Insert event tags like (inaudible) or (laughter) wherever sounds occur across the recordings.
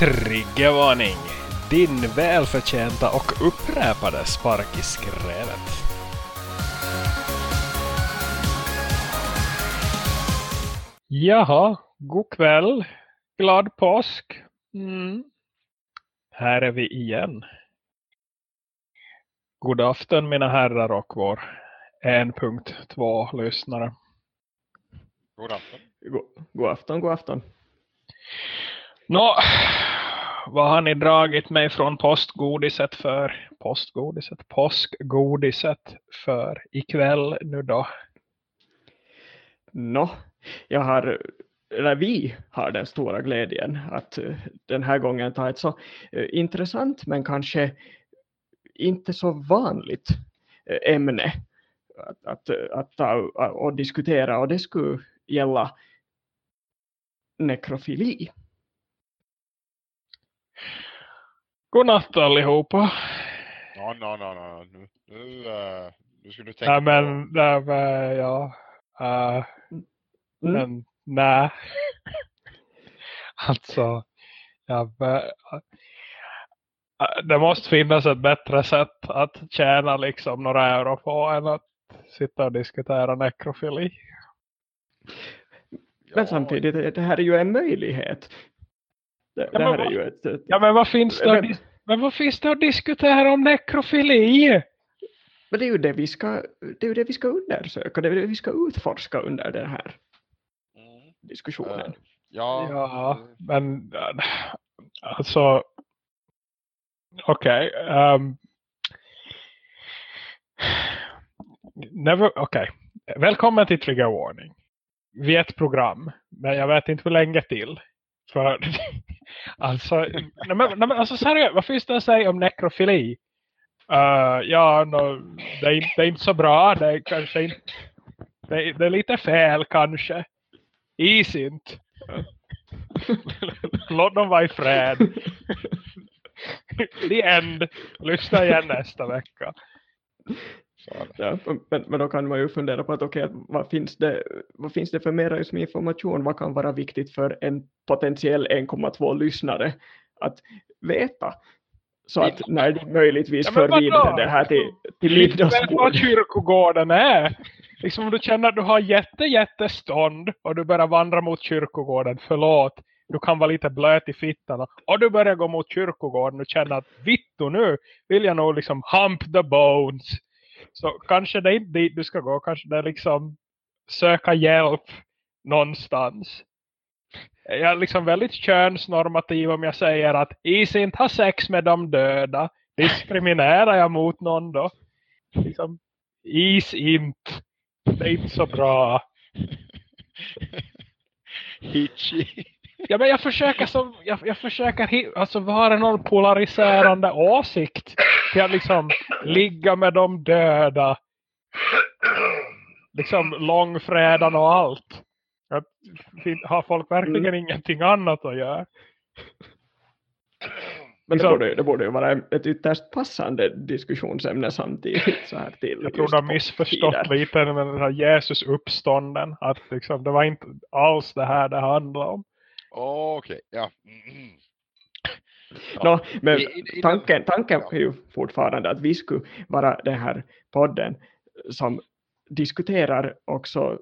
Triggervarning! Din välförtjänta och upprepade spark i skrevet. Jaha, god kväll. Glad påsk. Mm. Här är vi igen. God afton mina herrar och vår 1.2 lyssnare. God afton. God, god afton, god afton. Nå, vad har ni dragit mig från postgodiset för? Postgodiset? Påskgodiset för ikväll nu då? Nå, jag har, eller vi har den stora glädjen att eh, den här gången ta ett så eh, intressant men kanske inte så vanligt eh, ämne att, att, att ta och diskutera och det skulle gälla nekrofili. Godnatt allihopa. Ja, no, no, no. Nu, nu, uh, nu ska du tänka Nej men, nej, men ja. Uh, Mm. men nej. (laughs) alltså, ja, men, uh, det måste finnas ett bättre sätt att tjäna liksom några euro på än att sitta och diskutera nekrofili. Men samtidigt, det här är ju en möjlighet. Det, Ja, det men här är vad- ju ett, ett Ja men vad finns det, att Men- men vad finns det att diskutera om nekrofili? Men det är ju det vi ska, det är det vi ska undersöka, det är det vi ska utforska under den här Mm. diskussionen. Eh, ja, Ja, eh, men äh, alltså okej. ehm, never, okej. Välkommen till Trigger Warning. Vi är ett program, men jag vet inte hur länge till. För (laughs) alltså, nej men, nej men alltså seriöst, vad finns det att säga om nekrofili? Uh, ja, no, det, är, inte- det är inte så bra. Det är kanske inte, det är, det är lite fel kanske. Is inte. Låt dem vara i fred. The end. Lyssna igen nästa vecka. Ja, men, men då kan man ju fundera på att att vad, finns det, vad finns det för mera som information? Vad kan vara viktigt för en potentiell 1,2 lyssnare att veta? Så att när de möjligtvis Ja, för vidare det här till, till Vet vad middagsbord. kyrkogården är? Liksom om du känner att du har jätte, jättestånd och du börjar vandra mot kyrkogården, förlåt. Du kan vara lite blöt i fittan och du börjar gå mot kyrkogården och känner att vittu nu vill jag nog liksom hump the bones. Så kanske det är inte dit du ska gå, kanske det är liksom söka hjälp någonstans. Jag är liksom väldigt könsnormativ om jag säger att is inte ha sex med de döda. Diskriminerar jag mot någon då? Liksom, is inte. Det är inte så bra. (laughs) Hitchy. Ja, men jag försöker, som, jag, jag försöker alltså vara någon polariserande åsikt till att liksom ligga med de döda. Liksom långfredagen och allt. Fin- har folk verkligen ingenting annat att göra? Men det liksom- borde, det borde ju vara ett ytterst passande diskussionsämne samtidigt. Så här till Jag tror de missförstått lite med den här Jesus uppstånden. Att liksom, det var inte alls det här det handlade om. Okej, ja. Mm. (clears throat) Ja. Nå, men I- i- i tanken, tanken ja. är ju fortfarande att vi skulle vara den här podden som diskuterar också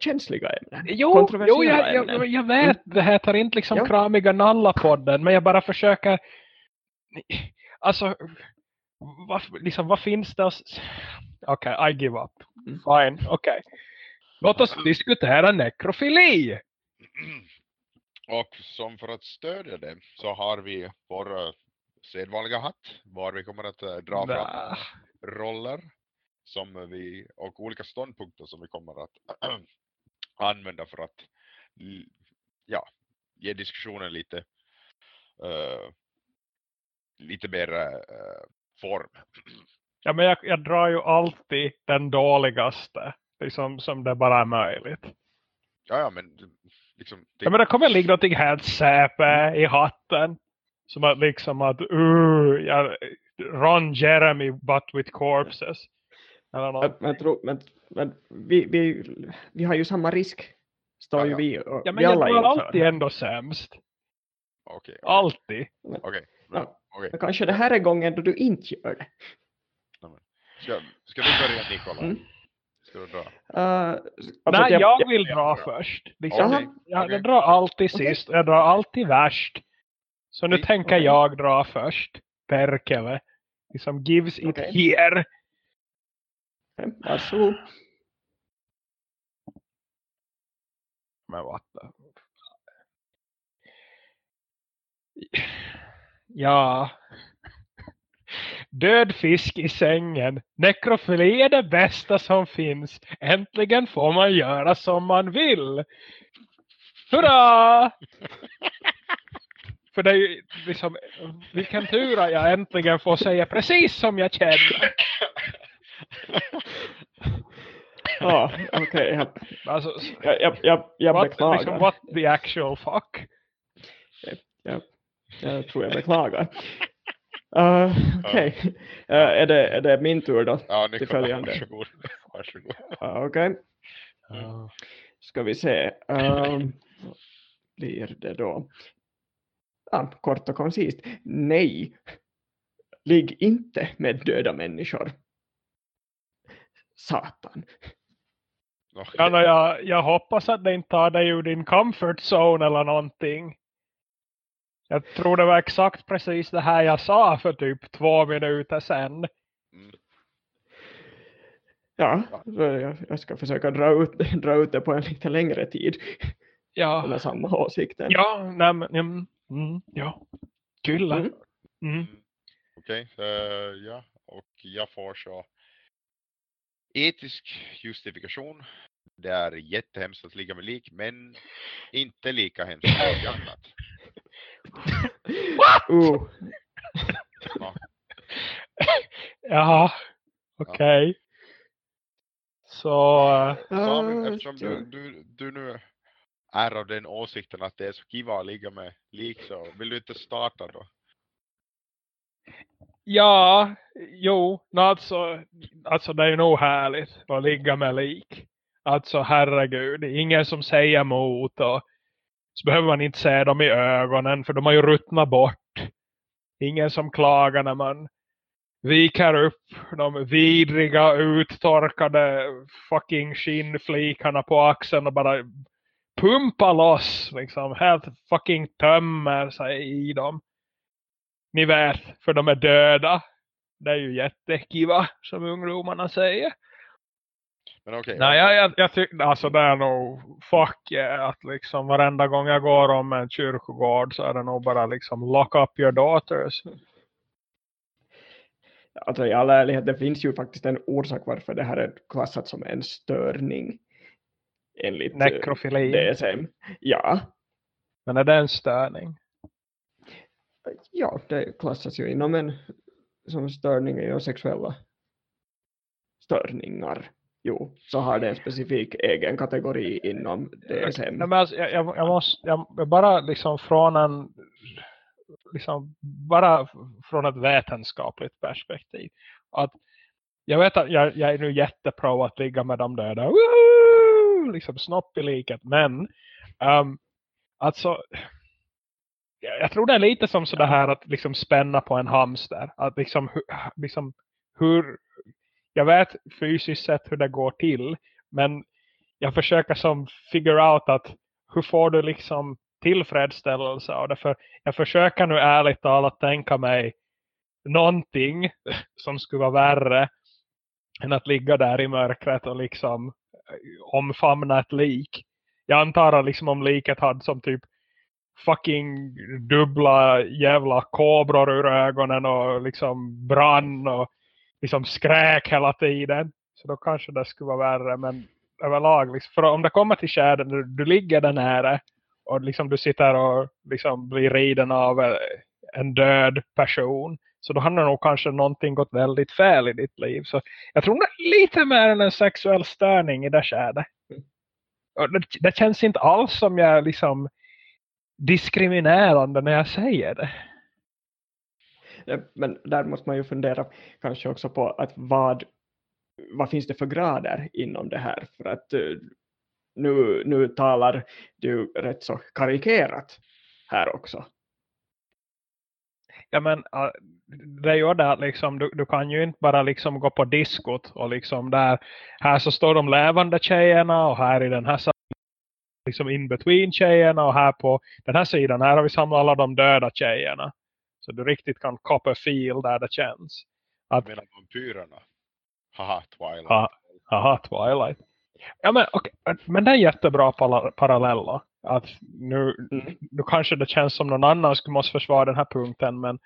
känsliga ämnen. Jo, jo jag, jag, ämnen. jag vet, det heter inte liksom Ja. kramiga nalla-podden, men jag bara försöker, alltså, vad, liksom, vad finns det? att- Okej, I give up. Mm. Fine, okej. Låt oss diskutera nekrofili. (clears throat) Och som för att stödja det så har vi vår eh, sedvanliga hatt var vi kommer att eh, dra fram Nä. roller som vi och olika ståndpunkter som vi kommer att (clears throat) använda för att ja, ge diskussionen lite eh, lite mer eh, form. Ja, men jag, jag drar ju alltid den dåligaste, liksom, som det bara är möjligt. Ja, ja, men liksom det, Ja, men det kommer ligga någonting helt säpe i hatten. Som att liksom att, uh, ja, Ron Jeremy but with corpses. Eller något. Men, men, men, men vi, vi, vi har ju samma risk. Står Ja, ju ja. vi och Ja, men vi jag alla drar inför. alltid ändå sämst. Okej, okej, Alltid. okej, Ja. okej. Men kanske det här är gången då du inte gör det. Ska, ska du börja Nikola? Mm. Ska du dra? Uh, alltså Nej, att jag, vill dra först. Liksom, Okej, jag, okej. jag drar alltid sist och jag drar alltid värst. Så nu tänker jag dra först. Perkele. Liksom gives it here. Varsågod. Men what the... Ja. Död fisk i sängen. Nekrofili är det bästa som finns. Äntligen får man göra som man vill. Hurra! (laughs) För det är ju liksom, vilken tur att jag äntligen får säga precis som jag känner. Ja, okej. jag, Alltså, jag, jag, jag, jag what, beklagar. liksom, what the actual fuck? Jag, jag tror jag beklagar. Uh, Okej, Eh, är, det, är det min tur då? Ja, Till Nikola, följande. varsågod. (laughs) varsågod. Uh, Okej, ska vi se. Um, blir det då? Ja, kort och koncist. Nej, ligg inte med döda människor. Satan. Ja, no, jag, jag hoppas att det inte tar dig ur din comfort zone eller någonting. Jag tror det var exakt precis det här jag sa för typ två minuter sedan. Mm. Ja, jag, ska försöka dra ut, (laughs) dra ut det på en lite längre tid. Ja, Med samma åsikten. ja, nej, men, mm, mm, ja. Kyllä. Mm. Mm. Okej, eh, ja, och jag får så etisk justifikation. Det är jättehemskt att ligga med lik, men inte lika hemskt som något (laughs) annat. Uh, (laughs) Ja, Jaha, okej. Så, äh, Samuel, eftersom du, du, du nu är av den åsikten att det är så kiva att ligga med lik så vill du inte starta då? ja, jo, alltså, alltså det är nog härligt att ligga med lik. Alltså herregud, det är ingen som säger emot och så behöver man inte se dem i ögonen för de har ju ruttnat bort. Ingen som klagar när man viker upp de vidriga uttorkade fucking skinnflikarna på axeln och bara pumpar loss liksom helt fucking tömmer sig i dem. Ni vet, för de är döda. Det är ju jättekiva som ungdomarna säger. Men okej, Nej, jag, jag, jag tycker alltså det är nog fuck yeah, att liksom varenda gång jag går om en kyrkogård så är det nog bara liksom lock up your daughters. alltså i all ärlighet, det finns ju faktiskt en orsak varför det här är klassat som en störning. Enligt eh, Nekrofili. DSM. Ja, Men är det en störning? ja, det klassas ju inom en som störningar och sexuella störningar. Jo, så har det en specifik egen kategori inom DSM. Nej, men alltså, jag, jag, jag måste jag, bara liksom från en liksom bara från ett vetenskapligt perspektiv att jag vet att jag, jag är nu jättepro att ligga med de döda Woohoo! liksom snopp i liket men um, alltså jag, tror det är lite som sådär här att liksom spänna på en hamster att liksom, liksom hur jag vet fysiskt sett hur det går till men jag försöker som figure out att hur får du liksom tillfredsställelse av det för jag försöker nu ärligt talat tänka mig någonting (laughs) som skulle vara värre än att ligga där i mörkret och liksom eh, omfamna ett lik. Jag antar att liksom om liket hade som typ fucking dubbla jävla kobror ur ögonen och liksom brann och liksom skräk hela tiden. Så då kanske det skulle vara värre. Men överlag, liksom, för om det kommer till skäden, du, du ligger där nära och liksom du sitter och liksom blir riden av eh, en död person. Så då har nog kanske någonting gått väldigt fel i ditt liv. Så jag tror det är lite mer än en sexuell störning i det skedet. Och det, det känns inte alls som jag liksom diskriminerande när jag säger det. Eh, men där måste man ju fundera kanske också på att vad, vad finns det för grader inom det här? För att eh, nu, nu talar du rätt så karikerat här också. ja men det gör det att liksom, du, du kan ju inte bara liksom gå på diskot och liksom där, här så står de levande tjejerna och här i den här liksom in between tjejerna och här på den här sidan här har vi samlat alla de döda tjejerna. Så du riktigt kan coppa feel där det känns. Att, menar vampyrerna? Haha, Twilight. Ha, haha, Twilight. Ja men, okay, men det är jättebra paralleller. Att nu, mm. nu kanske det känns som någon annan som måste försvara den här punkten. Men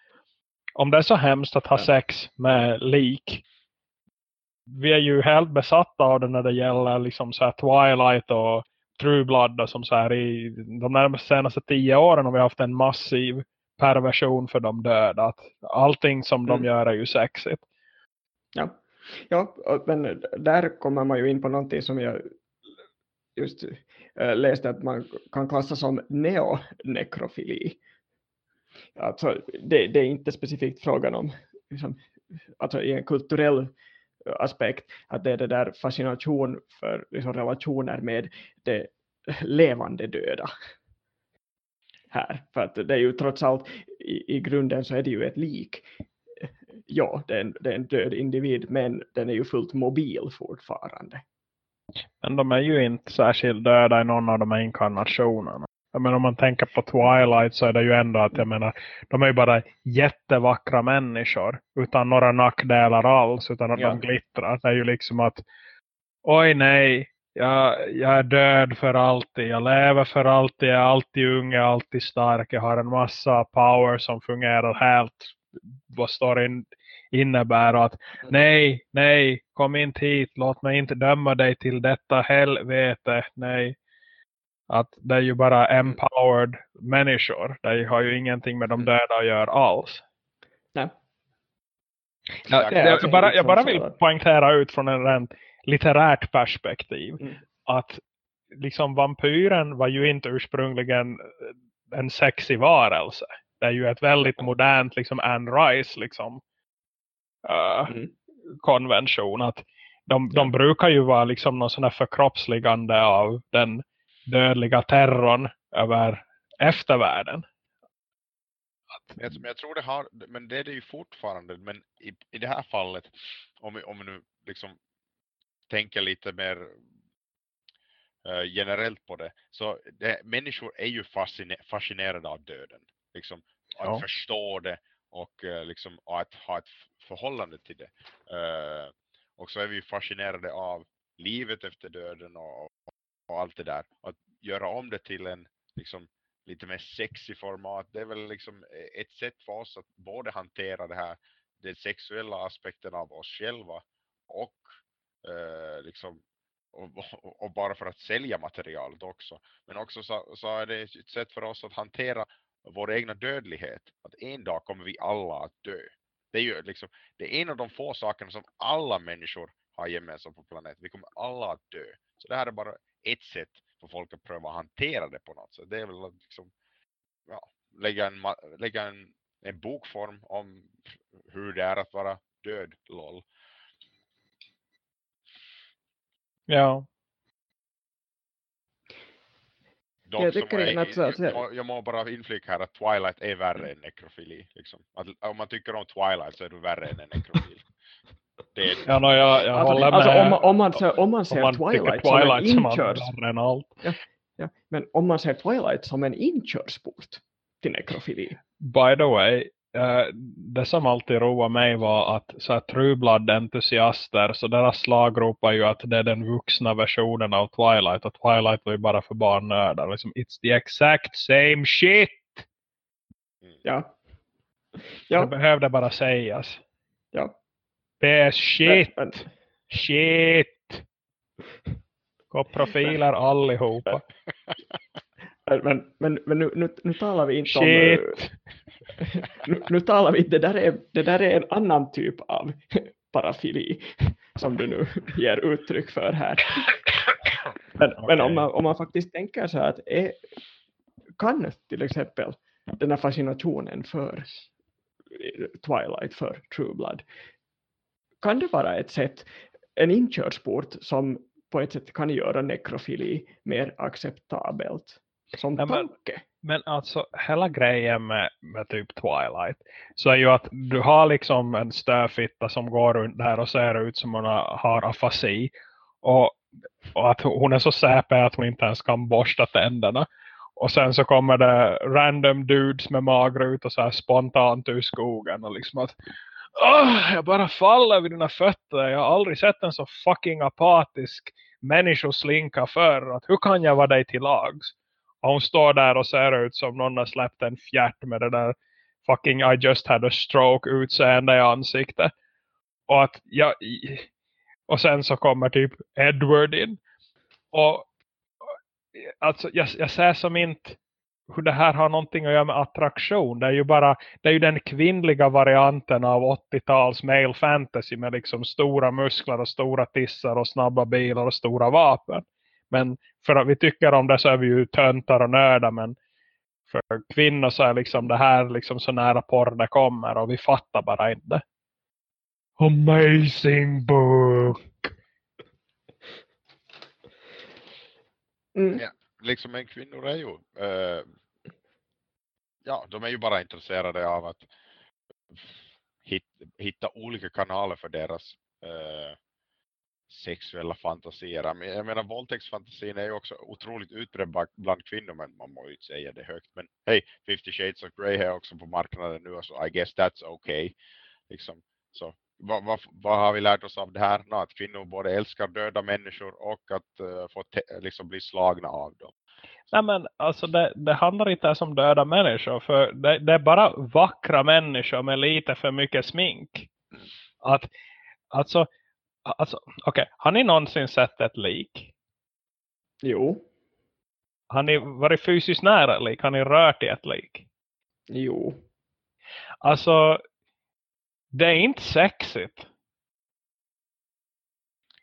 om det är så hemskt att ha sex med lik. Vi är ju helt besatta av det när det gäller liksom så här Twilight och True Blood. Som så här i de närmaste senaste tio åren har vi haft en massiv perversion för de döda. Att allting som mm. de gör är ju sexigt. Ja. ja, men där kommer man ju in på någonting som jag just äh, läste att man kan klassa som neonekrofili. Alltså, det, det, är inte specifikt frågan om liksom, alltså i en kulturell aspekt att det är det där fascination för liksom, relationer med det levande döda här. För att det är ju trots allt i, i grunden så är det ju ett lik. Ja, det är, en, det är en död individ men den är ju fullt mobil fortfarande. Men de är ju inte särskilt döda i någon av de här inkarnationerna. Men om man tänker på Twilight så är det ju ändå att jag menar, de är ju bara jättevackra människor utan några nackdelar alls utan att ja. de glittrar. Det är ju liksom att oj nej, jag, jag är död för alltid, jag lever för alltid, jag är alltid ung, jag är alltid stark, jag har en massa power som fungerar helt vad storyn innebär att nej, nej, kom inte hit, låt mig inte döma dig till detta helvete, nej. Att det är ju bara mm. empowered människor, det har ju ingenting med de mm. döda att göra alls. Nej. Ja, jag, bara, jag bara vill poängtera ut från en rent litterärt perspektiv mm. att liksom vampyren var ju inte ursprungligen en sexig varelse. Det är ju ett väldigt modernt liksom Anne Rice liksom uh, mm. konvention att de, de brukar ju vara liksom någon sån här förkroppsligande av den dödliga terrorn över eftervärlden. Men jag, tror det har, men det är det ju fortfarande, men i, i det här fallet, om vi, om vi nu liksom tänker lite mer uh, generellt på det, så det, människor är ju fasciner, fascinerade av döden. Liksom, att ja. förstå det och uh, liksom att ha ett förhållande till det. Uh, och så är vi fascinerade av livet efter döden och, och allt det där. Att göra om det till en liksom lite mer sexig format. Det är väl liksom ett sätt för oss att både hantera det här, den sexuella aspekten av oss själva och eh, liksom (laughs) och, och, bara för att sälja materialet också. Men också så, så är det ett sätt för oss att hantera vår egna dödlighet. Att en dag kommer vi alla att dö. Det är ju liksom, det är en av de få sakerna som alla människor har gemensamt på planeten. Vi kommer alla att dö. Så det här är bara ett sätt för folk att pröva hantera det på något sätt. Det är väl att liksom, ja, lägga, en, lägga en, en bokform om hur det är att vara död, lol. Ja. Dock jag tycker är, att, att, jag, jag må bara inflika här att Twilight är värre än nekrofili. Liksom. Att, om man tycker om Twilight så är du värre än en nekrofil. Det är... Ja, no, jag, jag alltså, håller alltså, med. Om, om, man ser, om man ser om man Twilight, Twilight som en inkörsport. Ja, ja, men om man ser Twilight som en inkörsport till nekrofili. By the way, det som alltid roade mig var att så här, Trueblad-entusiaster så deras slagrop är ju att det är den vuxna versionen av Twilight och Twilight var ju bara för barnnördar. Liksom, it's the exact same shit! Ja. ja. Det behövde bara sägas. Ja. PS shit! Men, men... Shit! profiler allihopa. (laughs) Men, men, men nu, nu, nu talar vi inte shit. om nu, nu talar vi, det där, är, det där är en annan typ av parafili som du nu ger uttryck för här. Men, okay. men om, man, om man faktiskt tänker så att är, kan till exempel den här fascinationen för Twilight, för True Blood, kan det vara ett sätt, en inkörsport som på ett sätt kan göra nekrofili mer acceptabelt? Som Ja, men-. Men alltså hela grejen med, med typ Twilight så är ju att du har liksom en störfitta som går runt där och ser ut som hon har, afasi. Och, och att hon är så säpig att hon inte ens kan borsta tänderna. Och sen så kommer det random dudes med magra ut och så här spontant ur skogen och liksom att "Åh, jag bara faller vid dina fötter. Jag har aldrig sett en så fucking apatisk människoslinka förr. Att hur kan jag vara dig till lags? Hon står där och ser ut som någon har släppt en fjärt med det där fucking I just had a stroke utseende i ansiktet. Och att jag, och sen så kommer typ Edward in. Och alltså jag, jag ser som inte hur det här har någonting att göra med attraktion. Det är ju bara det är ju den kvinnliga varianten av 80-tals male fantasy med liksom stora muskler och stora tissar och snabba bilar och stora vapen. Men för att vi tycker om det så är vi ju töntar och nördar men för kvinnor så är liksom det här liksom så nära porr det kommer och vi fattar bara inte. Amazing book! Mm. Ja. Liksom en kvinnor är ju eh, ja, de är ju bara intresserade av att hit, hitta olika kanaler för deras eh, sexuella fantasier. Men jag menar våldtäktsfantasin är ju också otroligt utbredd bland kvinnor men man må ju inte säga det högt. Men hej, 50 shades of Grey är också på marknaden nu så I guess that's okay. Liksom, så vad, vad, vad har vi lärt oss av det här? Nå, att kvinnor både älskar döda människor och att eh, få liksom bli slagna av dem. Nej men alltså det, det handlar inte ens om döda människor för det, det är bara vackra människor med lite för mycket smink. Att, alltså, alltså okej, har ni någonsin sett ett lik? Jo, Har ni varit fysiskt nära ett lik? Har ni rört i ett lik? jo. Alltså, det är inte sexigt.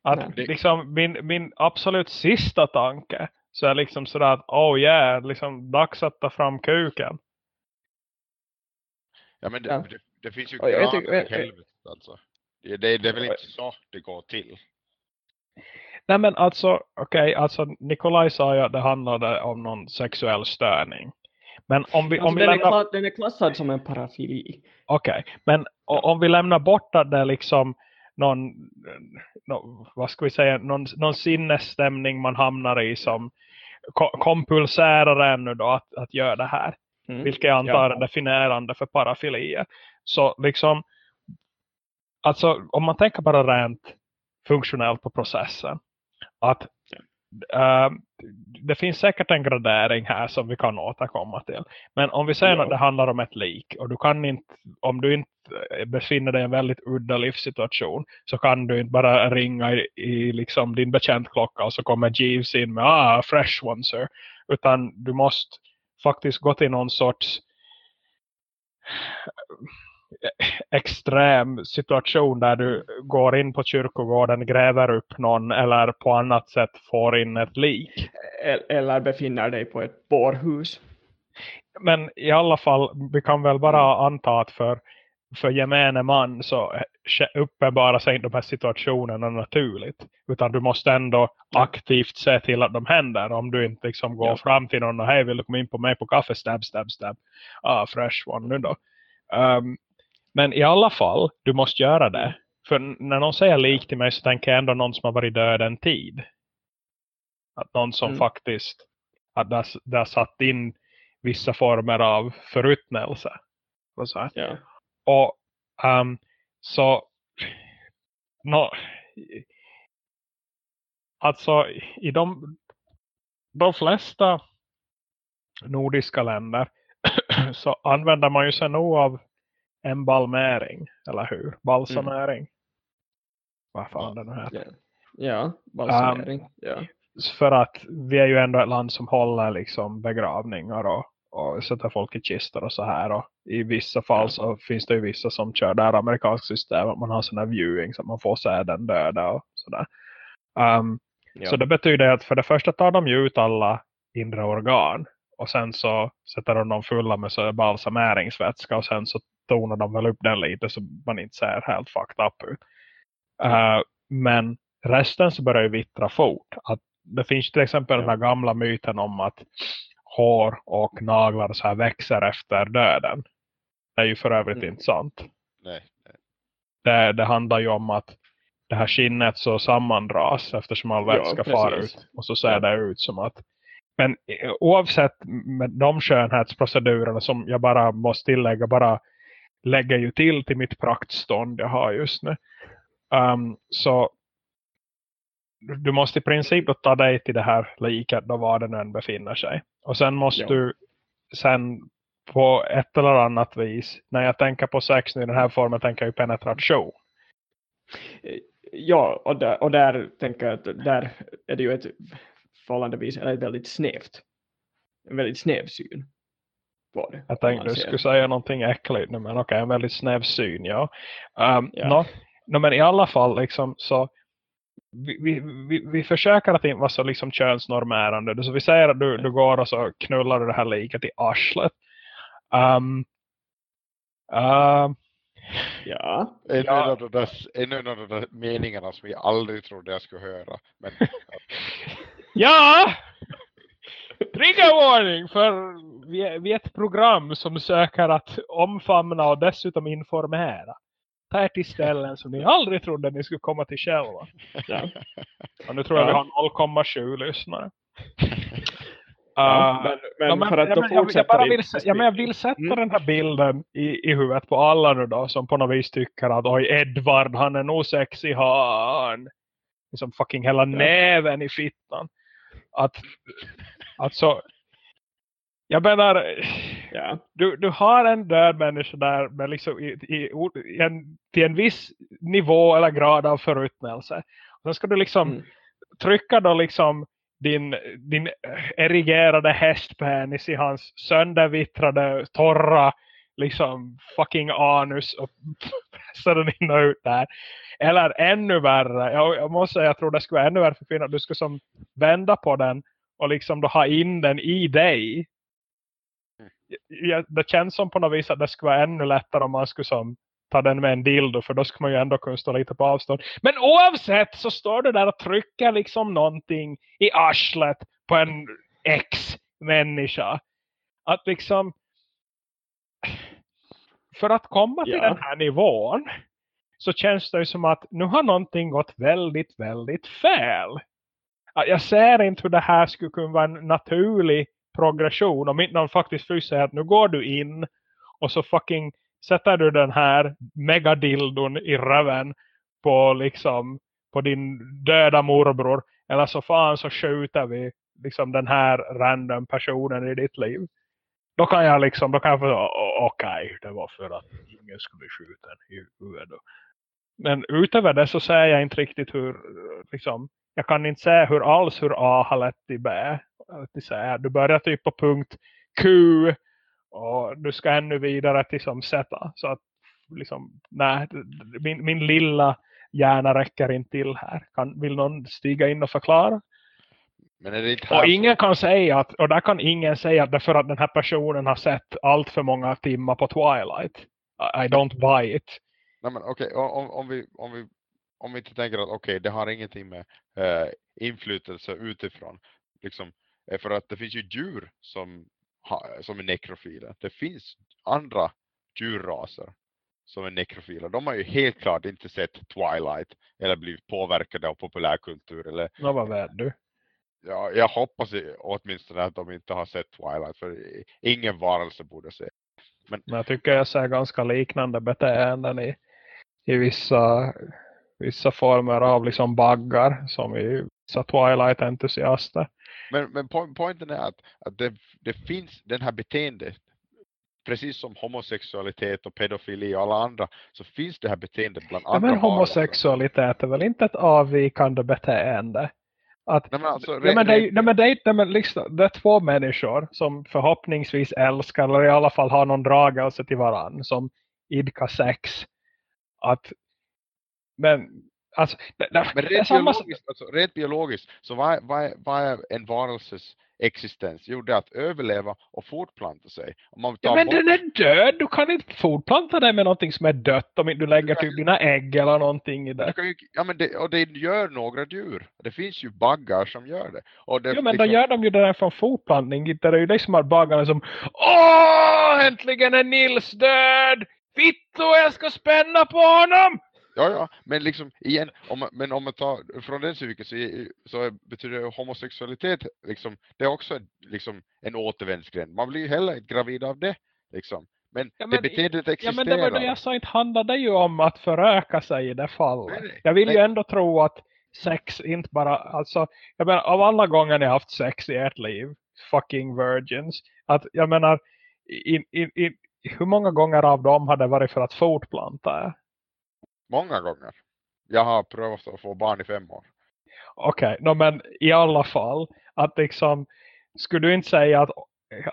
Att Nej. liksom min, min absolut sista tanke så är liksom sådär att oh yeah, liksom dags att ta fram kuken. Ja men det, Ja. det, det finns ju grader tycker- jag- helvetet alltså. Det, det, det är väl inte så det går till. Nej men alltså, okej, alltså Nikolaj sa ju att det handlade om någon sexuell störning. Men om vi, Alltså, om vi den, är lämnar, kla- den är klassad som en parafili. okej, men o- om vi lämnar bort att det är liksom någon, nå- vad ska vi säga, någon, någon sinnesstämning man hamnar i som ko- kompulsärar ännu då att, att göra det här. Mm. Vilket jag antar är definierande för parafilier. Så liksom, alltså om man tänker bara rent funktionellt på processen. Att eh, det finns säkert en gradering här som vi kan återkomma till. Men om vi säger Ja. att det handlar om ett lik och du kan inte, om du inte befinner dig i en väldigt udda livssituation så kan du inte bara ringa i, i liksom din betjäntklocka och så kommer Jeeves in med ah, fresh one sir. Utan du måste faktiskt gå till någon sorts extrem situation där du går in på kyrkogården, gräver upp någon eller på annat sätt får in ett lik. El- Eller befinner dig på ett bårhus. Men i alla fall, vi kan väl bara anta att för, för gemene man så uppenbarar sig inte de här situationerna naturligt. Utan du måste ändå aktivt se till att de händer. Om du inte liksom går Ja. fram till någon och hej vill du komma in på mig på kaffe? Stab, stab, stab. Ah, fresh one nu då. Um, men i alla fall, du måste göra det. För när någon säger lik till mig så tänker jag ändå någon som har varit död en tid. Att någon som Mm. faktiskt att det har satt in vissa former av förruttnelse. Och, så här. Ja. och ehm, så no, alltså i de, de flesta nordiska länder (clears throat) så använder man ju sig nog av embalmering, eller hur? Balsamering. Vad fan det nu heter. Ja, balsamering. ja. För att vi är ju ändå ett land som håller liksom begravningar och, och sätter folk i kistor och så här. Och i vissa fall Ja. så finns det ju vissa som kör det här amerikanska systemet. Man har sådana viewing så att man får se den döda och sådär. Um, Ja. Så det betyder att för det första tar de ju ut alla inre organ. Och sen så sätter de dem fulla med så balsameringsvätska. Och sen så tonar de väl upp den lite så man inte ser helt fucked up ut. Uh, men resten så börjar ju vittra fort. Att det finns till exempel Ja. den här gamla myten om att hår och naglar så här växer efter döden. Det är ju för övrigt Mm. inte sant. Nej, nej. Det, det handlar ju om att det här skinnet så sammandras eftersom all Ja, vätska far precis. ut. Och så ser Ja. det ut som att men oavsett med de skönhetsprocedurerna som jag bara måste tillägga, bara lägger ju till till mitt praktstånd jag har just nu. Um, så du- måste i princip då ta dig till det här liket då var den än befinner sig. Och sen måste Ja. du sen på ett eller annat vis, när jag tänker på sex nu i den här formen tänker jag ju penetration. Ja, och där, och där tänker jag att där är det ju ett förhållandevis eller ett väldigt snävt, en väldigt snäv syn på det. Jag tänkte du skulle säga någonting äckligt nu, men okej, en väldigt snäv syn, ja. Um, Ja. nå- nå, men i alla fall liksom så vi, vi, vi, vi försöker att inte vara så liksom könsnormerande. Så vi säger att du, du går och så knullar du det här liket i arslet. Um, um, Ja, Ännu Ja. en av de där, ännu en av de där meningarna som jag aldrig trodde jag skulle höra. Men (laughs) Ja! Trigger warning för vi är, vi är ett program som söker att omfamna och dessutom informera. Ta er till ställen som ni aldrig trodde ni skulle komma till själva. ja. Och nu tror jag Ja. vi har 0,7 lyssnare. ja. Uh, men, men, ja, men- för att ja, då men jag, bara vill, sä- ja, men jag vill sätta Mm. den här bilden i, i huvudet på alla nu då som på något vis tycker att oj Edvard han är nog sexig han. Liksom fucking hela näven i fittan. Att alltså jag menar (sighs) Ja, du, du har en död människa där med liksom i, i, i en, till en viss nivå eller grad av förruttnelse. Och sen ska du liksom Mm. trycka då liksom din, din erigerade hästpenis i hans söndervittrade, torra liksom fucking anus och (laughs) pressa den in och ut där. Eller ännu värre, jag, jag måste säga jag tror det skulle vara ännu värre för kvinnor, du ska som vända på den och liksom då ha in den i dig. Ja, det känns som på något vis att det skulle vara ännu lättare om man skulle som ta den med en dildo för då ska man ju ändå kunna stå lite på avstånd. Men oavsett så står du där och trycker liksom någonting i arslet på en ex-människa. Att liksom för att komma till Ja. den här nivån så känns det ju som att nu har någonting gått väldigt, väldigt fel. Jag ser inte hur det här skulle kunna vara en naturlig progression om inte någon faktiskt säger att nu går du in och så fucking sätter du den här megadildon i röven på liksom på din döda morbror eller så fan så skjuter vi liksom den här random personen i ditt liv. Då kan jag liksom, då kan jag få okej, okej, det var för att ingen skulle skjuta en i huvudet. Men utöver det så säger jag inte riktigt hur, liksom, jag kan inte säga hur alls hur A har lett till B. Till C. Du börjar typ på punkt Q och du ska ännu vidare till som Z. Så att liksom, nej, min, min lilla hjärna räcker inte till här. Kan, vill någon stiga in och förklara? Men är det inte här Och ingen kan säga att, och där kan ingen säga att det för att den här personen har sett allt för många timmar på Twilight. I, don't buy it. Nej, men okej, om, om, om, vi, om, vi, om vi inte tänker att okej, det har ingenting med eh, inflytelse utifrån. Liksom, eh, för att det finns ju djur som, som är nekrofiler. Det finns andra djurraser som är nekrofiler. De har ju helt klart inte sett Twilight eller blivit påverkade av populärkultur. Eller, Nå, vad vet du? ja, jag hoppas åtminstone att de inte har sett Twilight. För ingen varelse borde se. Men jag tycker jag ser ganska liknande beteenden i, i vissa, vissa former av liksom baggar som i vissa Twilight-entusiaster. Men, men po- poängen är att, att det, det finns den här beteendet, precis som homosexualitet och pedofili och alla andra, så finns det här beteendet bland Ja, andra men homosexualitet är väl inte ett avvikande beteende? Att, Nej, men alltså, ja, men det, är ju- re- nej, men det, är- nej, men liksom, det är två människor som förhoppningsvis älskar eller i alla fall har någon dragelse till varann som idkar sex. Att, men Alltså, det, det, Men rent samma, biologiskt, alltså, rent biologiskt, så vad är, vad, vad är en varelses existens? Jo, det är att överleva och fortplanta sig. Om man tar ja, men bort, den är död. Du kan inte fortplanta dig med någonting som är dött om du lägger typ dina ägg eller någonting i det. ju, ja, men det, och det gör några djur. Det finns ju baggar som gör det. Och det Ja, men då liksom- gör de ju det där från fortplantning. Inte det är ju det som har baggarna som Åh, äntligen är Nils död! Fitto, jag ska spänna på honom! Ja, ja, men liksom igen, om, man- men om man tar från den synvinkeln så, så betyder ju homosexualitet liksom, det är också liksom en återvändsgränd. Man blir ju heller inte gravid av det, liksom. Men, Ja, men- det beteendet Ja existerar. men det var det jag sa, inte handlade ju om att föröka sig i det fallet. Nej. Jag vill ju Nej. ändå tro att sex inte bara, alltså, jag menar av alla gånger ni har haft sex i ert liv, fucking virgins, att jag menar, in, in, in, hur många gånger av dem har det varit för att fortplanta er? Många gånger. Jag har prövat att få barn i fem år. Okej, no, men i alla fall, att liksom, skulle du inte säga att,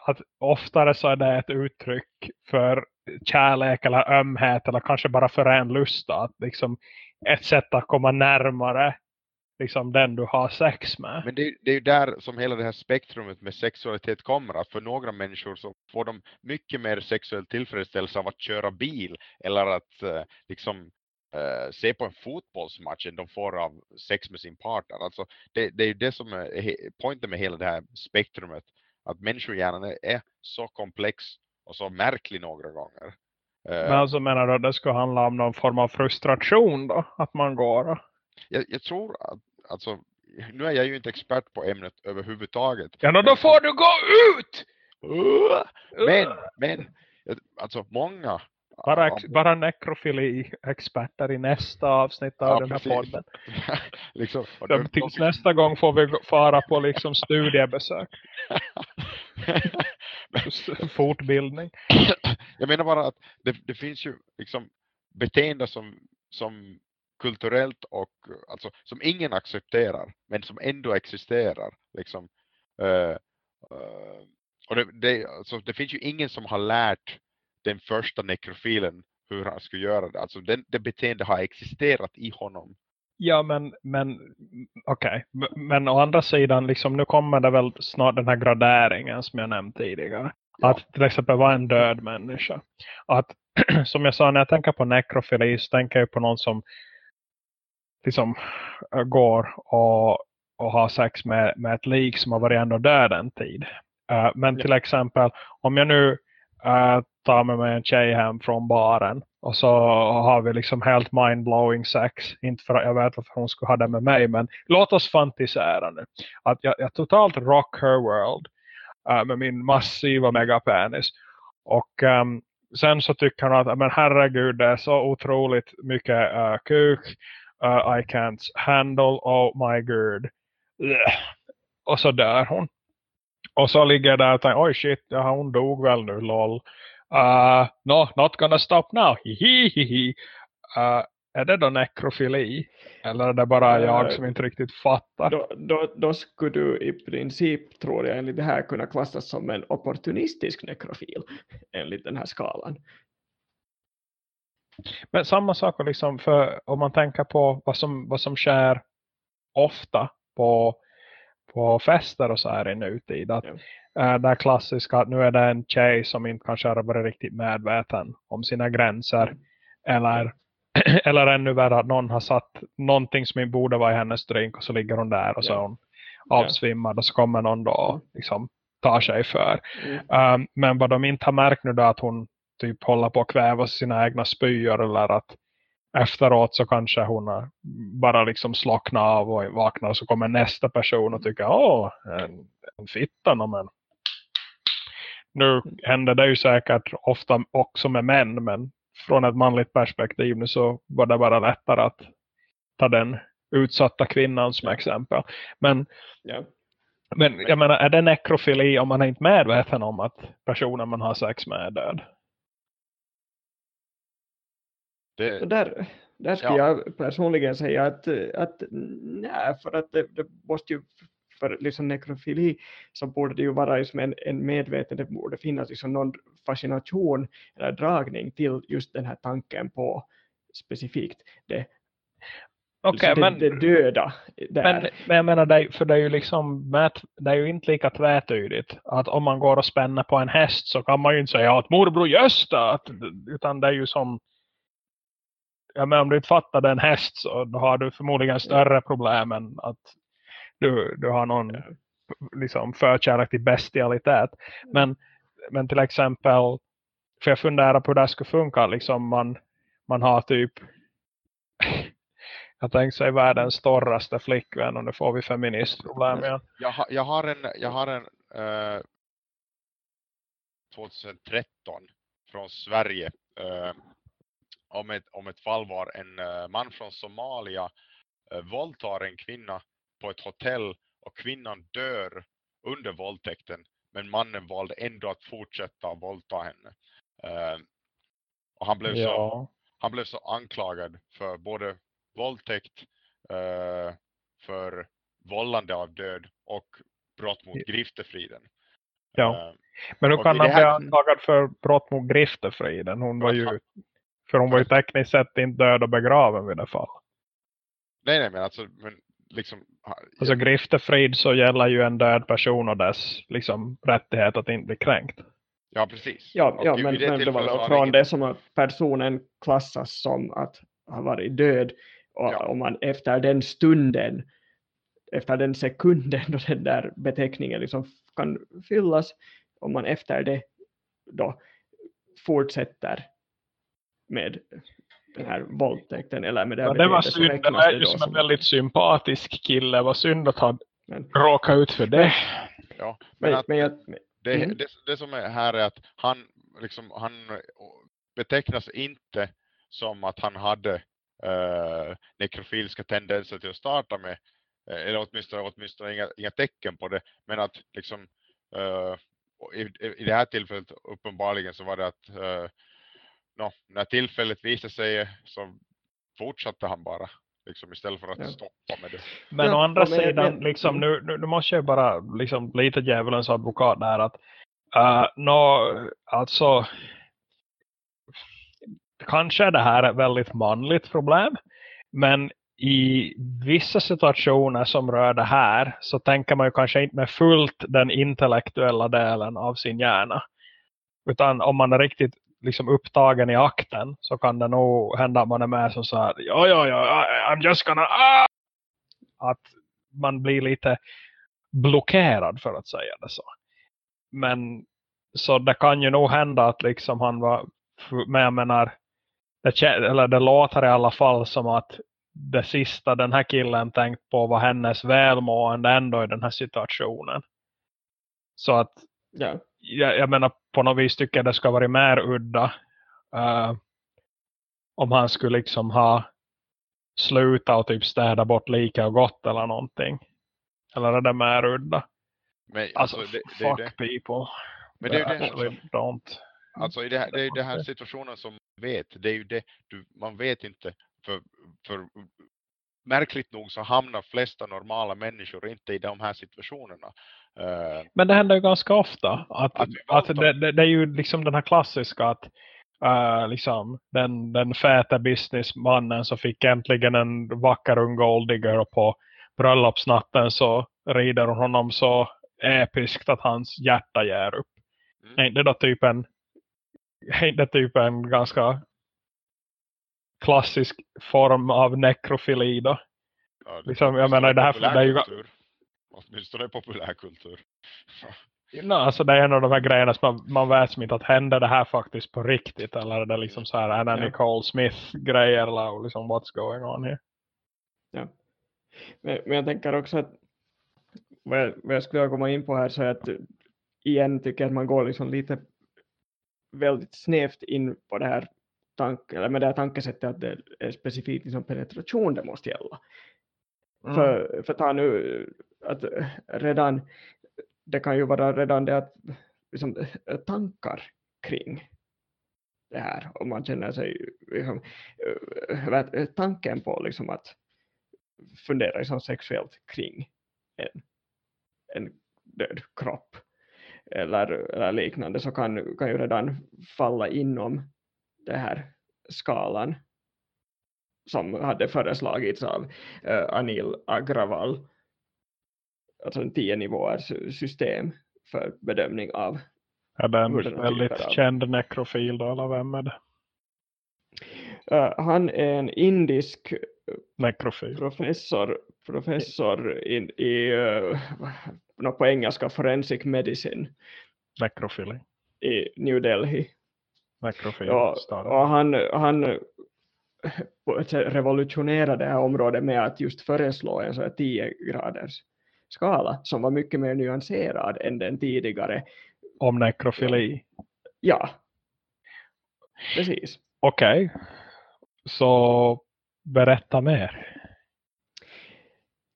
att oftare så är det ett uttryck för kärlek eller ömhet eller kanske bara för en lust att liksom ett sätt att komma närmare liksom den du har sex med. Men det, det är ju där som hela det här spektrumet med sexualitet kommer. Att för några människor så får de mycket mer sexuell tillfredsställelse av att köra bil eller att eh, liksom eh, se på en fotbollsmatch än de får av sex med sin partner. Alltså det, det är ju det som är poängen med hela det här spektrumet. Att människohjärnan är, är så komplex och så märklig några gånger. Eh, Men alltså menar du att det ska handla om någon form av frustration då? Att man går jag, jag tror att, alltså, nu är jag ju inte expert på ämnet överhuvudtaget. Ja, no, då får du gå ut! Men, men, alltså många. Bara, ex, bara nekrofili-experter i nästa avsnitt av Ja, den här precis. podden. (laughs) liksom, De, tills nästa gång får vi fara på liksom studiebesök. (laughs) Fortbildning. (coughs) jag menar bara att det, det finns ju liksom beteende som, som kulturellt och alltså som ingen accepterar men som ändå existerar liksom Eh, eh, och det, det, alltså, det finns ju ingen som har lärt den första nekrofilen hur han skulle göra det alltså den, det beteende har existerat i honom Ja, men, men okej. M- Men å andra sidan, liksom, nu kommer det väl snart den här graderingen som jag nämnde tidigare. Ja. Att till exempel vara en död människa. Att, (clears throat) som jag sa, när jag tänker på nekrofili så tänker jag på någon som liksom går och, och har sex med, med ett lik som har varit ändå död en tid. Äh, men till exempel, om jag nu äh, tar med mig en tjej hem från baren och så har vi liksom helt mindblowing sex. Inte för att jag vet varför hon skulle ha det med mig, men låt oss fantisera nu. Att jag, jag totalt rock her world äh, med min massiva megapenis. Och ähm, sen så tycker hon att men herregud det är så otroligt mycket äh, kuk. Uh, I can't handle, oh my god. Ugh. Och så dör hon. Och så ligger där och tänker, oj shit, ja, hon dog väl nu, lol. Uh, no, not gonna stop now. Hihihihi. Uh, är det då nekrofili? Eller är det bara Eh, jag som inte riktigt fattar? Då, då, då skulle du i princip, tror jag, enligt det här kunna klassas som en opportunistisk nekrofil enligt den här skalan. Men samma sak liksom för om man tänker på vad som, vad som sker ofta på, på fester och så här i nutid. Att, Ja. äh, det klassiska att nu är det en tjej som inte kanske har varit riktigt medveten om sina gränser. Eller, (clears throat) eller ännu värre att någon har satt någonting som inte borde vara i hennes drink och så ligger hon där och så är hon avsvimmad och så kommer någon då liksom tar sig för. Mm. Um, men vad de inte har märkt nu då att hon typ håller på att kväva sina egna spyor eller att efteråt så kanske hon bara liksom slocknar av och vaknar och så kommer nästa person och tycker åh, en, en fitta men nu händer det ju säkert ofta också med män men från ett manligt perspektiv nu så var det bara lättare att ta den utsatta kvinnan som exempel. Men Ja. men jag menar, är det nekrofili om man är inte medveten om att personen man har sex med är död? Det, Och där, där skulle jag personligen säga att, att nej, för att det, det måste ju för liksom nekrofili så borde det ju vara liksom en, en medveten, det borde finnas liksom någon fascination eller dragning till just den här tanken på specifikt det. Okej, det, men, det döda där. men, men jag menar, det, för det är ju liksom, det är ju inte lika tvätydigt att om man går och spänner på en häst så kan man ju inte säga att morbror Gösta, utan det är ju som, ja men om du inte är en häst så då har du förmodligen större problem än att du, du har någon liksom förkärlek till bestialitet. Men, men till exempel, för jag funderar på hur det skulle funka, liksom man, man har typ (laughs) jag tänkte säga världens torraste flickvän och nu får vi feministproblem igen. Jag, jag har en, jag har en eh, 2013 från Sverige eh, om, ett, om ett fall var en eh, man från Somalia eh, våldtar en kvinna på ett hotell och kvinnan dör under våldtäkten men mannen valde ändå att fortsätta våldta henne. Eh, och han blev, så, Ja. han blev så anklagad för både våldtäkt, eh, för vållande av död och brott mot griftefriden. Ja. Eh, Men Och kan han bli här- anklagad för brott mot griftefriden? Hon var ju, för hon var ju tekniskt sett inte död och begraven vid det fall. nej, nej, men alltså, men liksom, Alltså griftefrid så gäller ju en död person och dess liksom, rättighet att inte bli kränkt. ja precis. Ja, ja i- men, i det men det var från det som att personen klassas som att ha varit död och Ja. om man efter den stunden efter den sekunden då den där beteckningen liksom kan fyllas om man efter det då fortsätter med den här våldtäkten eller med det här Ja, det var synd, det det ju som en väldigt sympatisk kille. Vad synd att han Men- råkade ut för det. Ja, men men, att, men jag, det, Mm. det, det som är här är att han, liksom, han betecknas inte som att han hade eh, nekrofiliska tendenser till att starta med, eh, eller åtminstone, åtminstone inga, inga tecken på det, men att liksom och i, i det här tillfället uppenbarligen så var det att eh, nå, när tillfället visade sig så fortsatte han bara liksom istället för att Ja. stoppa med det. Men Ja, å andra men- sidan, men- liksom, nu, nu, nu måste jag bara liksom, lite djävulens advokat där. att uh, nå, alltså kanske är det här ett väldigt manligt problem. Men i vissa situationer som rör det här så tänker man ju kanske inte med fullt den intellektuella delen av sin hjärna. Utan om man är riktigt liksom upptagen i akten så kan det nog hända att man är med som så här, ja ja ja, I'm just gonna, ah! att man blir lite blockerad för att säga det så. Men så det kan ju nog hända att liksom han var, men jag menar, det, eller det låter i alla fall som att det sista den här killen tänkt på var hennes välmående ändå i den här situationen. Så att ja, jag, jag menar på något vis tycker jag det ska vara mer udda eh, om han skulle liksom ha slutat och typ städa bort lika och gott eller någonting. Eller är det mer udda? Men Alltså, alltså, det, det fuck det. people. Men det är ju det, don't. Alltså i det här, det är ju den här situationen som vet, det är ju det, du, man vet inte, för, för märkligt nog så hamnar flesta normala människor inte i de här situationerna. Eh, Men det händer ju ganska ofta. Att, Att att det, det, det är ju liksom den här klassiska att eh, liksom, den, den fäta businessmannen så fick äntligen en vacker ung golddigger och på bröllopsnatten så rider hon honom så episkt att hans hjärta ger upp. Mm. Är inte det typ en är inte det typ en ganska klassisk form av nekrofili då? ja, Liksom, jag menar, det här- det är ju-. Åtminstone populärkultur. No, alltså det är en av de här grejerna som man, man vet som inte att händer det här faktiskt på riktigt eller är det liksom så här Anna Ja. Nicole Smith grejer eller liksom what's going on here. Men, men jag tänker också att vad jag, vad jag skulle komma in på här så är att eh, igen tycker jag att man går liksom lite väldigt snävt in på det här tank, eller med det här tankesättet att det är specifikt liksom penetration det måste gälla. Mm. För, för ta nu att redan det kan ju vara redan det att liksom, tankar kring det här om man känner sig liksom, eh, tanken på liksom att fundera liksom sexuellt kring en, en död kropp eller, eller liknande så kan, kan ju redan falla inom det här skalan som hade föreslagits av uh, Anil Agrawal. Alltså en tio nivåers system för bedömning av är det en väldigt av- känd nekrofil då, eller vem är det? Uh, han är en indisk Nekrofil. professor, professor in, i, uh, på engelska, forensic medicine Nekrofili. i New Delhi. Nekrofil. Staden. och han, han på ett sätt revolutionerade det här området med att just föreslå en så här 10 graders skala som var mycket mer nyanserad än den tidigare. Om nekrofili. Ja, precis. Okej. Så berätta mer.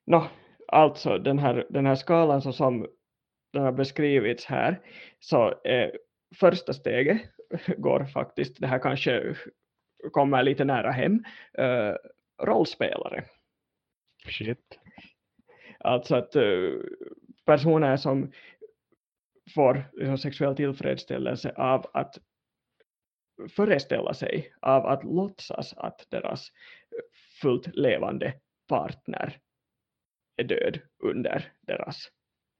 Nå, alltså den här, den här skalan så som den har beskrivits här så är första steget går faktiskt, det här kanske kommer lite nära hem, eh, rollspelare. Shit. Alltså att eh, personer som får liksom, sexuell tillfredsställelse av att föreställa sig, av att låtsas att deras fullt levande partner är död under deras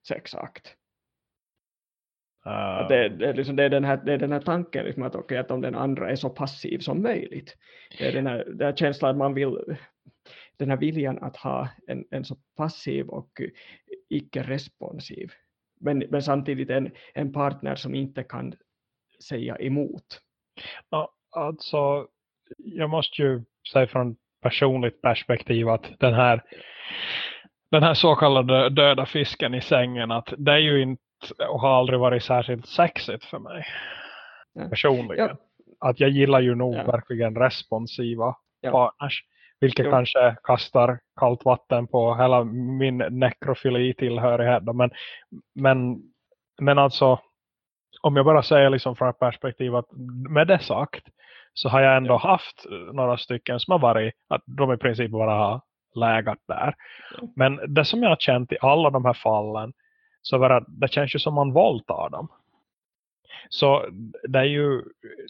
sexakt. Att det, det, liksom, det, är den här, det är den här tanken liksom att, okay, att om den andra är så passiv som möjligt. Det är den här, den här känslan att man vill, den här viljan att ha en, en så passiv och icke-responsiv, men, men samtidigt en, en partner som inte kan säga emot. Ja, alltså, jag måste ju säga från personligt perspektiv att den här den här så kallade döda fisken i sängen att det är ju inte och har aldrig varit särskilt sexigt för mig Ja. personligen. Ja. Att jag gillar ju nog Ja. verkligen responsiva Ja. partners. Vilket Jo. kanske kastar kallt vatten på hela min nekrofili-tillhörighet. Men, men, men alltså, om jag bara säger liksom från ett perspektiv att med det sagt så har jag ändå Ja. haft några stycken som har varit, att de i princip bara har lägat där. Ja. Men det som jag har känt i alla de här fallen så bara, det känns ju som man våldtar dem. Så det är ju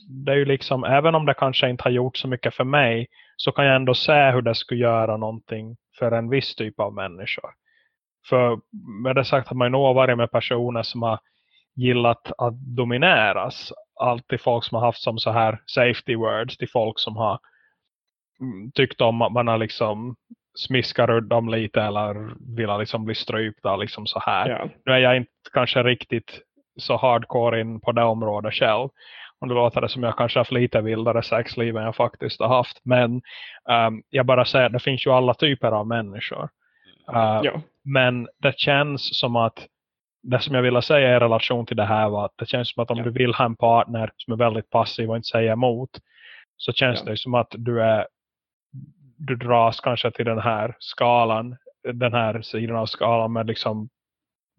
det är ju liksom, även om det kanske inte har gjort så mycket för mig så kan jag ändå se hur det skulle göra någonting för en viss typ av människor. För med det sagt har man ju nog varit med personer som har gillat att domineras. Alltid folk som har haft som så här safety words till folk som har mm, tyckt om att man har liksom smiskat runt dem lite eller vill liksom bli strypta liksom så här Ja. nu är jag inte kanske riktigt så hardcore in på det området själv. Och det låter det som jag kanske haft lite vildare sexliv än jag faktiskt har haft. Men ehm, jag bara säger att det finns ju alla typer av människor. Uh, Ja. Men det känns som att det som jag ville säga i relation till det här var att det känns som att om Ja. du vill ha en partner som är väldigt passiv och inte säger emot så känns Ja. det som att du är du dras kanske till den här skalan den här sidan av skalan med liksom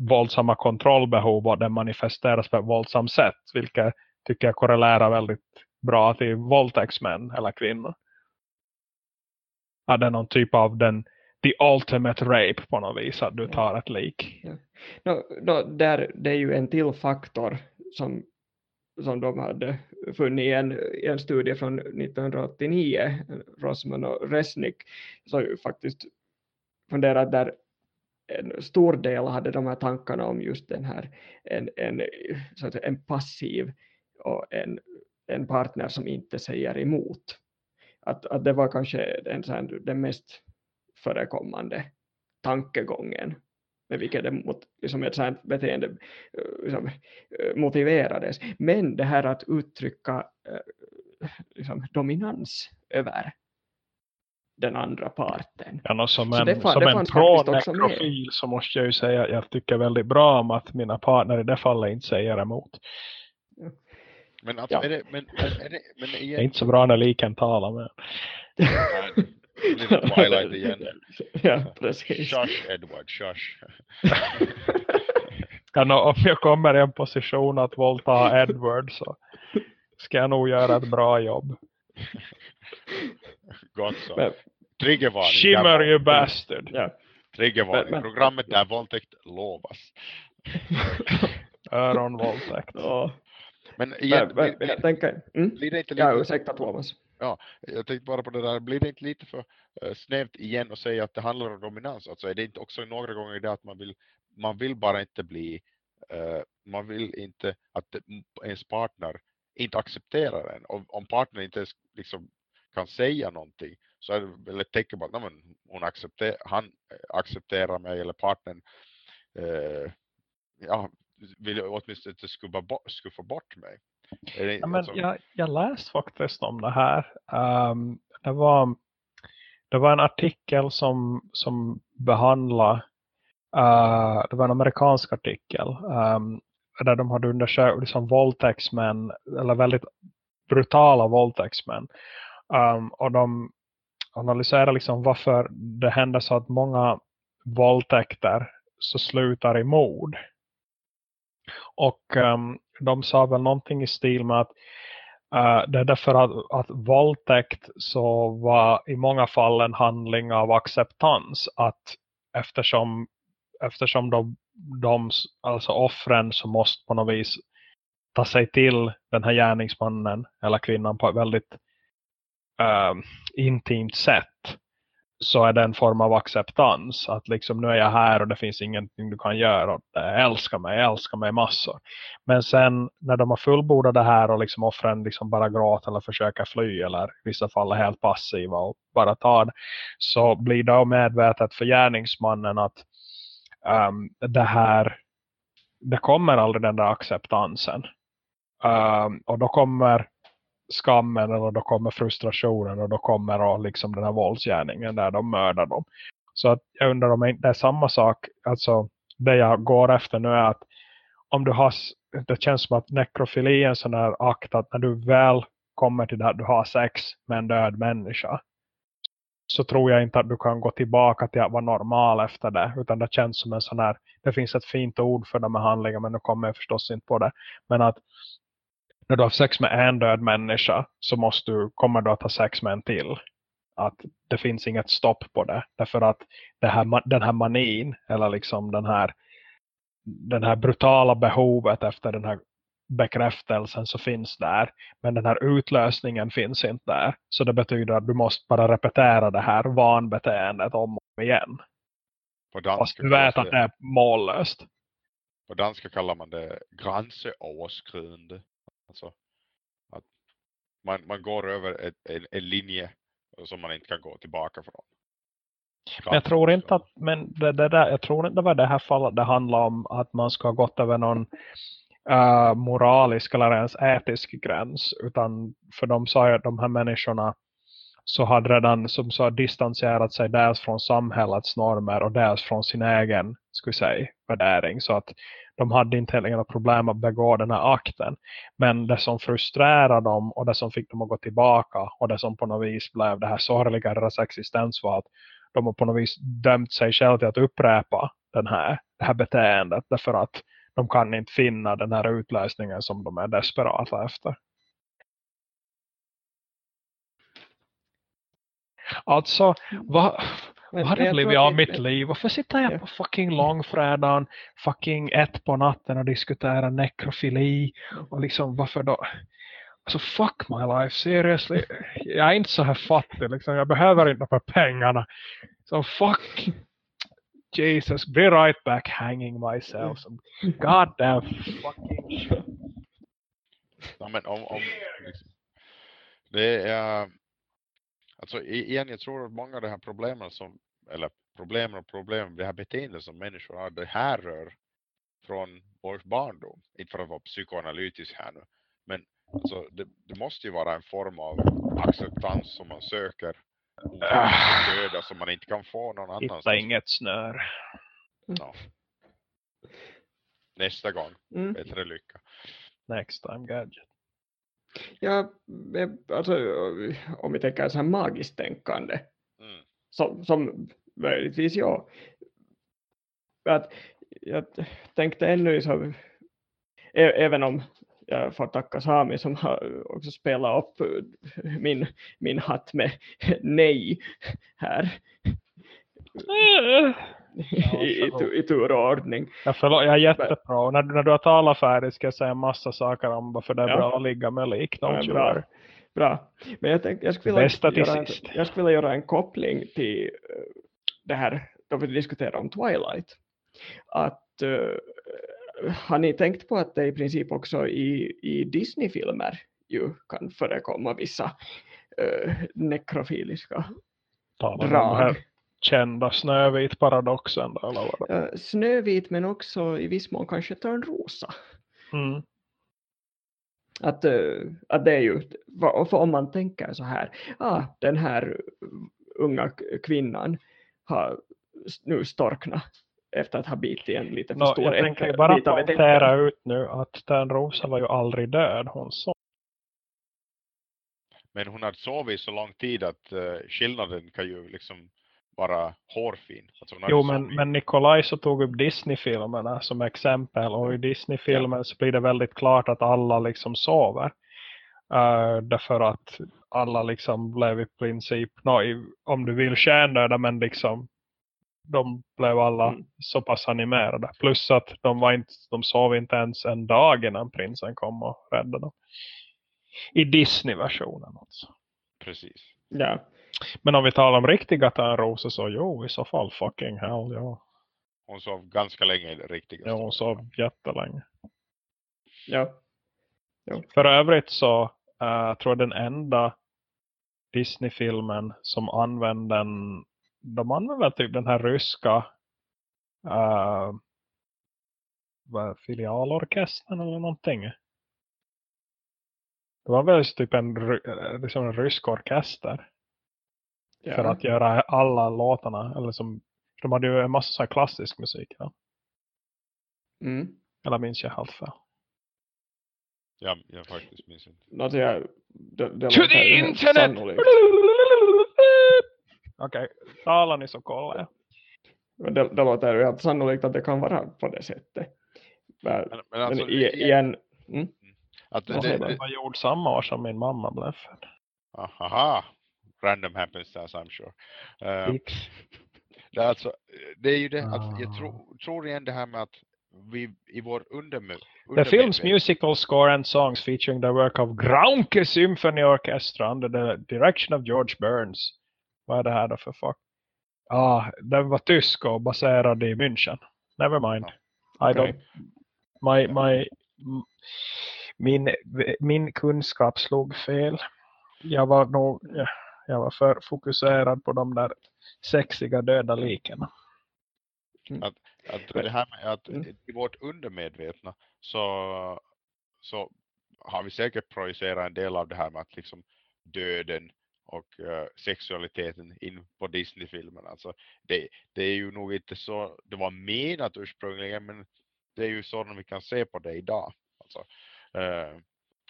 våldsamma kontrollbehov och den manifesteras på ett våldsamt sätt vilket tycker jag korrelerar väldigt bra till våldtäktsmän eller kvinnor. Att det är någon typ av den the ultimate rape på något vis att du tar ett lik. No, no, där, det är ju en till faktor som, som de hade funnit i en, i en studie från 1989, Rosman och Resnick, så ju faktiskt funderat där en stor del hade de här tankarna om just den här en, en, så att säga, en passiv och en, en partner som inte säger emot. Att, att det var kanske den, den mest förekommande tankegången med vilket det mot, liksom ett sådant beteende eh, liksom, eh, motiverades. Men det här att uttrycka eh, liksom, dominans över den andra parten. Ja, no, som en, det som det en pro-nekrofil så måste jag ju säga att jag tycker väldigt bra om att mina partner i det fallet inte säger emot. Men alltså, Ja. är det, men, är det, men Det är inte så bra när liken talar med. Lite Twilight igen. ja, precis. Shush Edward, shush. (laughs) Ja, no, om jag kommer i en position att våldta Edward så ska jag nog göra ett bra jobb. Gott så. Men- Triggervarning. Shimmer you bastard. Ja. Triggervarning. Men- men- Programmet där våldtäkt lovas. (laughs) Öronvåldtäkt. Ja. Men Men, igen, men, men jag tänker, mm? inte ja, lite, ursäkta Thomas ja, jag tänkte bara på det där, blir det inte lite för eh, snävt igen och säga att det handlar om dominans? Alltså är det inte också några gånger det att man vill, man vill bara inte bli, eh, man vill inte att ens partner inte accepterar en. Och om partnern inte ens liksom kan säga någonting så är det väl ett tecken på att nej, men hon accepter, han eh, accepterar mig eller partnern eh, ja, vill åtminstone inte skubba, skuffa bort mig. Ja, men jag, jag läste faktiskt om det här. Um, det, var, det var en artikel som, som behandlar uh, det var en amerikansk artikel um, där de hade undersökt liksom, våldtäktsmän eller väldigt brutala våldtäktsmän. Um, och de analyserar liksom varför det händer så att många våldtäkter så slutar i mord. Och um, de sa väl någonting i stil med att uh, det är därför att, att våldtäkt så var i många fall en handling av acceptans. Att eftersom, eftersom de, de alltså offren så måste på något vis ta sig till den här gärningsmannen eller kvinnan på ett väldigt uh, intimt sätt så är det en form av acceptans. Att liksom nu är jag här och det finns ingenting du kan göra. Jag älskar mig, älska älskar mig massor. Men sen när de har fullbordat det här och liksom offren liksom bara gråter eller försöker fly eller i vissa fall är helt passiva och bara tar det. Så blir det medvetet för gärningsmannen att um, det här det kommer aldrig den där acceptansen. Um, och då kommer skammen och då kommer frustrationen och då kommer liksom den här våldsgärningen där de mördar dem. Så att jag undrar om det är samma sak, alltså det jag går efter nu är att om du har, det känns som att nekrofili är en sån här akt att när du väl kommer till det att du har sex med en död människa så tror jag inte att du kan gå tillbaka till att vara normal efter det. Utan det känns som en sån här, det finns ett fint ord för de här handlingarna men nu kommer jag förstås inte på det. Men att när du har sex med en död människa så måste du, kommer du att ha sex med en till. Att det finns inget stopp på det. Därför att det här, den här manin eller liksom den här, den här brutala behovet efter den här bekräftelsen så finns där. Men den här utlösningen finns inte där. Så det betyder att du måste bara repetera det här vanbeteendet om och om igen. Fast du vet att det är mållöst. På danska kallar man det gränsöverskridande. Alltså, att man, man går över ett, en, en linje som man inte kan gå tillbaka från. Men jag tror inte att men det, det där, jag tror inte det var det här fallet det handlar om att man ska ha gått över någon uh, moralisk eller ens etisk gräns utan för de sa ju att de här människorna så hade redan som så distanserat sig dels från samhällets normer och dels från sin egen skulle säga, värdering så att de hade inte heller några problem att begå den här akten. Men det som frustrerade dem och det som fick dem att gå tillbaka och det som på något vis blev det här sorgliga deras existens var att de har på något vis dömt sig själva till att upprepa den här, det här beteendet därför att de kan inte finna den här utlösningen som de är desperata efter. Alltså, vad, vad har det blivit av mitt liv? Varför sitter jag på fucking långfredagen fucking ett på natten och diskuterar nekrofili? Och liksom varför då? Alltså fuck my life, seriously. Jag är inte så här fattig liksom. Jag behöver inte för pengarna. Så fuck. Jesus, be right back hanging myself. Some goddamn fucking shit. Ja, men om, om det är Alltså igen, jag tror att många av de här problemen som, eller problemen och problem, det här beteendet som människor har, det här rör från vår barndom. Inte för att vara psykoanalytisk här nu. Men alltså, det, det måste ju vara en form av acceptans som man söker. Ah. Döda som man inte kan få någon annanstans. Hitta inget snör. Ja. Nästa gång. Mm. Bättre lycka. Next time gadget. Ja, alltså, om vi tänker så här magiskt tänkande. Mm. Som, som möjligtvis jag. Att, jag tänkte ännu så, även om jag får tacka Sami som har också spelat upp min, min hatt med nej här. (laughs) I, i, i tur och ordning. Ja, förlåt, jag är jättebra. När, när du har talat färdigt ska jag säga en massa saker om varför det är ja. bra att ligga med lik. Ja, bra. Bra. Men jag, tänkte, jag, skulle vilja göra en, jag skulle vilja göra en koppling till eh, det här då vi diskuterar om Twilight. Att eh, har ni tänkt på att det i princip också i, i Disney-filmer ju kan förekomma vissa uh, nekrofiliska Talar drag. Kända Snövit-paradoxen. Eh, Snövit men också i viss mån kanske Törnrosa. mm. Att, eh, att det är ju, för om man tänker så här, ah, den här unga kvinnan har nu storknat efter att ha bitit en lite för Nå, stor jag tänker bara poängtera ut nu att Törnrosa var ju aldrig död. Hon sov. Men hon hade sovit så lång tid att uh, skillnaden kan ju liksom vara hårfin. Alltså Jo, men, men Nikolaj så tog upp Disney-filmerna som exempel. Och i Disney-filmen så blir det väldigt klart att alla liksom sover. Uh, därför att alla liksom blev i princip, nå, i, om du vill stjärndöda, men liksom de blev alla Mm. så pass animerade. Plus att de, var inte, de sov inte ens en dag innan prinsen kom och räddade dem. I Disney-versionen alltså. Precis. Ja, Men om vi talar om riktiga Törnrosor så jo, i så fall fucking hell, ja. Hon sov ganska länge i det riktiga Ja, hon sov jättelänge. ja, För övrigt så uh, tror jag den enda Disney-filmen som använde den, de använde typ den här ryska uh, filialorkestern eller någonting. Det var väl typ en, eh, liksom en rysk orkester ja. för att göra alla låtarna. Eller som, de hade ju en massa så här klassisk musik. Ja. Mm. Eller minns jag helt fel. Ja, jag faktiskt minns inte. Något jag, det, det To the internet! Okej, talar ni så kollar jag. Men Det, det låter ju helt sannolikt att det kan vara på det sättet. Men, Men, men alltså, men i, igen, mm, att vad det, det? Den var gjord samma år som min mamma blev född. aha, random happenstance I'm sure. Uh, det, är alltså, det är ju det att jag Ah. tror, igen det här med att vi i vår undermö, The film's musical score and songs featuring the work of Graunke Symphony Orchestra under the direction of George Burns. Vad är det här då för fuck? Ah, den var tysk och baserad i München. Never mind. I Okej. don't... My, my, min, min kunskap slog fel. Jag var nog... ja, Jag var för fokuserad på de där sexiga döda liken. att Men- det här med att Mm. i vårt undermedvetna så, så har vi säkert projicerat en del av det här med att liksom döden och eh, sexualiteten in på Disney-filmen. Alltså det, det är ju nog inte så det var menat ursprungligen men det är ju så vi kan se på det idag. Alltså, eh,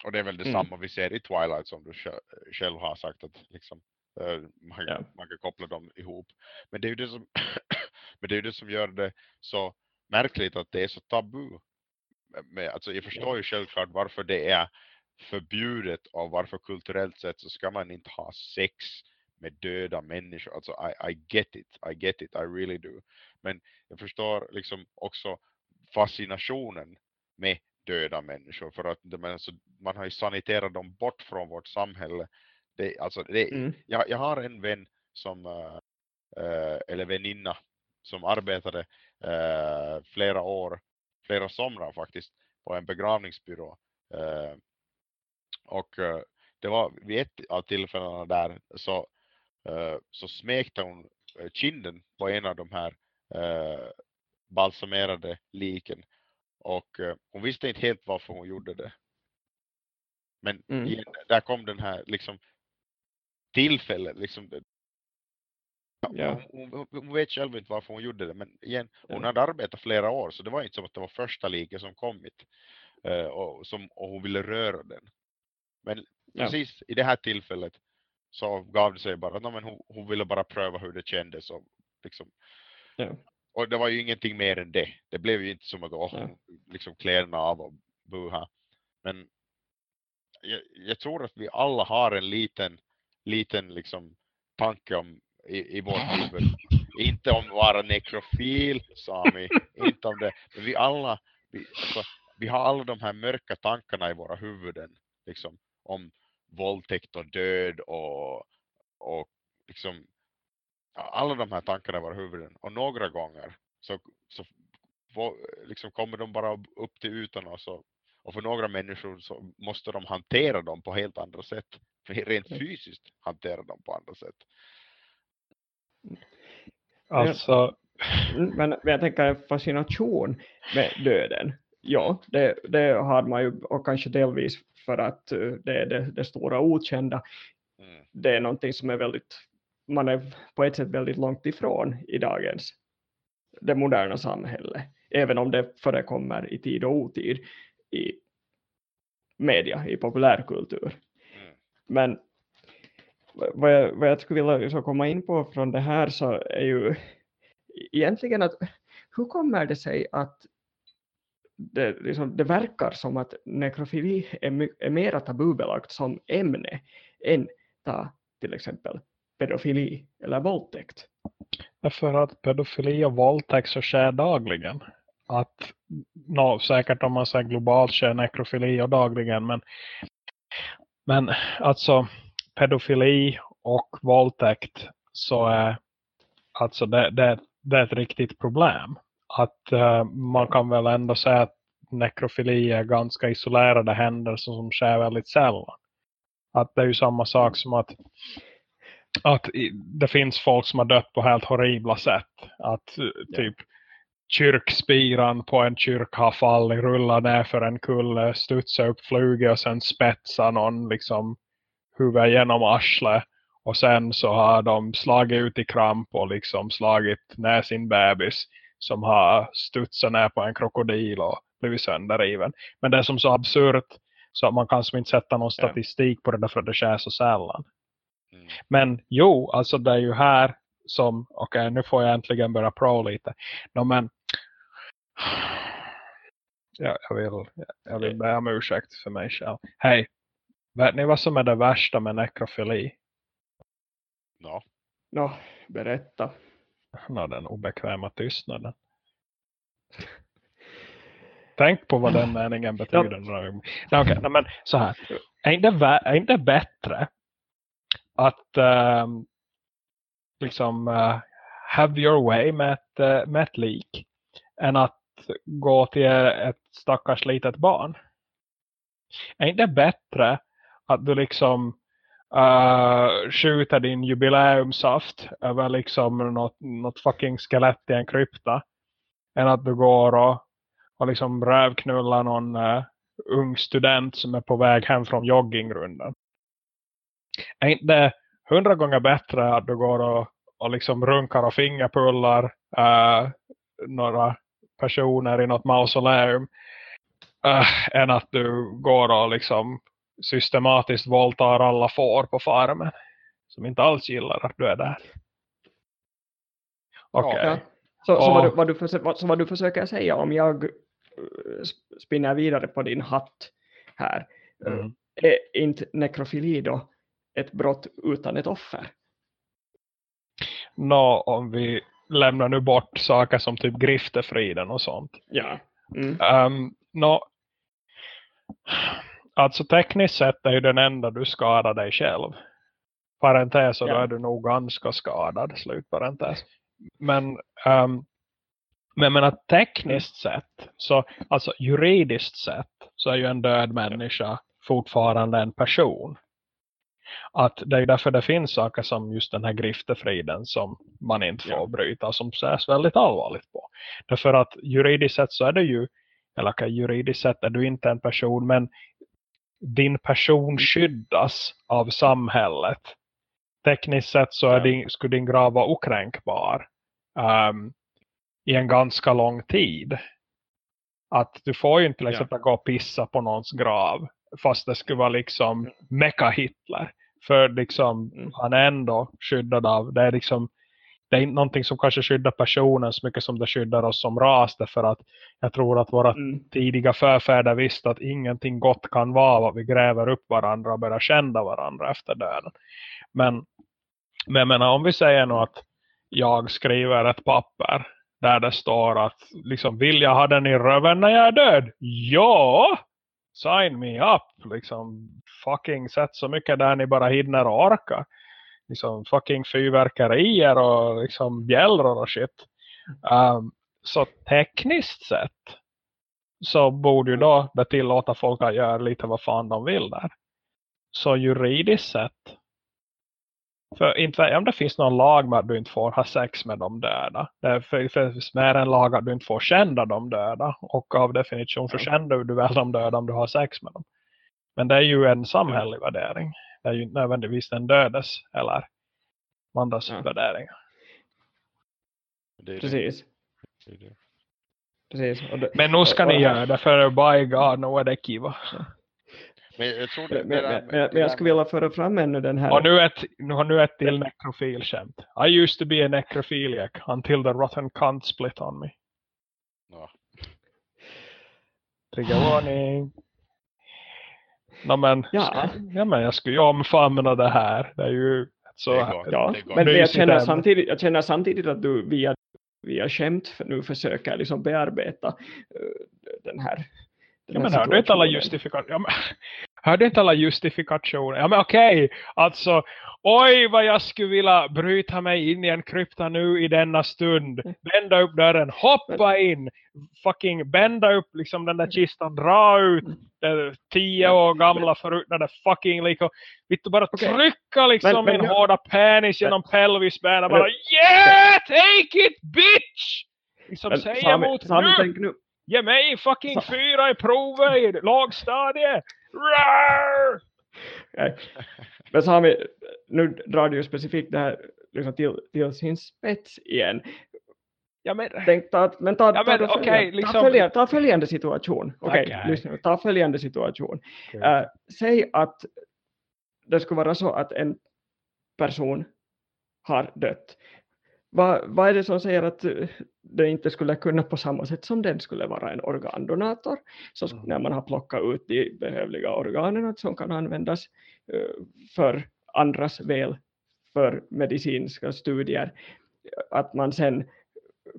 och det är väl Mm. detsamma vi ser i Twilight som du själv, har sagt att liksom, eh, man, Ja. man kan koppla dem ihop. Men det är ju det som, (coughs) men det, är det som gör det så märkligt att det är så tabu. Med, alltså jag förstår ju självklart varför det är förbjudet och varför kulturellt sett så ska man inte ha sex med döda människor. Alltså I, I get it, I get it, I really do. Men jag förstår liksom också fascinationen med döda människor för att men alltså, man har ju saniterat dem bort från vårt samhälle. Det, alltså, det, Mm. jag, jag har en vän som, eh, eller väninna som arbetade eh, flera år, flera somrar faktiskt, på en begravningsbyrå. Eh, och det var vid ett av tillfällena där så, så smekte hon kinden på en av de här balsamerade liken. Och eh, hon visste inte helt varför hon gjorde det. Men Mm. igen, där kom den här liksom tillfället liksom Ja. hon, hon, hon vet själv inte varför hon gjorde det, men igen, hon Ja. hade arbetat flera år, så det var inte som att det var första liket som kommit. eh, och, som, och hon ville röra den. Men Ja. precis i det här tillfället så gav det sig bara, men hon, hon ville bara pröva hur det kändes. Och, liksom, Ja. Och det var ju ingenting mer än det. Det blev ju inte åh, Ja. hon liksom kläderna av och buha. Men jag, jag tror att vi alla har en liten, liten liksom tanke om i, i vårt huvud. Inte om att vara nekrofil, Sami. Inte om det. Men vi alla, vi, alltså, vi har alla de här mörka tankarna i våra huvuden. Liksom, om våldtäkt och död och, och liksom alla de här tankarna var huvuden och några gånger så, så liksom kommer de bara upp till ytan och så och för några människor så måste de hantera dem på helt andra sätt. Rent fysiskt hantera dem på andra sätt. Alltså... Men, men jag tänker fascination med döden. Ja, det, det har man ju och kanske delvis för att eh, det är det, det stora okända. Mm. Det är någonting som är väldigt, man är på ett sätt väldigt långt ifrån i dagens det moderna samhället. Även om det förekommer i tid och otid i media, i populärkultur. Mm. Men vad jag, vad jag skulle vilja liksom komma in på från det här så är ju egentligen att hur kommer det sig att det, liksom, det verkar som att nekrofili är, är mera tabubelagt som ämne än ta till exempel pedofili eller våldtäkt? Därför att pedofili och våldtäkt så sker dagligen. Att no, säkert om man säger globalt sker nekrofili och dagligen men, men alltså pedofili och våldtäkt så är alltså det, det, det är ett riktigt problem. Att uh, man kan väl ändå säga att nekrofili är ganska isolerade händelser som sker väldigt sällan. Att det är ju samma sak som att att det finns folk som har dött på helt horribla sätt att typ kyrkspiran på en kyrka har fallit, rullat ner för en kulle, studsat upp fluga och sen spetsar någon liksom huvudet genom arslet. Och sen så har de slagit ut i kramp och liksom slagit ner sin bebis som har studsat ner på en krokodil och blivit sönderriven. Men det är som så absurt så att man kan som inte sätta någon statistik på det därför att det sker så sällan. Mm. Men jo, alltså det är ju här som, okej okay, nu får jag äntligen börja pro lite. No, men (sighs) Ja, jag vill, jag vill be om ursäkt för mig själv. Hej, vet ni vad som är det värsta med nekrofili? No. No, berätta. No, den obekväma tystnaden. (laughs) Tänk på vad den meningen betyder. Ja. Okej, okay, men så här. Är inte, är inte bättre att um, liksom uh, have your way med ett, uh, med ett lik än att gå till ett stackars litet barn. Är inte bättre att du liksom uh, skjuter din jubileumsaft över liksom något, något fucking skelett i en krypta än att du går och, och liksom rövknullar någon uh, ung student som är på väg hem från joggingrunden. Är inte hundra gånger bättre att du går och, och liksom runkar och fingerpullar uh, några personer i något mausoleum äh, än att du går och liksom systematiskt våldtar alla får på farmen som inte alls gillar att du är där. Okej. Okay. Ja. Så, så, vad du, vad du försöker, så vad du försöker säga om jag eh, spinner vidare på din hatt här mm. är inte nekrofili då ett brott utan ett offer? Nå, om vi lämnar nu bort saker som typ griftefriden och sånt. Ja. Mm. Um, no, alltså tekniskt sett är ju den enda du skadar dig själv. Parentes och ja. då är du nog ganska skadad, slutparentes. Men, um, men, men att tekniskt sett, så, alltså juridiskt sett, så är ju en död människa fortfarande en person att det är därför det finns saker som just den här griftefriden som man inte får ja. bryta som ses väldigt allvarligt på. Därför att juridiskt sett så är det ju eller juridiskt sett är du inte en person men din person mm. skyddas av samhället. Tekniskt sett så är din, skulle din grav vara okränkbar um, i en ganska lång tid. Att du får ju inte till exempel ja. gå och pissa på någons grav fast det skulle vara liksom mm. Mecka Hitler. För liksom, mm. han är ändå skyddad av, det är liksom, det är inte någonting som kanske skyddar personen så mycket som det skyddar oss som ras. För att jag tror att våra mm. tidiga förfäder visste att ingenting gott kan vara vad vi gräver upp varandra och börjar känna varandra efter döden. Men, men jag menar, om vi säger nu att jag skriver ett papper där det står att liksom, vill jag ha den i röven när jag är död? Ja! Sign me up. Liksom, fucking sätt så mycket där ni bara hinner och orkar. Liksom, fucking fyrverkerier och liksom bjällror och shit. Um, så tekniskt sett så borde ju då det tillåta folk att göra lite vad fan de vill där. Så juridiskt sett för inte om det finns någon lag med att du inte får ha sex med de döda. Det finns mer en lag att du inte får kända de döda. Och av definition så känner du väl de döda om du har sex med dem. Men det är ju en samhällelig värdering. Det är ju inte nödvändigtvis den dödes eller andras ja. värdering. Det Precis. Det. Det Precis. Det, Men nu ska ni göra det för by God, nu är det kiva. Men jag, tror det, men, men, men, men jag skulle vilja föra fram ännu den här. Och nu ett, nu har nu ett till nekrofilskämt. I used to be a necrophiliac until the rotten cunt split on me. Ja. Trigger warning. No, men, ja. ja, men jag skulle ju omfamna det här. Det är ju så det här. Ja, men jag känner, samtidigt, jag känner samtidigt att du via, via skämt för nu försöker liksom bearbeta uh, den här Ja, men hörde inte alla justifikationer? Ja, hörde inte alla justifikationer? Ja men okej, okay. alltså oj vad jag skulle vilja bryta mig in i en krypta nu i denna stund. Bända upp dörren, hoppa in, fucking bända upp liksom den där kistan, dra ut det tio år gamla förruttnade fucking liksom, vill du bara trycka liksom men, men, min ja. hårda penis genom pelvisbenen bara yeah, take it bitch! Liksom men, säga Sami, mot Sami, nu Ge mig fucking fyra i provet i lagstadiet! Nej. Men Sami, nu drar du ju specifikt det här liksom till, till sin spets igen. Ja, men, Tänk, ta, men ta, ja, men, ta, okay, följande, liksom... ta, följande, ta följande situation. Okej, okay, okay. lyssna, ta följande situation. Okay. Uh, säg att det skulle vara så att en person har dött vad, vad är det som säger att eh, det inte skulle kunna på samma sätt som den skulle vara en organdonator så mm. när man har plockat ut de behövliga organen som kan användas uh, för andras väl för medicinska studier att man sen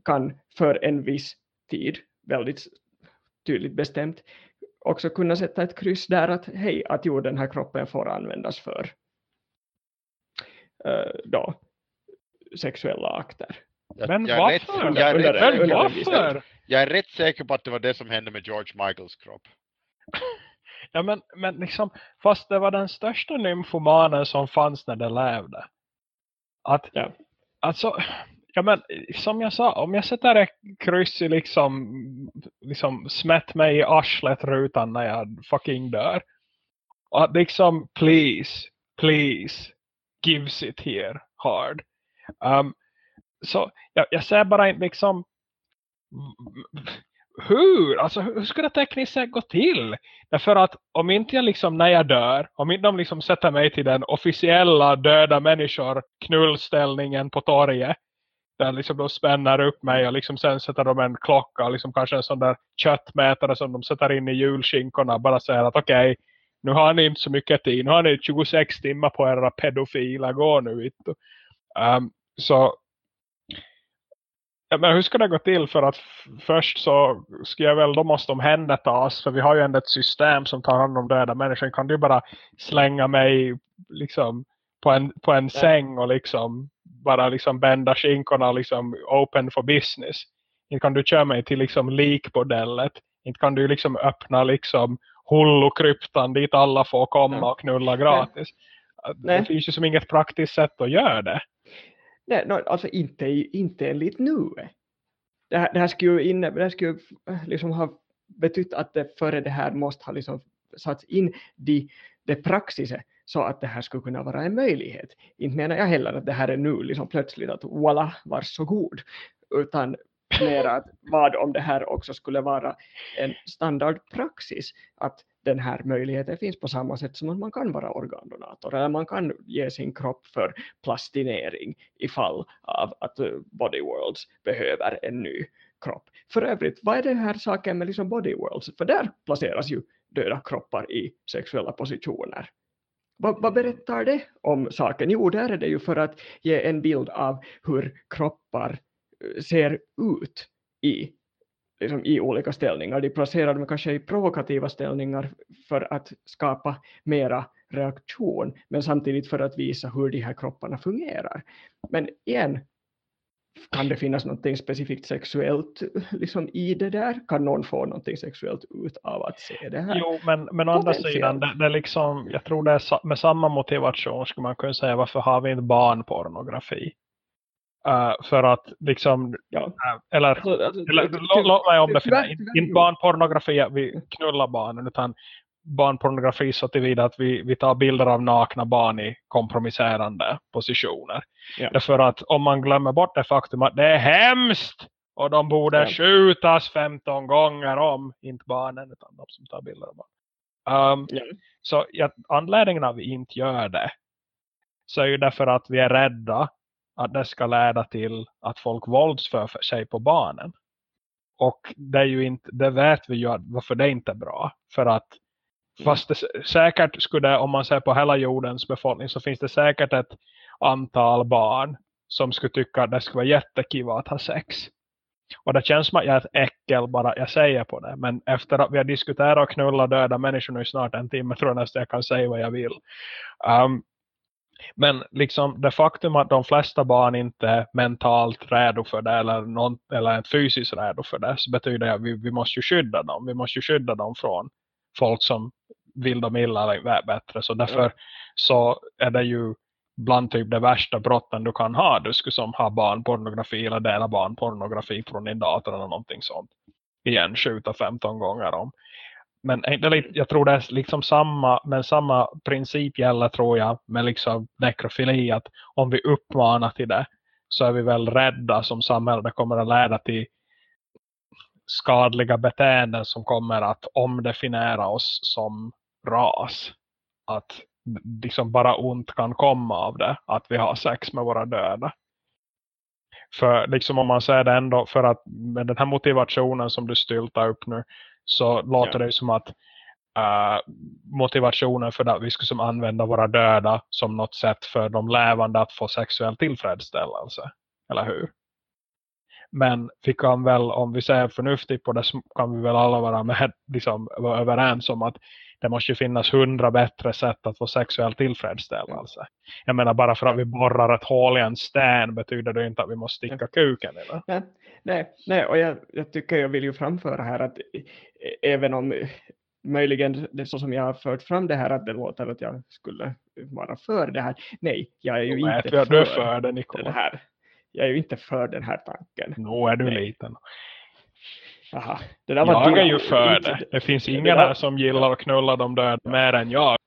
kan för en viss tid väldigt tydligt bestämt också kunna sätta ett kryss där att hej att jo den här kroppen får användas för uh, då sexuella akter. Men jag varför? Rätt, jag, är under, rätt, under, varför? jag är rätt säker på att det var det som hände med George Michaels kropp. (laughs) ja men, men liksom, fast det var den största nymfomanen som fanns när det levde. Att, ja. alltså, ja men som jag sa, om jag sätter ett kryss i liksom, liksom smätt mig i arslet rutan när jag fucking dör. Och att liksom, please, please, gives it here hard. Um, så jag, jag säger bara inte liksom hur? Alltså hur skulle det tekniskt sett gå till? Därför att om inte jag liksom när jag dör, om inte de liksom sätter mig till den officiella döda människor knullställningen på torget där liksom de spänner upp mig och liksom sen sätter de en klocka liksom kanske en sån där köttmätare som de sätter in i julskinkorna bara säger att okej, okay, nu har ni inte så mycket tid, nu har ni 26 timmar på era pedofila, gå nu inte. Um, så men hur ska det gå till för att först så ska jag väl, då måste de händertas för vi har ju ändå ett system som tar hand om döda människor. Kan du bara slänga mig liksom på en, på en ja. säng och liksom bara liksom bända skinkorna liksom open for business. Inte kan du köra mig till liksom likbordellet. Inte kan du liksom öppna liksom hullokryptan dit alla får komma och knulla gratis. Nej. Det finns ju som inget praktiskt sätt att göra det. Nej, no, alltså inte, inte enligt nu. Det här, det här skulle ju, inne, det här skulle eh, liksom ha betytt att det före det här måste ha liksom satts in de, det praxiset så att det här skulle kunna vara en möjlighet. Inte menar jag heller att det här är nu liksom plötsligt att voilà, varsågod. Utan mer att (laughs) vad om det här också skulle vara en standardpraxis att den här möjligheten finns på samma sätt som att man kan vara organdonator eller man kan ge sin kropp för plastinering ifall av att Bodyworlds Body Worlds behöver en ny kropp. För övrigt, vad är den här saken med liksom Body Worlds? För där placeras ju döda kroppar i sexuella positioner. Vad, vad, berättar det om saken? Jo, där är det ju för att ge en bild av hur kroppar eh, ser ut i liksom, i olika ställningar. De placerar dem kanske i provokativa ställningar för att skapa mera reaktion, men samtidigt för att visa hur de här kropparna fungerar. Men igen, kan det finnas något specifikt sexuellt liksom, i det där? Kan någon få något sexuellt ut av att se det här? Jo, men, men å andra sidan, det, det liksom, jag tror det är med samma motivation skulle man kunna säga varför har vi inte barnpornografi? Uh, för att liksom, ja. uh, eller, alltså, alltså, eller låt mig omdefiniera, inte barnpornografi vi knullar barnen utan barnpornografi så tillvida att vi, vi tar bilder av nakna barn i kompromisserande positioner. Ja. Därför att om man glömmer bort det faktum att det är hemskt och de borde ja. skjutas 15 gånger om, inte barnen utan de som tar bilder av barn. Um, ja. Så ja, anledningen att vi inte gör det så är ju därför att vi är rädda att det ska leda till att folk våldsför sig på barnen. Och det är ju inte, det vet vi ju varför det inte är bra. För att Mm. Fast det, säkert skulle om man ser på hela jordens befolkning så finns det säkert ett antal barn som skulle tycka att det skulle vara jättekiva att ha sex. Och det känns som att jag är ett äckel bara jag säger på det. Men efter att vi har diskuterat och knullat döda människor nu i snart en timme tror jag nästan jag kan säga vad jag vill. Um, men liksom det faktum att de flesta barn inte är mentalt redo för det eller, någon, eller fysiskt redo för det så betyder det att vi, vi måste skydda dem. Vi måste skydda dem från folk som vill de illa eller bättre. Så därför ja. så är det ju bland typ det värsta brotten du kan ha. Du skulle som ha barnpornografi eller dela barnpornografi från din dator eller någonting sånt. Igen, skjuta 15 gånger om. Men eh, jag tror det är liksom samma, men samma princip gäller tror jag med liksom nekrofili att om vi uppmanar till det så är vi väl rädda som samhälle. Det kommer att leda till skadliga beteenden som kommer att omdefiniera oss som ras. Att liksom bara ont kan komma av det. Att vi har sex med våra döda. För liksom om man säger det ändå, för att med den här motivationen som du styltar upp nu så låter ja. det som att uh, motivationen för att vi ska som använda våra döda som något sätt för de levande att få sexuell tillfredsställelse. Eller hur? Men vi kan väl, om vi ser förnuftigt på det så kan vi väl alla vara med, (laughs) liksom, vara överens om att det måste finnas hundra bättre sätt att få sexuell tillfredsställelse. Jag menar bara för att vi borrar ett hål i en sten betyder det inte att vi måste sticka kuken eller? Nej, nej, nej och jag, jag tycker jag vill ju framföra här att även om möjligen det så som jag har fört fram det här att det låter att jag skulle vara för det här. Nej, jag är ju inte för, du för det, det här. Jag är ju inte för den här tanken. Nu är du nej. liten. Aha, det där var jag är ju för det. Det finns ingen här som gillar att knulla de döda mer än jag.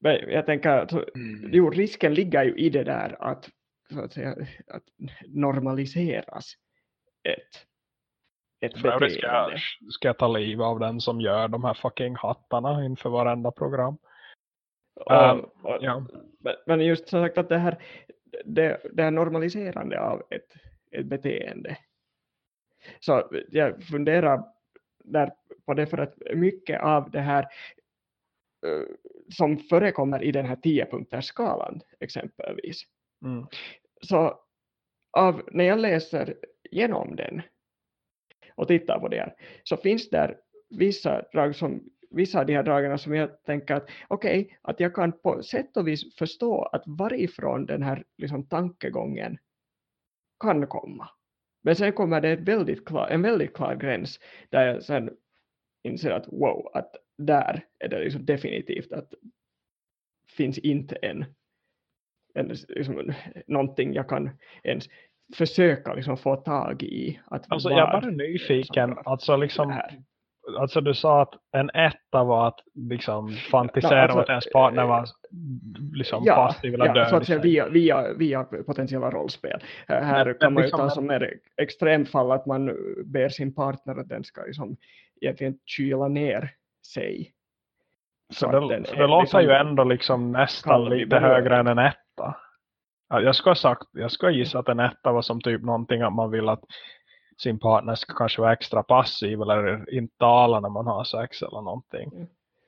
Men jag tänker att mm. jo, risken ligger ju i det där att, så att, säga, att normaliseras ett, ett beteende. Ska jag, ska jag ta liv av den som gör de här fucking hattarna inför varenda program? Och, um, och, ja. Men just sagt att det här, det, det här normaliserande av ett, ett beteende så jag funderar där på det för att mycket av det här uh, som förekommer i den här 10 skalan exempelvis. Mm. Så av, när jag läser genom den och tittar på det här så finns där vissa drag som vissa av de här dragarna som jag tänker att okej, okay, att jag kan på sätt och vis förstå att varifrån den här liksom, tankegången kan komma. Men sen kommer det ett väldigt klar, en väldigt klar gräns där jag sen inser att wow, att där är det liksom definitivt att finns inte en, en liksom, någonting jag kan ens försöka liksom få tag i. Att alltså jag är bara nyfiken, alltså liksom alltså du sa att en etta var att liksom fantisera alltså, att ens partner var liksom ja, passiv eller ja, död. så att säga via, via, via potentiella rollspel. Här men, kan man liksom, ju ta som mer extremt fall att man ber sin partner att den ska liksom egentligen kyla ner sig. Så, så det, den, det låter liksom, ju ändå liksom nästan lite högre än en etta. Jag skulle ha sagt, jag skulle gissa att en etta var som typ någonting att man vill att sin partner ska kanske vara extra passiv eller inte tala när man har sex eller någonting. Mm.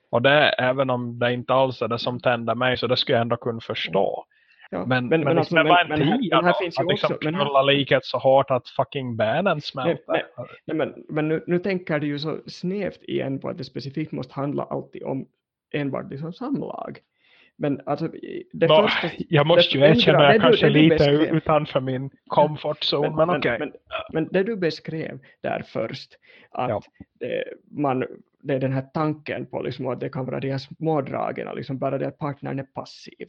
Och det, även om det inte alls är det som tänder mig så det skulle jag ändå kunna förstå. Ja, Men, men, men alltså, var en men här- tia men här då, finns ju att liksom också- men här- knulla liket så hårt att fucking benen smälter. nej. Nej, men men nu, nu tänker du ju så snävt igen på att det specifikt måste handla alltid om enbart liksom samlag. Men alltså, det Nå, första... (laughs) jag måste ju erkänna jag kanske du lite beskrev- utanför min comfort zone, men, okej. men, men det du beskrev där först, att Ja. det, man, det är den här tanken på liksom, att det kan vara de här smådragen, liksom bara det att partnern är passiv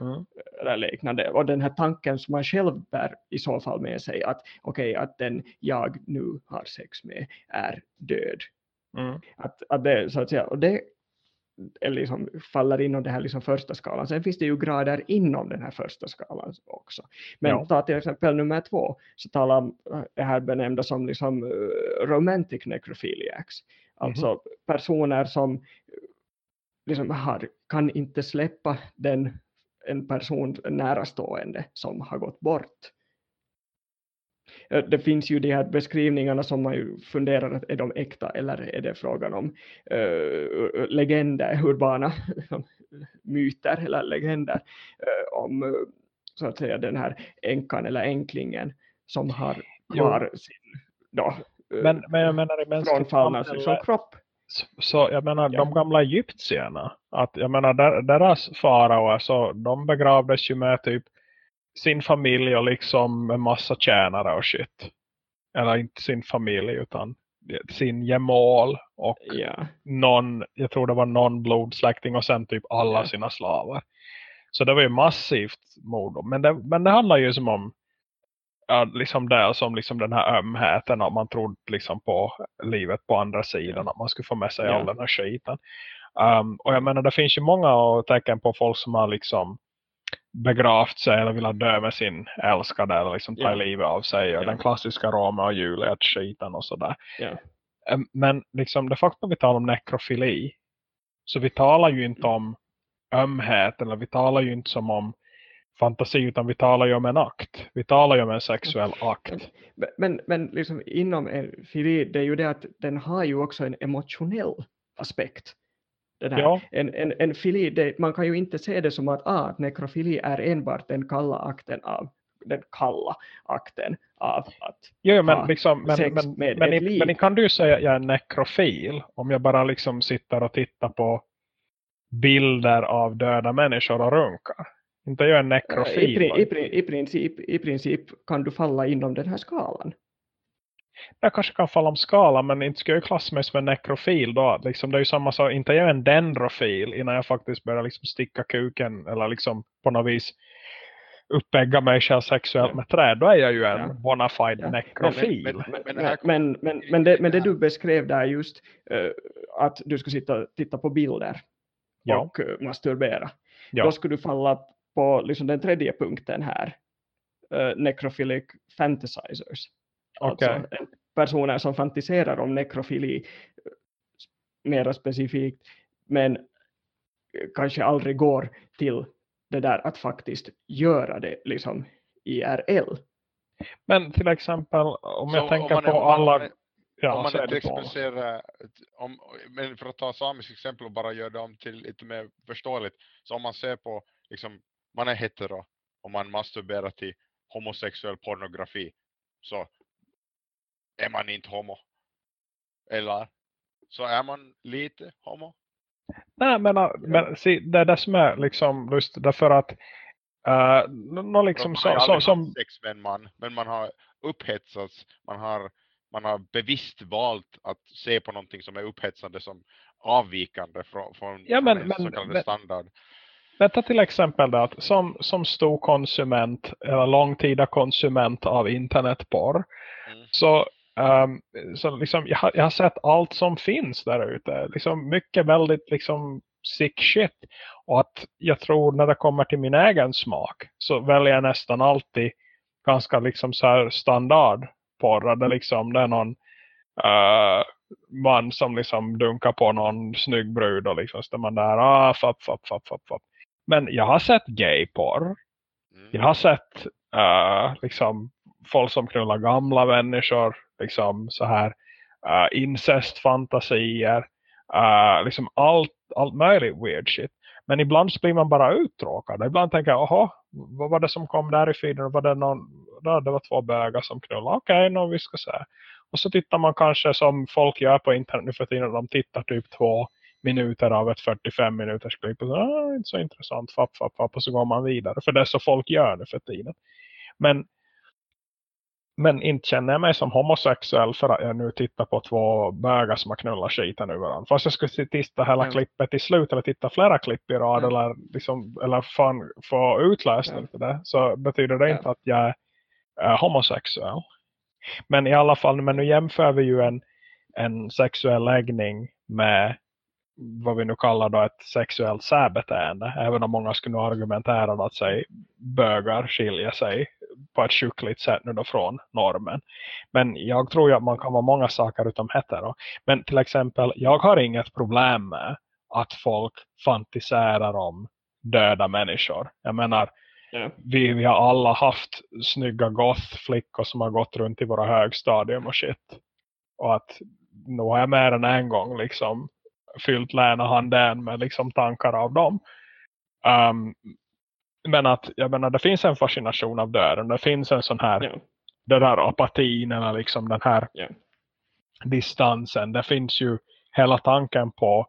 Mm. eller liknande. Och den här tanken som man själv bär i så fall med sig att okej, att den jag nu har sex med är död. Mm. Att, att det, så att säga, och det liksom, faller inom den här liksom första skalan. Sen finns det ju grader inom den här första skalan också. Men Ja. ta till exempel nummer två, så talar det här benämnda som liksom, eh, romantic necrophiliacs. Alltså personer som eh, liksom har, kan inte släppa den, en person närastående som har gått bort. Eh, Det finns ju de här beskrivningarna som man ju funderar att är de äkta eller är det frågan om uh, legender, urbana (laughs) myter eller legender eh, om så att säga den här änkan eller änklingen som har kvar sin då, Men, men jag menar i samhälle- som kropp. Så- Så jag menar, Ja. de gamla egyptierna, att jag menar, der, deras faraoer, så de begravdes ju med typ sin familj och liksom en massa tjänare och shit. Eller inte sin familj utan sin gemål och Ja. någon, jag tror det var någon blodsläkting och sen typ alla Ja. sina slavar. Så det var ju massivt mord. Men det, men det handlar ju som om ja, liksom det som liksom den här ömheten att man trodde liksom på livet på andra sidan att man skulle få med sig Ja. all den här skiten. Um, och jag menar det finns ju många tecken på folk som har liksom begravt sig eller vill ha dö med sin älskade eller liksom ta Ja. livet av sig och Ja. den klassiska Romeo och Juliet skiten och sådär. Em, Men liksom det faktum vi talar om nekrofili så vi talar ju inte om ömhet eller vi talar ju inte som om fantasi utan vi talar ju om en akt. Vi talar ju om en sexuell akt. Men- Men, men liksom inom fili, det är ju det att den har ju också en emotionell aspekt. Den här. Ja. En, en, en fili, det, man kan ju inte se det som att, ah, att nekrofili är enbart den kalla akten av den kalla akten av att Jo, jo, men, liksom, men, sex men, med men, ett i- liv. men i- kan du säga att jag är nekrofil om jag bara liksom sitter och tittar på bilder av döda människor och runkar? Inte jag är I, nekrofil. i, pri, i, princip, I princip kan du falla inom den här skalan. Jag kanske kan falla om skala men inte ska jag klassa mig som en nekrofil då. Liksom, det är ju samma sak, inte jag är en dendrofil innan jag faktiskt börjar liksom sticka kuken eller liksom på något vis uppägga mig själv sexuellt med träd. Då är jag ju en Ja. bona fide Ja. nekrofil. Men- Men, Men men, men, men, det, men det du beskrev där just eh, att du ska sitta titta på bilder Ja. och eh, masturbera. Ja. Då skulle du falla på liksom den tredje punkten här. Uh, necrophilic fantasizers. Okej. Alltså en- personer som fantiserar om nekrofili eh, mera specifikt men eh, kanske aldrig går till det där att faktiskt göra det liksom IRL. Men till exempel om Så jag tänker man på om man- alla... om man- Ja, om man är till det på. exempel ser, eh, ett- om, men för att ta samisk exempel och bara göra dem till lite mer förståeligt. Så om man ser på, liksom, man är hetero och man masturberar till homosexuell pornografi. Så är man inte homo. Eller så är man lite homo. Nej, men, men se, det är det som är liksom lustigt. Därför att uh, liksom För man har så, så, som... sex med en man. Men man har upphetsats. Man har, man har bevisst valt att se på någonting som är upphetsande som avvikande från, från, Ja, från men- en men- så kallad men- standard. Detta till exempel det att som, som stor konsument eller långtida konsument av internetporr Mm. så, ehm, så liksom, jag, har, jag har sett allt som finns där ute. Liksom mycket väldigt liksom sick shit. Och att jag tror när det kommer till min egen smak så väljer jag nästan alltid ganska liksom så här standard porr. Det, liksom, det är någon eh, man som liksom dunkar på någon snygg brud och liksom står man där, ah, fapp, fapp, fapp, fapp, fapp. Men jag har sett gayporr. Mm. Jag har sett eh, liksom folk som knullar gamla människor, liksom så här uh, incestfantasier, uh, liksom allt, allt möjligt weird shit. Men ibland så blir man bara uttråkad. Ibland tänker jag, jaha, vad var det som kom där i feeden? Var det, någon, ja, det var två bögar som knullade. Okej, okay, vi ska se. Och så tittar man kanske som folk gör på internet nu för tiden. De tittar typ två minuter av ett 45 minuters klipp. Och så, ah, inte så intressant, fapp, fapp, fapp. Och så går man vidare. För det är så folk gör nu för tiden. Men men inte känner jag mig som homosexuell för att jag nu tittar på två bögar som har knullat skiten ur varandra. Fast jag skulle titta hela mm. klippet i slut eller titta flera klipp i rad mm. eller, liksom, eller fan, få utlösning mm. för det. Så betyder det inte att jag är homosexuell. Men i alla fall, men nu jämför vi ju en, en sexuell läggning med vad vi nu kallar då ett sexuellt särbeteende. Även om många skulle argumentera att sig bögar skiljer sig på ett sjukligt sätt nu då från normen. Men jag tror ju att man kan vara många saker utom hetero. Men till exempel, jag har inget problem med att folk fantiserar om döda människor. Jag menar, yeah. vi, vi har alla haft snygga goth-flickor som har gått runt i våra högstadium och shit. Och att nu har jag mer än en gång liksom fyllt Lena Handén med liksom tankar av dem. Um, men att jag menar, det finns en fascination av döden. Det finns en sån här yeah. den där apatin eller liksom den här yeah. distansen. Det finns ju hela tanken på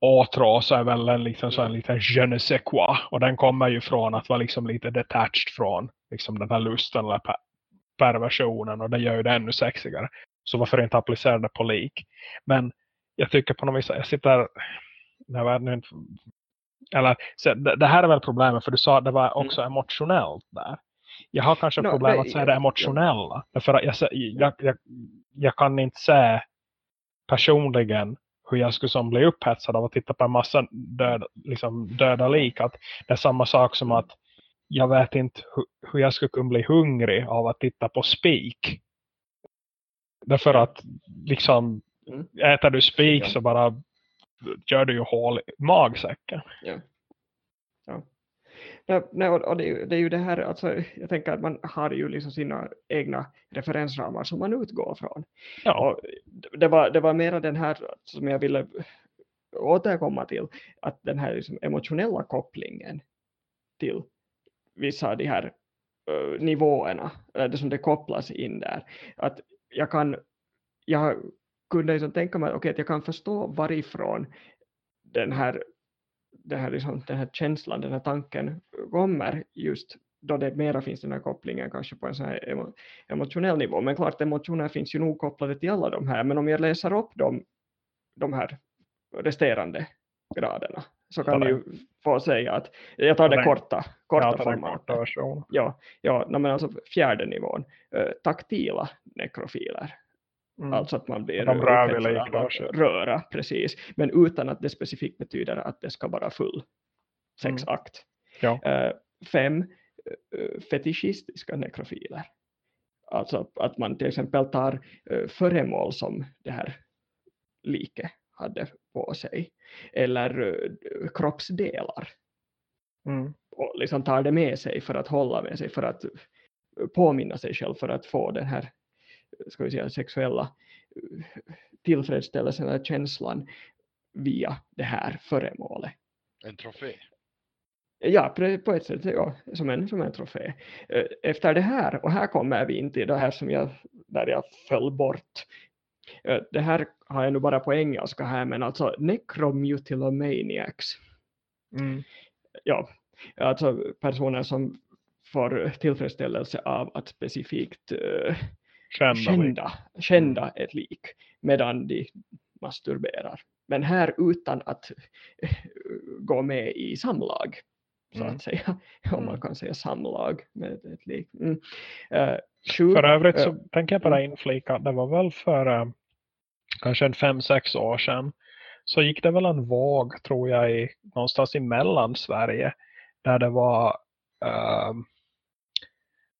Åtrås är väl en liten sån liten je ne sais quoi. Och den kommer ju från att vara liksom lite detached från liksom den här lusten eller perversionen. Och det gör ju det ännu sexigare. Så varför inte applicera det på lik? Men jag tycker på något vis, jag sitter, jag vet inte, eller så det, det, här är väl problemet för du sa att det var mm. också mm. emotionellt där. Jag har kanske no, problem att säga det emotionella. Ja. För att jag, jag, jag, jag kan inte säga personligen hur jag skulle som bli upphetsad av att titta på en massa död, liksom döda lik. Att det är samma sak som att jag vet inte hur, hur jag skulle kunna bli hungrig av att titta på spik. Därför att liksom Mm. Äter du spik ja. så bara gör du ju hål i magsäcken. Ja. ja. Nej, och det, är, det är ju det här, alltså, jag tänker att man har ju liksom sina egna referensramar som man utgår från. Ja. Och det, var, det var mera den här som jag ville återkomma till, att den här liksom emotionella kopplingen till vissa av de här uh, nivåerna, eller det som det kopplas in där. Att jag kan, jag kunde liksom tänka mig okay, att jag kan förstå varifrån den här, den, här liksom, den här känslan, den här tanken kommer just då det mera finns den här kopplingen kanske på en sån här emo, emotionell nivå. Men klart, emotioner finns ju nog kopplade till alla de här. Men om jag läser upp de, de här resterande graderna så kan du få säga att jag tar det korta, korta formatet. Ja, ja men alltså fjärde nivån, uh, taktila nekrofiler. Mm. Alltså att man blir De rör röra, precis. Men utan att det specifikt betyder att det ska vara full sexakt. Mm. Ja. Uh, fem, uh, fetischistiska nekrofiler. Alltså att man till exempel tar uh, föremål som det här like hade på sig. Eller uh, kroppsdelar. Mm. Och liksom tar det med sig för att hålla med sig, för att påminna sig själv, för att få den här ska vi säga, sexuella tillfredsställelsen eller känslan via det här föremålet. En trofé? Ja, på ett sätt ja, som, en, som en trofé. Eh, efter det här, och här kommer vi in till det här som jag, där jag föll bort. Eh, det här har jag nu bara på engelska här, men alltså necromutilomaniacs. Mm. Ja, alltså personer som får tillfredsställelse av att specifikt uh, kända, kända, mm. ett lik medan de masturberar. Men här utan att eh, (laughs) gå med i samlag så mm. att säga, (laughs) om man mm. kan säga samlag med ett lik. Mm. Uh, sju, för övrigt så uh, tänker jag bara inflika, det var väl för uh, kanske en fem, sex år sedan så gick det väl en våg tror jag i, någonstans i mellan Sverige där det var uh,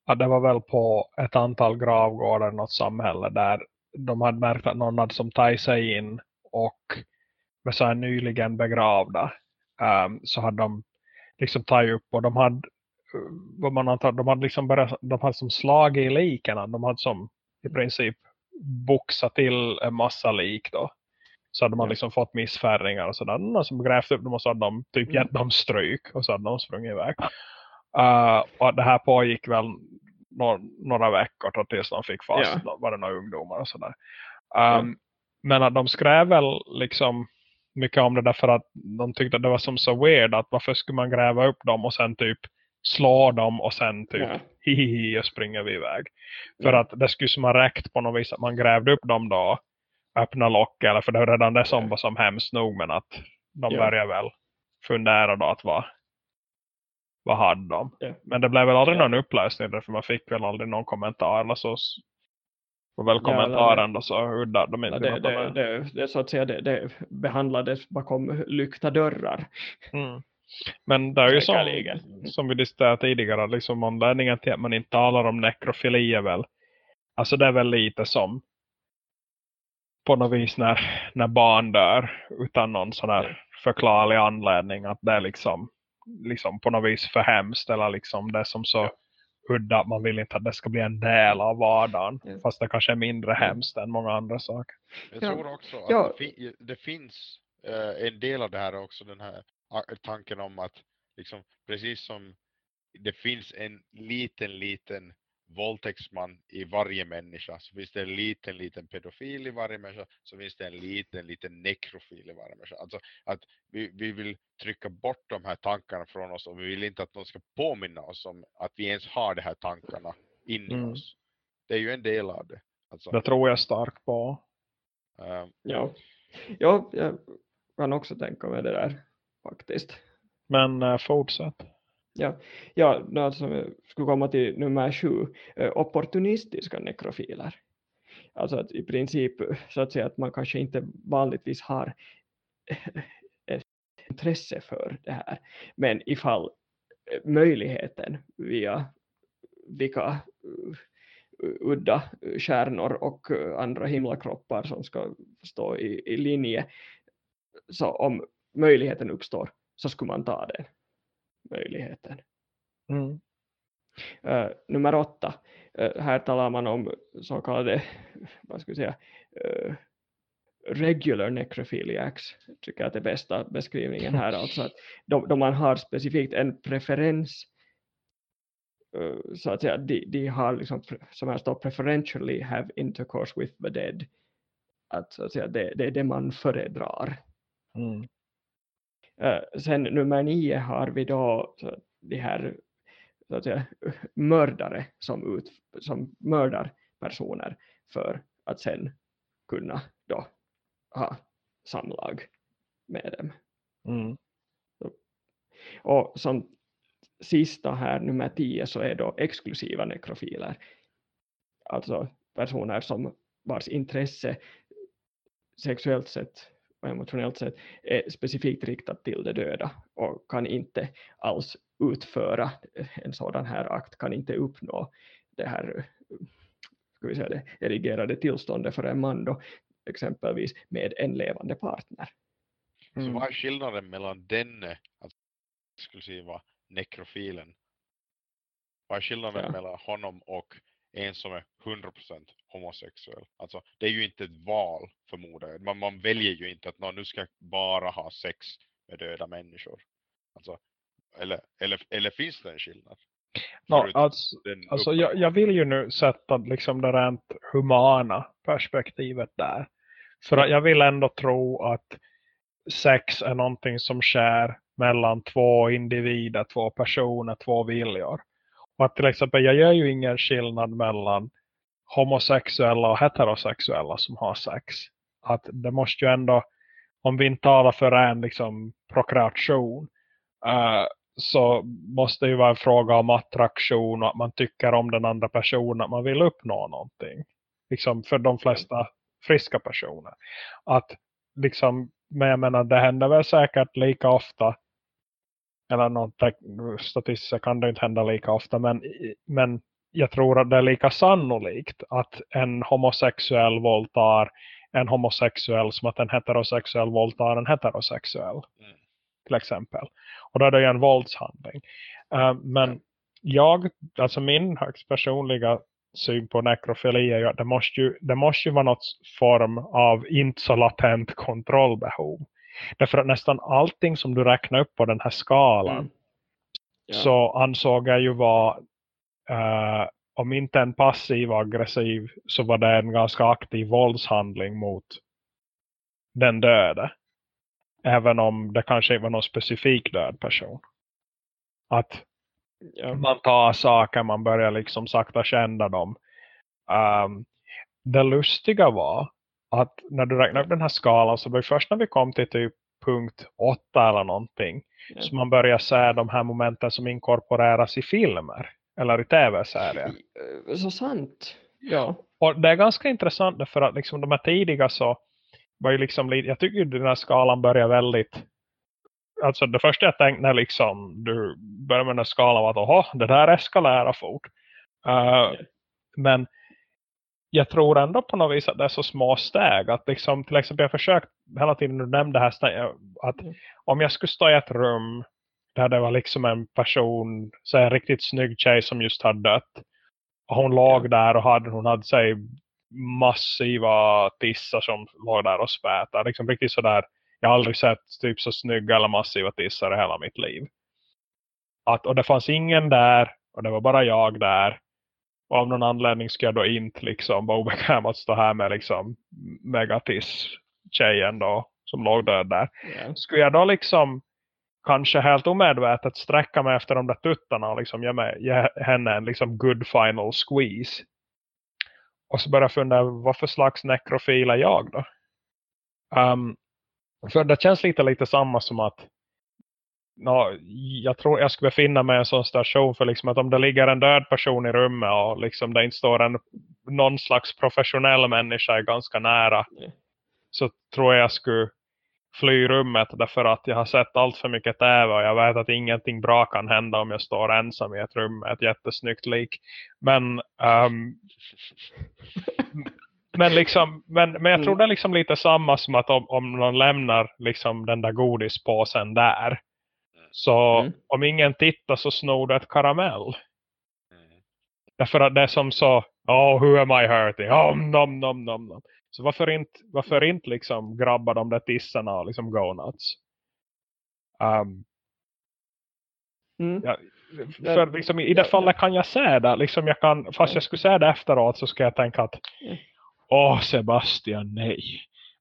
Ja, det var väl på ett antal gravgårdar i något samhälle där de hade märkt att någon hade som tagit sig in och så här nyligen begravda um, så hade de liksom tagit upp och de hade vad man antar, de hade liksom börjat, de hade som slagit i likarna, de hade som i princip boxat till en massa lik då Så hade man liksom fått missfärringar och sådär. Någon som grävt upp dem och så hade de typ Mm. gett dem stryk. Och så hade de sprungit iväg. Uh, och det här pågick väl några, några veckor då tills de fick fast. Ja. Då var det några ungdomar och sådär. Um, Men att de skrev väl liksom mycket om det därför att de tyckte att det var som så weird att varför skulle man gräva upp dem och sen typ slå dem och sen typ Ja. hihihi och springer vi iväg. För Ja. att det skulle som ha räckt på något vis att man grävde upp dem då öppna lock eller för det var redan det som var som hemskt nog men att de Ja. började väl fundera då att vad vad hade de? Ja. Men det blev väl aldrig Ja. någon upplösning därför man fick väl aldrig någon kommentar eller så var väl Ja, kommentaren då så udda att de Ja, inte det, något det, med. det, det, så att säga, det, det behandlades bakom lyckta dörrar. Mm. Men det är ju som, som vi diskuterade tidigare, liksom anledningen till att man inte talar om nekrofili är väl, alltså det är väl lite som på något vis när, när barn dör utan någon sån här förklarlig anledning att det är liksom, liksom på något vis för hemskt eller liksom det som så udda att man vill inte att det ska bli en del av vardagen Ja. fast det kanske är mindre Ja. hemskt än många andra saker. Jag Ja. tror också att Ja. det, fi- det finns eh, en del av det här är också den här tanken om att liksom precis som det finns en liten liten våldtäktsman i varje människa så finns det en liten liten pedofil i varje människa så finns det en liten liten nekrofil i varje människa. Alltså att vi, vi vill trycka bort de här tankarna från oss och vi vill inte att de ska påminna oss om att vi ens har de här tankarna in i Mm. oss. Det är ju en del av det. Alltså, Det tror jag starkt på. eh, Ja. ja, jag kan också tänka mig det där faktiskt. Men uh, fortsätt. Ja, ja då alltså, vi skulle komma till nummer sju, opportunistiska nekrofiler. Alltså att i princip så att säga att man kanske inte vanligtvis har ett intresse för det här. Men ifall möjligheten via vilka udda stjärnor och andra himlakroppar som ska stå i, i linje. Så om möjligheten uppstår så skulle man ta den möjligheten. Mm. Uh, nummer åtta. Uh, här talar man om så kallade, vad ska vi säga, uh, regular necrophiliacs. Jag tycker att det är bästa beskrivningen här. Alltså att då, då man har specifikt en preferens så att säga, de, de har liksom, som här står preferentially have intercourse with the dead. Att, så att säga, det, det är det man föredrar. Mm. Sen nummer nio har vi då de här så att säga, mördare som, ut, som mördar personer för att sen kunna då ha samlag med dem. Mm. Och som sista här, nummer tio, så är då exklusiva nekrofiler. Alltså personer som vars intresse sexuellt sett och emotionellt sett är specifikt riktat till det döda och kan inte alls utföra en sådan här akt, kan inte uppnå det här ska vi säga det, erigerade tillståndet för en man då exempelvis med en levande partner. Så Mm. vad är skillnaden mellan denne, alltså exklusiva nekrofilen? Vad är skillnaden Ja. mellan honom och en som är 100% homosexuell? Alltså det är ju inte ett val förmodar jag. Man, man väljer ju inte att "Nå, nu ska jag bara ha sex med döda människor. Alltså, eller, eller, eller finns det en skillnad? No, alltså, alltså jag, jag vill ju nu sätta liksom det rent humana perspektivet där. För att jag vill ändå tro att sex är någonting som sker mellan två individer, två personer, två viljor. Och att till exempel, jag gör ju ingen skillnad mellan homosexuella och heterosexuella som har sex. Att det måste ju ändå, om vi inte talar för en liksom prokreation, uh, så måste det ju vara en fråga om attraktion och att man tycker om den andra personen, att man vill uppnå någonting. Liksom för de flesta friska personer. Att liksom, men jag menar det händer väl säkert lika ofta eller något, statistiskt kan det inte hända lika ofta men, men jag tror att det är lika sannolikt att en homosexuell våldtar en homosexuell som att en heterosexuell våldtar en heterosexuell Mm. till exempel. Och då är det ju en våldshandling. Uh, men jag, alltså min högst personliga syn på nekrofili är ju att det måste ju, det måste ju vara något form av inte så latent kontrollbehov. Därför att nästan allting som du räknar upp på den här skalan Mm. Ja. så ansåg jag ju vara eh, om inte en passiv aggressiv så var det en ganska aktiv våldshandling mot den döde. Även om det kanske inte var någon specifik död person. Att ja. man tar saker, man börjar liksom sakta känna dem. Um, det lustiga var att när du räknar upp den här skalan så var det först när vi kom till typ punkt 8 eller någonting Ja. så man börjar se de här momenten som inkorporeras i filmer eller i tv-serier. Eh, Så sant. Ja. Och det är ganska intressant därför att liksom de här tidiga så var ju liksom jag tycker den här skalan börjar väldigt alltså det första jag tänkte när liksom du börjar med den här skalan var att det där eskalerar fort. Uh, men jag tror ändå på något vis att det är så små steg att liksom till exempel jag försökt hela tiden du nämnde här att Mm. om jag skulle stå i ett rum där det var liksom en person, så en riktigt snygg tjej som just hade dött och hon låg där och hade, hon hade sig massiva tissar som låg där och spätade. Liksom riktigt sådär, jag har aldrig sett typ så snygga eller massiva tissar i hela mitt liv. Att, och det fanns ingen där och det var bara jag där. Och av någon anledning ska jag då inte liksom vara obekväm att stå här med liksom megatiss tjejen då som låg död där. Ja. Skulle jag då liksom kanske helt omedvetet sträcka mig efter de där tuttarna och liksom ge, mig, ge henne en liksom good final squeeze. Och så börjar jag fundera, vad för slags nekrofil är jag då? Um, för det känns lite lite samma som att nå, jag tror jag skulle befinna mig i en sån station för liksom att om det ligger en död person i rummet och liksom det inte står en någon slags professionell människa ganska nära Ja. så tror jag jag skulle fly rummet därför att jag har sett allt för mycket tv och jag vet att ingenting bra kan hända om jag står ensam i ett rum med ett jättesnyggt lik. Men ehm, men liksom men, men jag tror Mm. det är liksom lite samma som att om, om någon lämnar liksom den där godispåsen där så Mm. om ingen tittar så snor du ett karamell. Mm. Därför att det är som så, oh who am I hurting? Oh, nom, nom, nom, nom. Så varför inte, varför inte liksom grabba de där tissarna och liksom go nuts? Um, Mm. ja, för liksom, i, det fallet kan jag säga det. Liksom jag kan, fast jag skulle säga det efteråt så ska jag tänka att åh Sebastian, nej.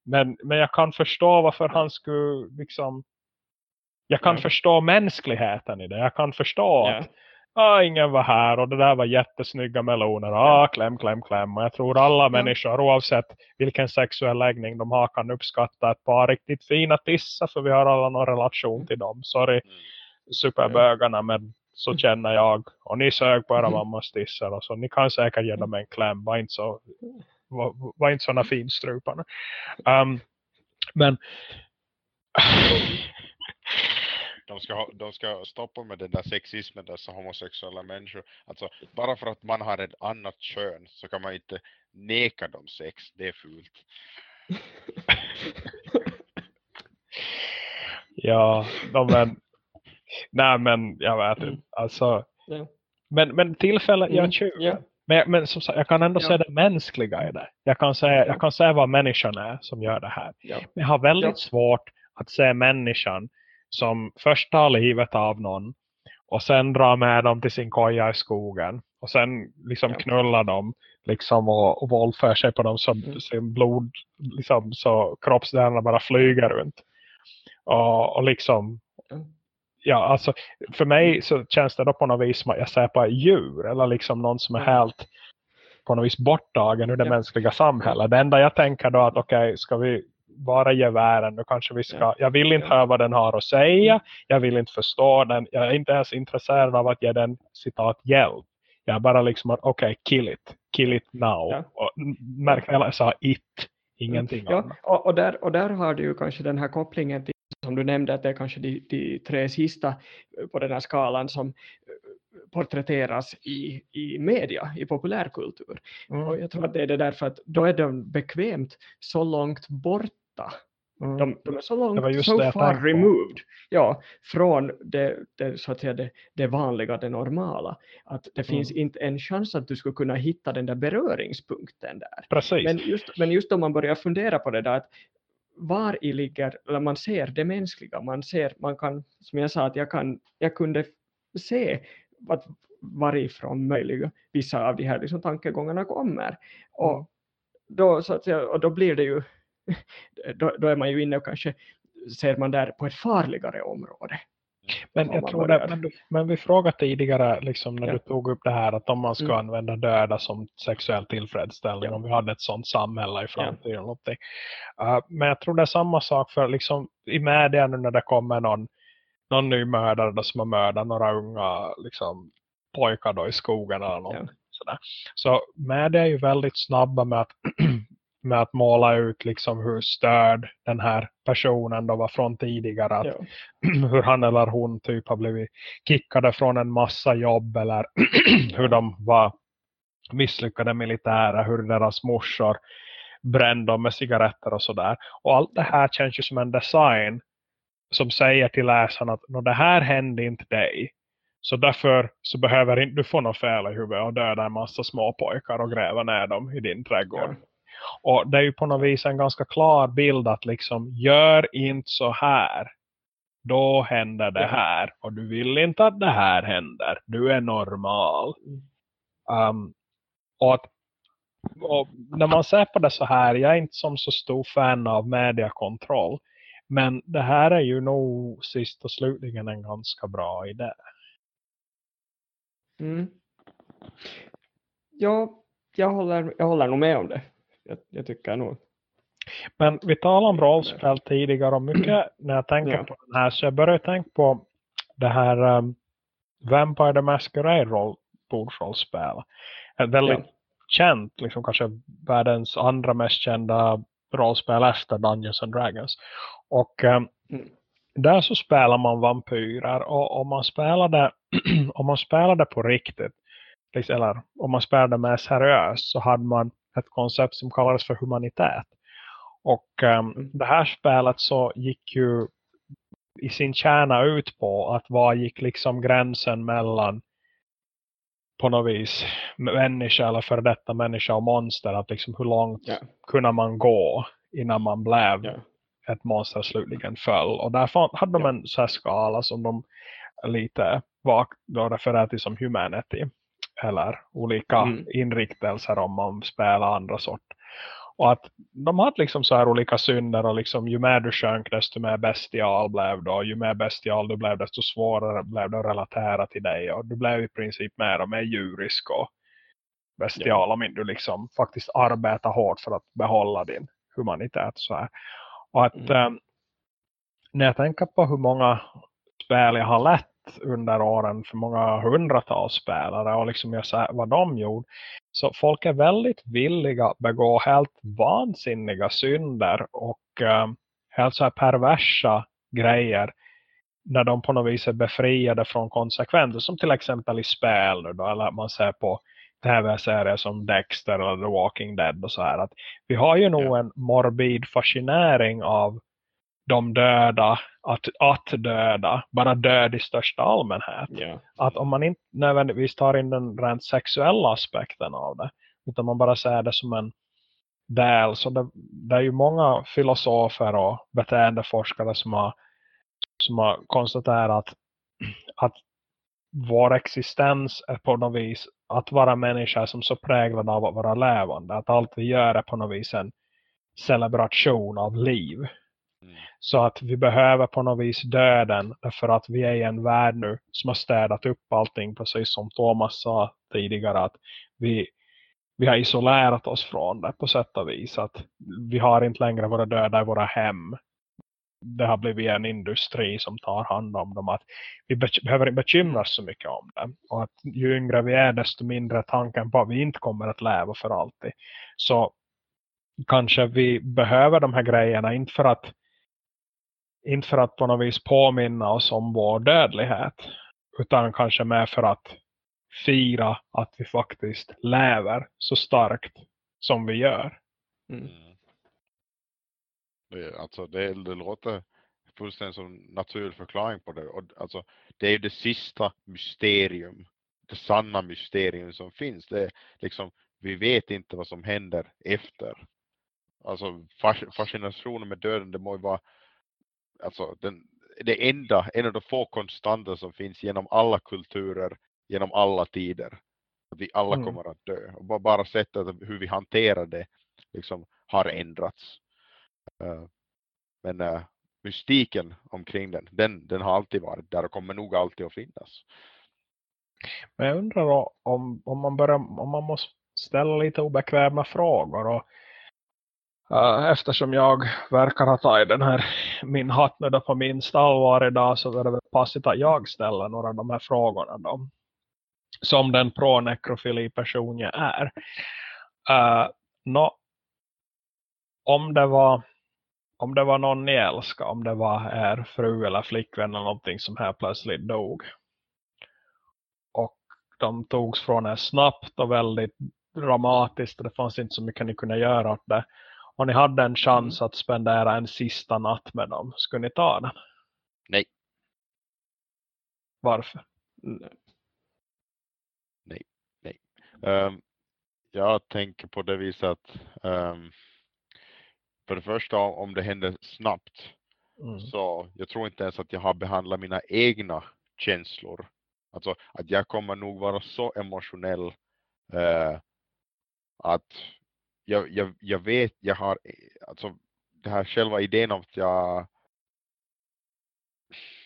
Men, men jag kan förstå varför han skulle liksom jag kan Ja. förstå mänskligheten i det. Jag kan förstå Ja. att ah, ingen var här och det där var jättesnygga meloner. Ah, kläm, kläm, kläm. Och jag tror alla människor oavsett vilken sexuell läggning de har kan uppskatta ett par riktigt fina tissar för vi har alla någon relation till dem. Sorry Mm. superbögarna men så känner jag. Och ni sög på era Mhm. mammas tissar och så. Ni kan säkert ge dem en kläm. Var inte så var, var inte sådana finstruparna. Um, men De ska, ha- de ska stoppa med den där sexismen dessa homosexuella människor. Alltså, bara för att man har ett annat kön så kan man inte neka dem sex. Det är fult. (laughs) ja, de men nej men jag vet Mm. inte. Alltså, Ja. men, men tillfället jag Mm, tjuver. ja. Men, men som sagt, jag kan ändå Ja. se det mänskliga i det. Jag kan säga, jag kan säga vad människan är som gör det här. Ja. Men jag har väldigt Ja. svårt att se människan som först tar livet av någon och sen drar med dem till sin koja i skogen och sen liksom Ja. knullar dem liksom och, och våldför sig på dem så Mm. sin blod liksom så kroppsdelarna bara flyger runt. Och, och liksom Ja. ja, alltså för mig så känns det då på något vis som att jag ser på djur eller liksom någon som är Mm. helt på något vis borttagen ur det Ja. mänskliga samhället. Det enda jag tänker då att okej, ska vi vara gevären, då kanske vi ska, Ja. jag vill inte höra vad den har att säga, Mm. jag vill inte förstå den, jag är inte ens intresserad av att ge den citat hjälp. Jag är bara liksom att okej, kill it, kill it now. Ja. Och märk väl jag sa it, ingenting Ja, annat. och, och, där, och där har du ju kanske den här kopplingen till, som du nämnde, att det är kanske de, de tre sista eh, på den här skalan som eh, porträtteras i, i media, i populärkultur. Och Mm. jag tror att det är det därför att då är de bekvämt så långt borta Mm. De, de är så långt, so far removed ja, från det, det, så att säga, det, det vanliga, det normala. Att det finns Mm. inte en chans att du skulle kunna hitta den där beröringspunkten där. Precis. Men just, men just om man börjar fundera på det där att var i ligger, eller man ser det mänskliga, man ser, man kan, som jag sa, att jag, kan, jag kunde se att varifrån möjliga vissa av de här liksom tankegångarna kommer. Och, Mm. då, så att säga, och då blir det ju, då, då är man ju inne och kanske ser man där på ett farligare område. Men om jag tror det, men, du, men vi frågade tidigare liksom, när Ja. du tog upp det här att om man ska Mm. använda döda som sexuell tillfredsställning Ja. om vi hade ett sånt samhälle i framtiden. någonting. Uh, men jag tror det är samma sak för liksom, i media nu när det kommer någon, någon ny mördare då som har mördat några unga liksom, pojkar då i skogen eller något. Ja. Sådär. Så media är ju väldigt snabba med att, (clears throat) med att måla ut liksom hur störd den här personen då var från tidigare. Att, Ja. (clears throat) hur han eller hon typ har blivit kickade från en massa jobb eller (clears throat) hur de var misslyckade militära, hur deras morsor brände dem med cigaretter och sådär. Och allt det här känns ju som en design som säger till läsaren att "Nå, det här hände inte dig. Så därför så behöver inte du få något fel i huvudet och döda en massa små pojkar och gräva ner dem i din trädgård. Ja. Och det är ju på något vis en ganska klar bild att liksom gör inte så här. Då händer det här. Och du vill inte att det här händer. Du är normal. Um, och, att, och när man ser på det så här. Jag är inte som så stor fan av mediekontroll. Men det här är ju nog sist och slutligen en ganska bra idé. Mm. Ja, jag håller, jag håller nog med om det. Jag, jag tycker nog. Men vi talade om rollspel tidigare och mycket när jag tänker Ja. på den här så jag börjar tänka på det här um, Vampire the Masquerade roll, bordsrollspel. Ett väldigt Ja. känt, liksom kanske världens andra mest kända rollspel efter Dungeons and Dragons. Och um, Mm. där så spelar man vampyrer och om man spelade (clears throat) om man spelade på riktigt liksom, eller om man spelade mer seriöst så hade man ett koncept som kallades för humanitet. Och um, det här spelet så gick ju i sin kärna ut på att vad gick liksom gränsen mellan på något vis människa eller för detta människa och monster. Att liksom hur långt Ja. kunde man gå innan man blev Ja. ett monster slutligen föll. Och därför hade de Ja. en så skala som de lite vagt då refererar till som humanity. Eller olika Mm. inriktelser om man spelar andra sort. Och att de hade liksom så här olika synder och liksom ju mer du sjönk desto mer bestial blev du. Och ju mer bestial du blev desto svårare blev det att relatera till dig. Och du blev i princip mer och mer djurisk och bestial om inte du liksom faktiskt arbetar hårt för att behålla din humanitet. Så här. Och att Mm. eh, när jag tänker på hur många spel jag har lett under åren för många hundratals spelare och liksom jag säger vad de gjorde. Så folk är väldigt villiga att begå helt vansinniga synder och eh, helt så här perversa grejer när de på något vis är befriade från konsekvenser som till exempel i spel nu då, eller man ser på tv-serier som Dexter eller The Walking Dead och så här att vi har ju nog en morbid fascinering av de döda, att, att döda, bara död i största allmänhet. Ja. att om man inte nödvändigtvis tar in den rent sexuella aspekten av det utan man bara ser det som en del. Så det, det är ju många filosofer och beteendeforskare som har, som har konstaterat att vår existens är på något vis att vara människa som så präglad av att vara levande att allt vi gör är på något vis en celebration av liv Mm. så att vi behöver på något vis döden för att vi är i en värld nu som har städat upp allting precis som Thomas sa tidigare att vi, vi har isolerat oss från det på sätt och vis att vi har inte längre våra döda i våra hem. Det har blivit en industri som tar hand om dem att vi be- behöver inte bekymra oss så mycket om det. Och att ju yngre vi är desto mindre tanken på att vi inte kommer att leva för alltid. Så kanske vi behöver de här grejerna inte för att inte för att på något vis påminna oss om vår dödlighet utan kanske mer för att fira att vi faktiskt lever så starkt som vi gör. Mm. Mm. Det, alltså det, det låter fullständigt som naturlig förklaring på det. Och, alltså, det är ju det sista mysterium, det sanna mysterium som finns. Det är liksom, vi vet inte vad som händer efter. Alltså fascinationen med döden, det må ju vara alltså den, det enda, en av de få konstanter som finns genom alla kulturer, genom alla tider. Att vi alla mm. kommer att dö. Och bara, bara sättet hur vi hanterar det liksom har ändrats. Uh, men uh, mystiken omkring den, den, den har alltid varit där och kommer nog alltid att finnas. Men jag undrar då, om, om, man börjar, om man måste ställa lite obekväma frågor och uh, eftersom jag verkar ha tagit den här min hatt nu på min allvar idag så är det väl passigt att jag ställer några av de här frågorna då. Som den pro-nekrofili-person jag är. Äh, uh, no, om det var om det var någon ni älskar, om det var er fru eller flickvän eller någonting som här plötsligt dog. Och de togs från er snabbt och väldigt dramatiskt och det fanns inte så mycket ni kunde göra åt det. Och ni hade en chans mm. att spendera en sista natt med dem. Skulle ni ta den? Nej. Varför? Nej. Nej. Um, jag tänker på det viset att um, för det första om det händer snabbt mm. så jag tror inte ens att jag har behandlat mina egna känslor. Alltså att jag kommer nog vara så emotionell uh, att jag, jag, jag vet, jag har, eh, alltså det här själva idén om att jag,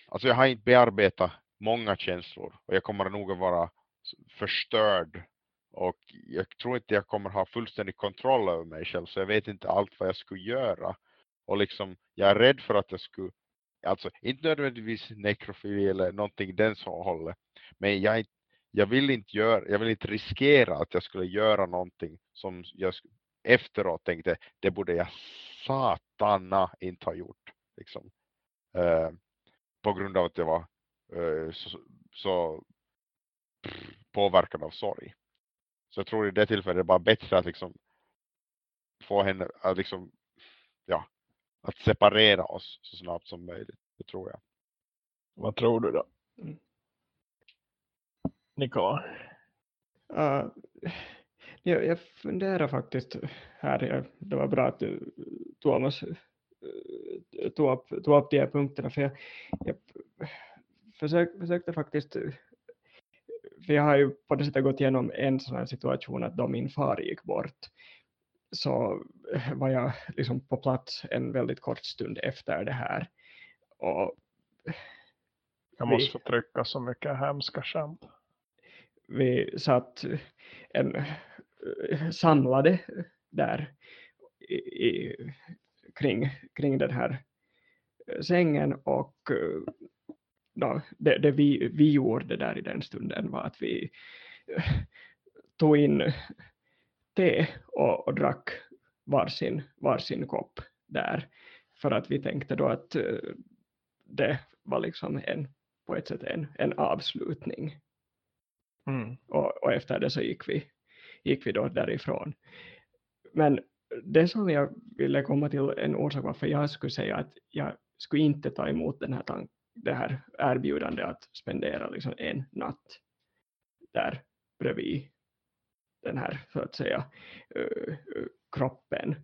alltså jag har inte bearbetat många känslor och jag kommer nog att vara förstörd och jag tror inte jag kommer ha fullständig kontroll över mig själv så jag vet inte allt vad jag skulle göra. Och liksom jag är rädd för att jag skulle alltså inte nödvändigtvis nekrofili eller någonting den så hållet men jag, jag vill inte göra jag vill inte riskera att jag skulle göra någonting som jag efteråt tänkte det borde jag satana inte ha gjort liksom. Uh, på grund av att jag var uh, så, så påverkad av sorg. Så jag tror i det tillfället är det bara bättre att liksom få henne att liksom ja, att separera oss så snabbt som möjligt. Det tror jag. Vad tror du då? Mm. Nikola? Uh, jag, jag funderar faktiskt här, det var bra att Thomas eh, tog upp, tog upp de här punkterna för jag, jag försök, försökte faktiskt för jag har ju på det sättet gått igenom en sån här situation att då min far gick bort. Så var jag liksom på plats en väldigt kort stund efter det här. Och jag måste vi, trycka så mycket hemska skämt. Vi satt en samlade där i, i, kring, kring den här sängen och då, det, det vi, vi gjorde där i den stunden var att vi tog in te och, och drack varsin, varsin kopp där för att vi tänkte då att det var liksom en, på ett sätt en, en avslutning. Mm. Och, och, efter det så gick vi, gick vi då därifrån. Men det som jag ville komma till en orsak varför jag skulle säga att jag skulle inte ta emot den här tank, det här erbjudandet att spendera liksom en natt där bredvid den här så att säga kroppen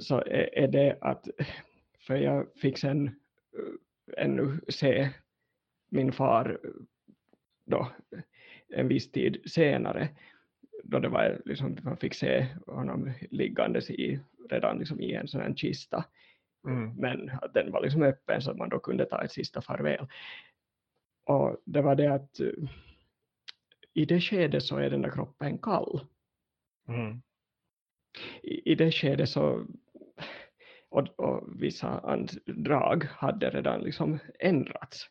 så är, det att för jag fick sen ännu se min far då en viss tid senare då det var liksom, man fick se honom liggandes i, redan liksom i en sån här kista. Mm. Men att den var liksom öppen så att man då kunde ta ett sista farväl. Och det var det att uh, i det skedet så är den där kroppen kall. Mm. I, I det skedet så och, och vissa drag hade redan liksom ändrats.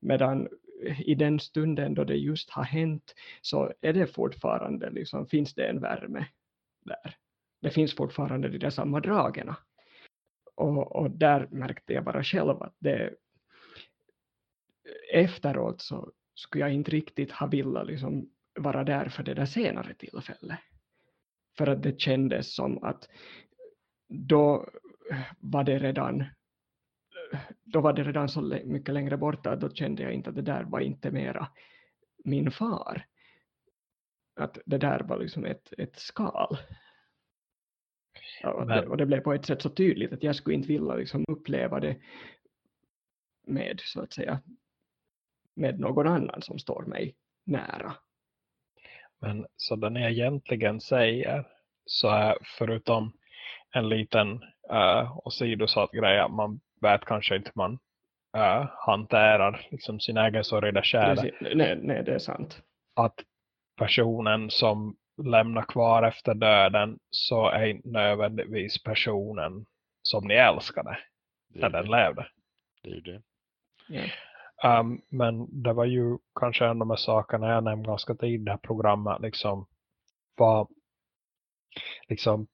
Medan i den stunden då det just har hänt så är det fortfarande liksom, finns det en värme där. Det finns fortfarande de där samma dragen. Och, och där märkte jag bara själv att det efteråt så skulle jag inte riktigt ha velat liksom vara där för det där senare tillfället. För att det kändes som att då var det redan då var det redan så mycket längre borta att då kände jag inte att det där var inte mera min far. Att det där var liksom ett, ett skal. och, det, och det blev på ett sätt så tydligt att jag skulle inte vilja liksom uppleva det med så att säga med någon annan som står mig nära. Men så den jag egentligen säger så är förutom en liten uh, och sidosatt grej att man vet kanske inte man uh, hanterar liksom sin egen sorg skälet. Nej, nej, det är sant. Att personen som lämnar kvar efter döden så är inte nödvändigtvis personen som ni älskade när den levde. Det är ju det. Yeah. Um, men det var ju kanske en av de här sakerna jag nämnde ganska tidigt i det här programmet. Liksom, vad, liksom,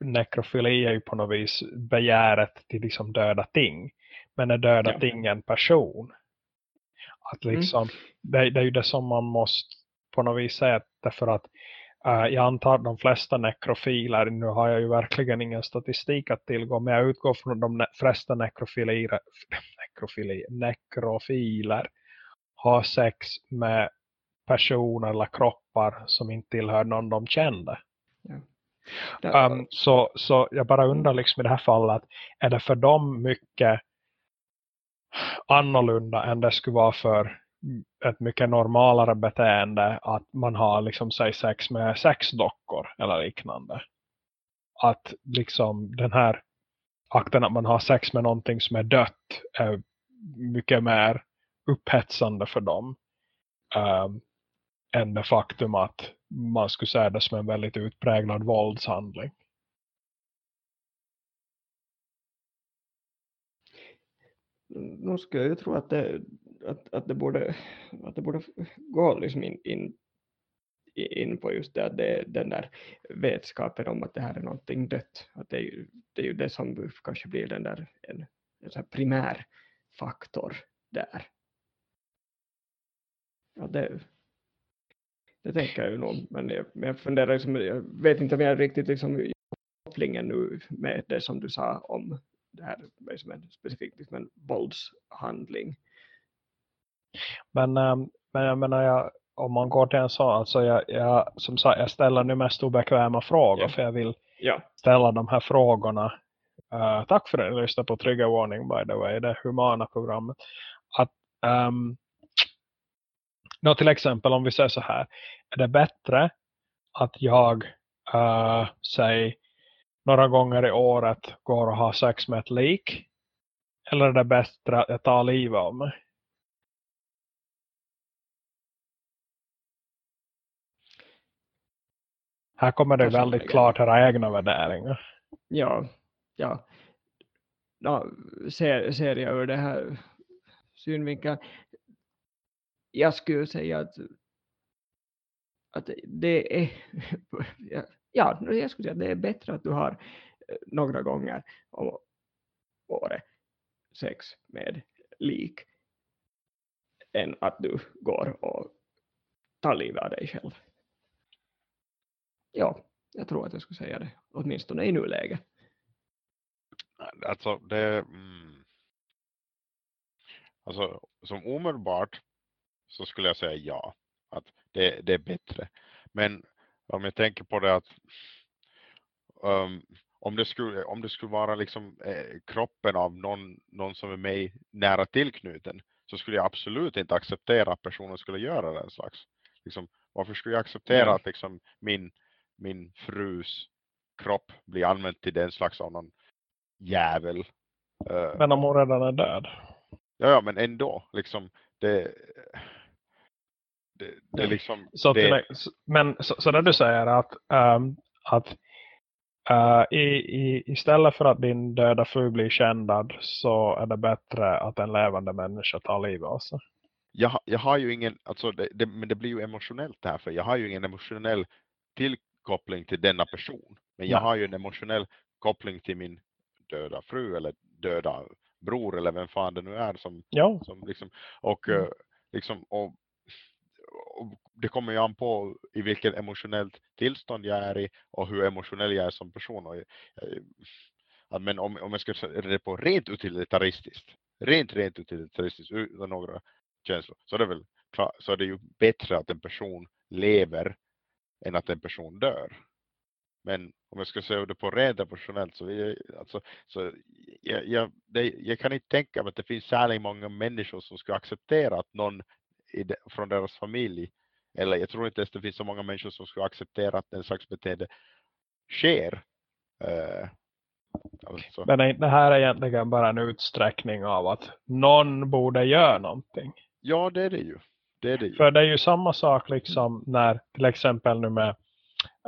nekrofili är ju på något vis begäret till liksom döda ting. Men är döda ja. ting en person? Att mm. liksom, mm. det, det, är ju det som man måste på något vis säga. Därför att uh, jag antar de flesta nekrofiler, nu har jag ju verkligen ingen statistik att tillgå. Men jag utgår från de flesta nekrofiler, (laughs) nekrofili, nekrofiler har sex med personer eller kroppar som inte tillhör någon de kände. Ja. Um, så, så jag bara undrar liksom i det här fallet, är det för dem mycket annorlunda än det skulle vara för ett mycket normalare beteende att man har liksom sig sex med sexdockor eller liknande. Att liksom den här akten att man har sex med någonting som är dött är mycket mer upphetsande för dem um, än det faktum att man skulle säga det som en väldigt utpräglad våldshandling. Nu skulle jag ju tro att det, att, att det, borde, att det borde gå liksom in, in, in på just det att det den där vetskapen om att det här är någonting dött. Att det, är ju, det är ju det som kanske blir den där en, en så primär faktor där. Ja, det, det tänker jag ju nog, men jag, jag funderar liksom, jag vet inte om jag riktigt liksom kopplingen nu med det som du sa om det här som en specifikt liksom en våldshandling. Men, ähm, men jag menar, jag, om man går till en sån, alltså jag, jag, som sagt, jag ställer nu mest obekväma frågor yeah. för jag vill yeah. ställa de här frågorna Uh, tack för att ni lyssnade på Trigger Warning by the way, det humana programmet. Att, um, no, till exempel om vi säger så här, är det bättre att jag, uh, säg några gånger i året går och har sex med ett lik? Eller är det bättre att jag tar livet av mig? Här kommer det väldigt klart era egna värderingar. Ja, ja, no, ser, ser jag ur det här synvinkeln. Jag skulle säga att, att det är (laughs) ja, jag skulle säga att det är bättre att du har eh, några gånger om året sex med lik än att du går och tar livet av dig själv. Ja, jag tror att jag skulle säga det, åtminstone i nuläget. Alltså det mm, alltså som omedelbart så skulle jag säga ja. Att det, det är bättre. Men om jag tänker på det att um, om, det skulle, om det skulle vara liksom eh, kroppen av någon, någon som är mig nära tillknuten så skulle jag absolut inte acceptera att personen skulle göra den slags. Liksom, varför skulle jag acceptera mm. att liksom min, min frus kropp blir använd till den slags av någon jävel. Uh, men om hon redan är död? Ja, ja men ändå. Liksom, det, det, det liksom... Så det... men så, så där du säger att, um, att uh, i, i, istället för att din döda fru blir kändad så är det bättre att en levande människa tar livet av sig? Jag, jag har ju ingen, alltså det, det, men det blir ju emotionellt här för jag har ju ingen emotionell tillkoppling till denna person. Men jag ja. har ju en emotionell koppling till min döda fru eller döda bror eller vem fan det nu är som, ja. som liksom, och, mm. liksom, och, och, det kommer ju an på i vilket emotionellt tillstånd jag är i och hur emotionell jag är som person och, eh, men om, om jag ska säga det på rent utilitaristiskt, rent rent utilitaristiskt utan några känslor, så är det väl så är det ju bättre att en person lever än att en person dör. Men om jag ska säga det på rent emotionellt så, jag, alltså, så jag, jag, det, jag kan inte tänka mig att det finns särskilt många människor som skulle acceptera att någon de, från deras familj eller jag tror inte ens det finns så många människor som skulle acceptera att en slags beteende sker. Uh, alltså. Men är det här är egentligen bara en utsträckning av att någon borde göra någonting? Ja, det är det ju. Det är det ju. För det är ju samma sak liksom när till exempel nu med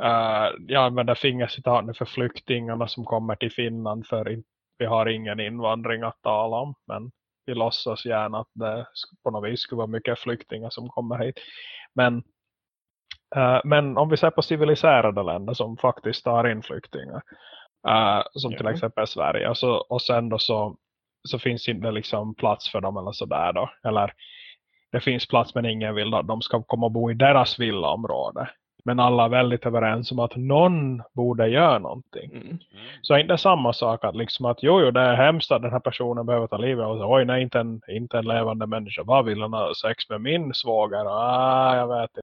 uh, jag använder fingercitat nu för flyktingarna som kommer till Finland för vi har ingen invandring att tala om men vi låtsas gärna att det på något vis skulle vara mycket flyktingar som kommer hit. Men, uh, men om vi ser på civiliserade länder som faktiskt tar in flyktingar. Uh, som till exempel Sverige. Och, så, och sen då så, så finns inte liksom plats för dem eller sådär då. Eller det finns plats men ingen vill att de ska komma och bo i deras villaområde. Men alla är väldigt överens om att någon borde göra någonting. Mm. Så är inte samma sak att liksom att jo, jo det är hemskt att den här personen behöver ta livet. Och så, oj nej inte en, inte en levande människa. Vad vill han ha sex med min svåger? Ah, jag vet inte.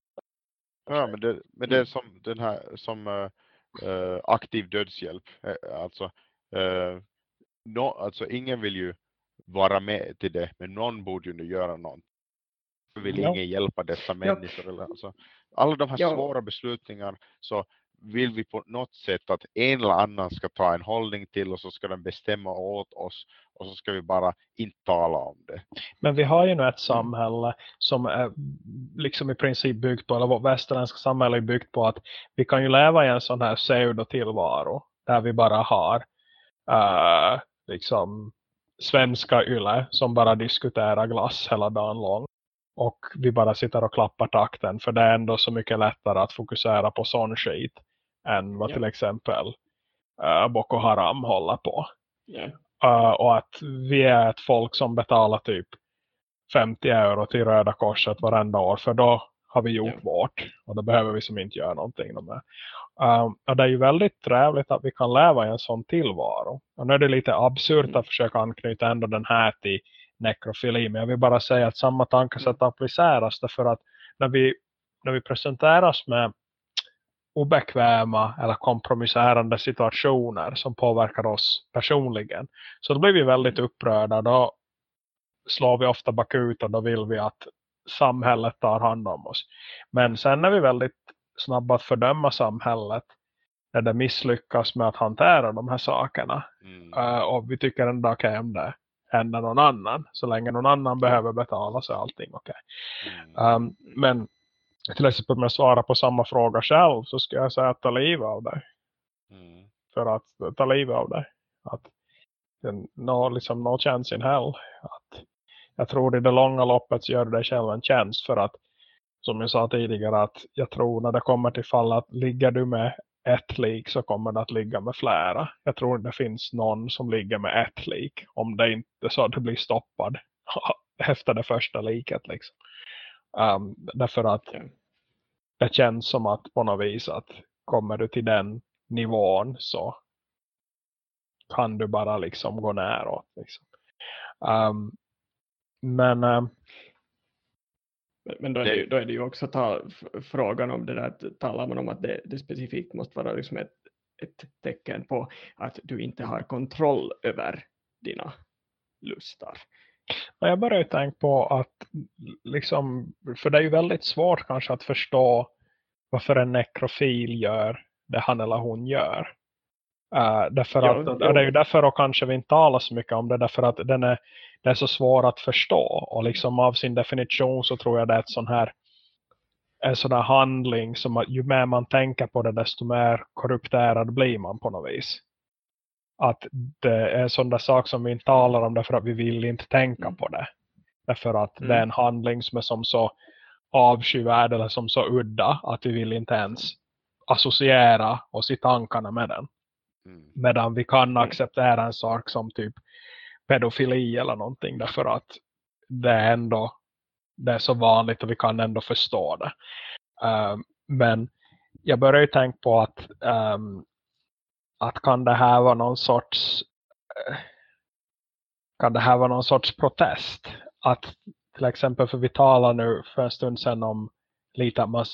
Ja men det, men det är som den här som uh, aktiv dödshjälp. Alltså, uh, no, alltså ingen vill ju vara med till det. Men någon borde ju nu göra något. Vill ja. ingen hjälpa dessa människor. Ja. Eller, alltså alla de här ja. svåra beslutningar så vill vi på något sätt att en eller annan ska ta en hållning till och så ska den bestämma åt oss och så ska vi bara inte tala om det. Men vi har ju nu ett samhälle som är liksom i princip byggt på, eller vårt västerländska samhälle är byggt på att vi kan ju leva i en sån här pseudo-tillvaro där vi bara har uh, liksom svenska yle som bara diskuterar glass hela dagen lång och vi bara sitter och klappar takten för det är ändå så mycket lättare att fokusera på sån skit än vad ja. till exempel uh, Boko Haram håller på. Yeah. Uh, och att vi är ett folk som betalar typ 50 euro till Röda Korset varenda år för då har vi gjort yeah. vårt och då behöver vi som inte göra någonting med. Uh, och det är ju väldigt trevligt att vi kan leva i en sån tillvaro. Och nu är det lite absurt mm. att försöka anknyta ändå den här till nekrofili. Men jag vill bara säga att samma tankesätt mm. appliceras därför att när vi, när vi presenteras med obekväma eller kompromisserande situationer som påverkar oss personligen. Så då blir vi väldigt upprörda. Då slår vi ofta bakut och då vill vi att samhället tar hand om oss. Men sen är vi väldigt snabba att fördöma samhället när det misslyckas med att hantera de här sakerna. Mm. Uh, och vi tycker ändå okej okay om det händer någon annan. Så länge någon annan behöver betala så är allting okej. Okay. Mm. Um, men till exempel om jag svarar på samma fråga själv så ska jag säga att ta livet av dig. Mm. För att ta livet av dig. Att no, liksom no chance in hell. Att jag tror i det långa loppet så gör du dig själv en tjänst för att som jag sa tidigare att jag tror när det kommer till fall att ligger du med ett lik så kommer det att ligga med flera. Jag tror det finns någon som ligger med ett lik. Om det inte så att det blir stoppad (laughs) efter det första liket. Liksom. Um, därför att det känns som att på något vis att kommer du till den nivån så kan du bara liksom gå näråt. Liksom. Um, men um, men då är, det, ju, då är det ju också ta, frågan om det där, talar man om att det, det specifikt måste vara liksom ett, ett tecken på att du inte har kontroll över dina lustar. Jag börjar ju tänka på att liksom, för det är ju väldigt svårt kanske att förstå varför en nekrofil gör det han eller hon gör. Uh, därför att, ja. Det är ju därför och kanske vi inte talar så mycket om det. Därför att den är, det är så svår att förstå. Och liksom av sin definition så tror jag det är ett sån här en sån här handling som att ju mer man tänker på det desto mer korrupterad blir man på något vis. Att det är en sån där sak som vi inte talar om därför att vi vill inte tänka mm. på det. Därför att mm. det är en handling som är som så avskyvärd eller som så udda att vi vill inte ens associera oss i tankarna med den. Mm. Medan vi kan acceptera en sak som typ pedofili eller någonting därför att det är ändå det är så vanligt och vi kan ändå förstå det. Um, men jag börjar ju tänka på att um, att kan det här vara någon sorts eh, kan det här vara någon sorts protest att till exempel för vi talar nu för en stund sedan om lite att man,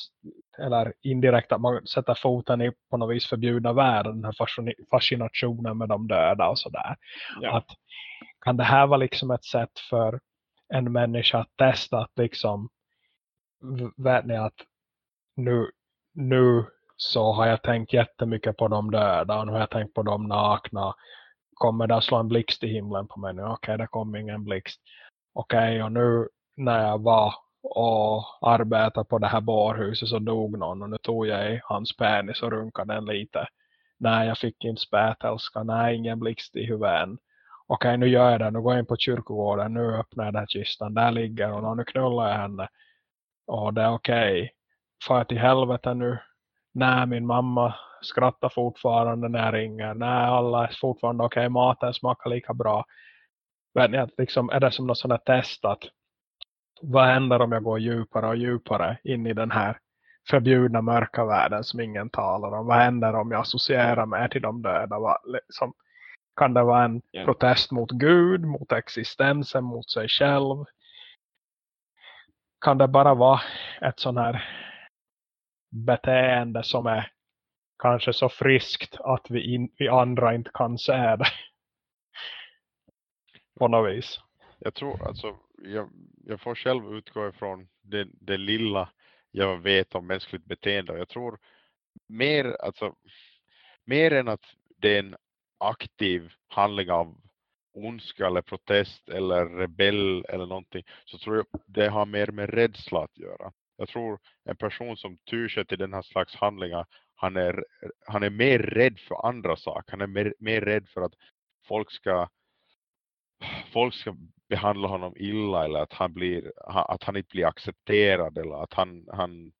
eller indirekt att man sätter foten i på något vis förbjudna världen, den här fascinationen med de döda och sådär. Ja. Att kan det här vara liksom ett sätt för en människa att testa att liksom vet ni att nu, nu så har jag tänkt jättemycket på de döda och nu har jag tänkt på de nakna. Kommer det att slå en blixt i himlen på mig nu? Okej, okay, det kom ingen blixt. Okej, okay, och nu när jag var och arbetade på det här bårhuset så dog någon och nu tog jag i hans penis och runkade den lite. Nej, jag fick inte spätälska. Nej, ingen blixt i huvudet Okej, okay, nu gör jag det. Nu går jag in på kyrkogården. Nu öppnar jag den här kistan. Där ligger hon och nu knullar jag henne. Och det är okej. Okay. Får jag till helvete nu? Nej, min mamma skrattar fortfarande när jag ringer. Nej, alla är fortfarande okej. Okay, maten smakar lika bra. Men liksom, är det som något sånt här testat? Vad händer om jag går djupare och djupare in i den här förbjudna mörka världen som ingen talar om? Vad händer om jag associerar mig till de döda? Vad, liksom, kan det vara en yeah. protest mot Gud, mot existensen, mot sig själv? Kan det bara vara ett sån här beteende som är kanske så friskt att vi, in, vi andra inte kan se det? På något vis. Jag tror alltså, jag, jag får själv utgå ifrån det, det lilla jag vet om mänskligt beteende. Jag tror mer, alltså, mer än att det är en aktiv handling av ondska eller protest eller rebell eller någonting så tror jag det har mer med rädsla att göra. Jag tror en person som tyr sig till den här slags handlingar han är, han är mer rädd för andra saker. Han är mer, mer rädd för att folk ska folk ska behandlar honom illa eller att han, blir, att han inte blir accepterad eller att han, han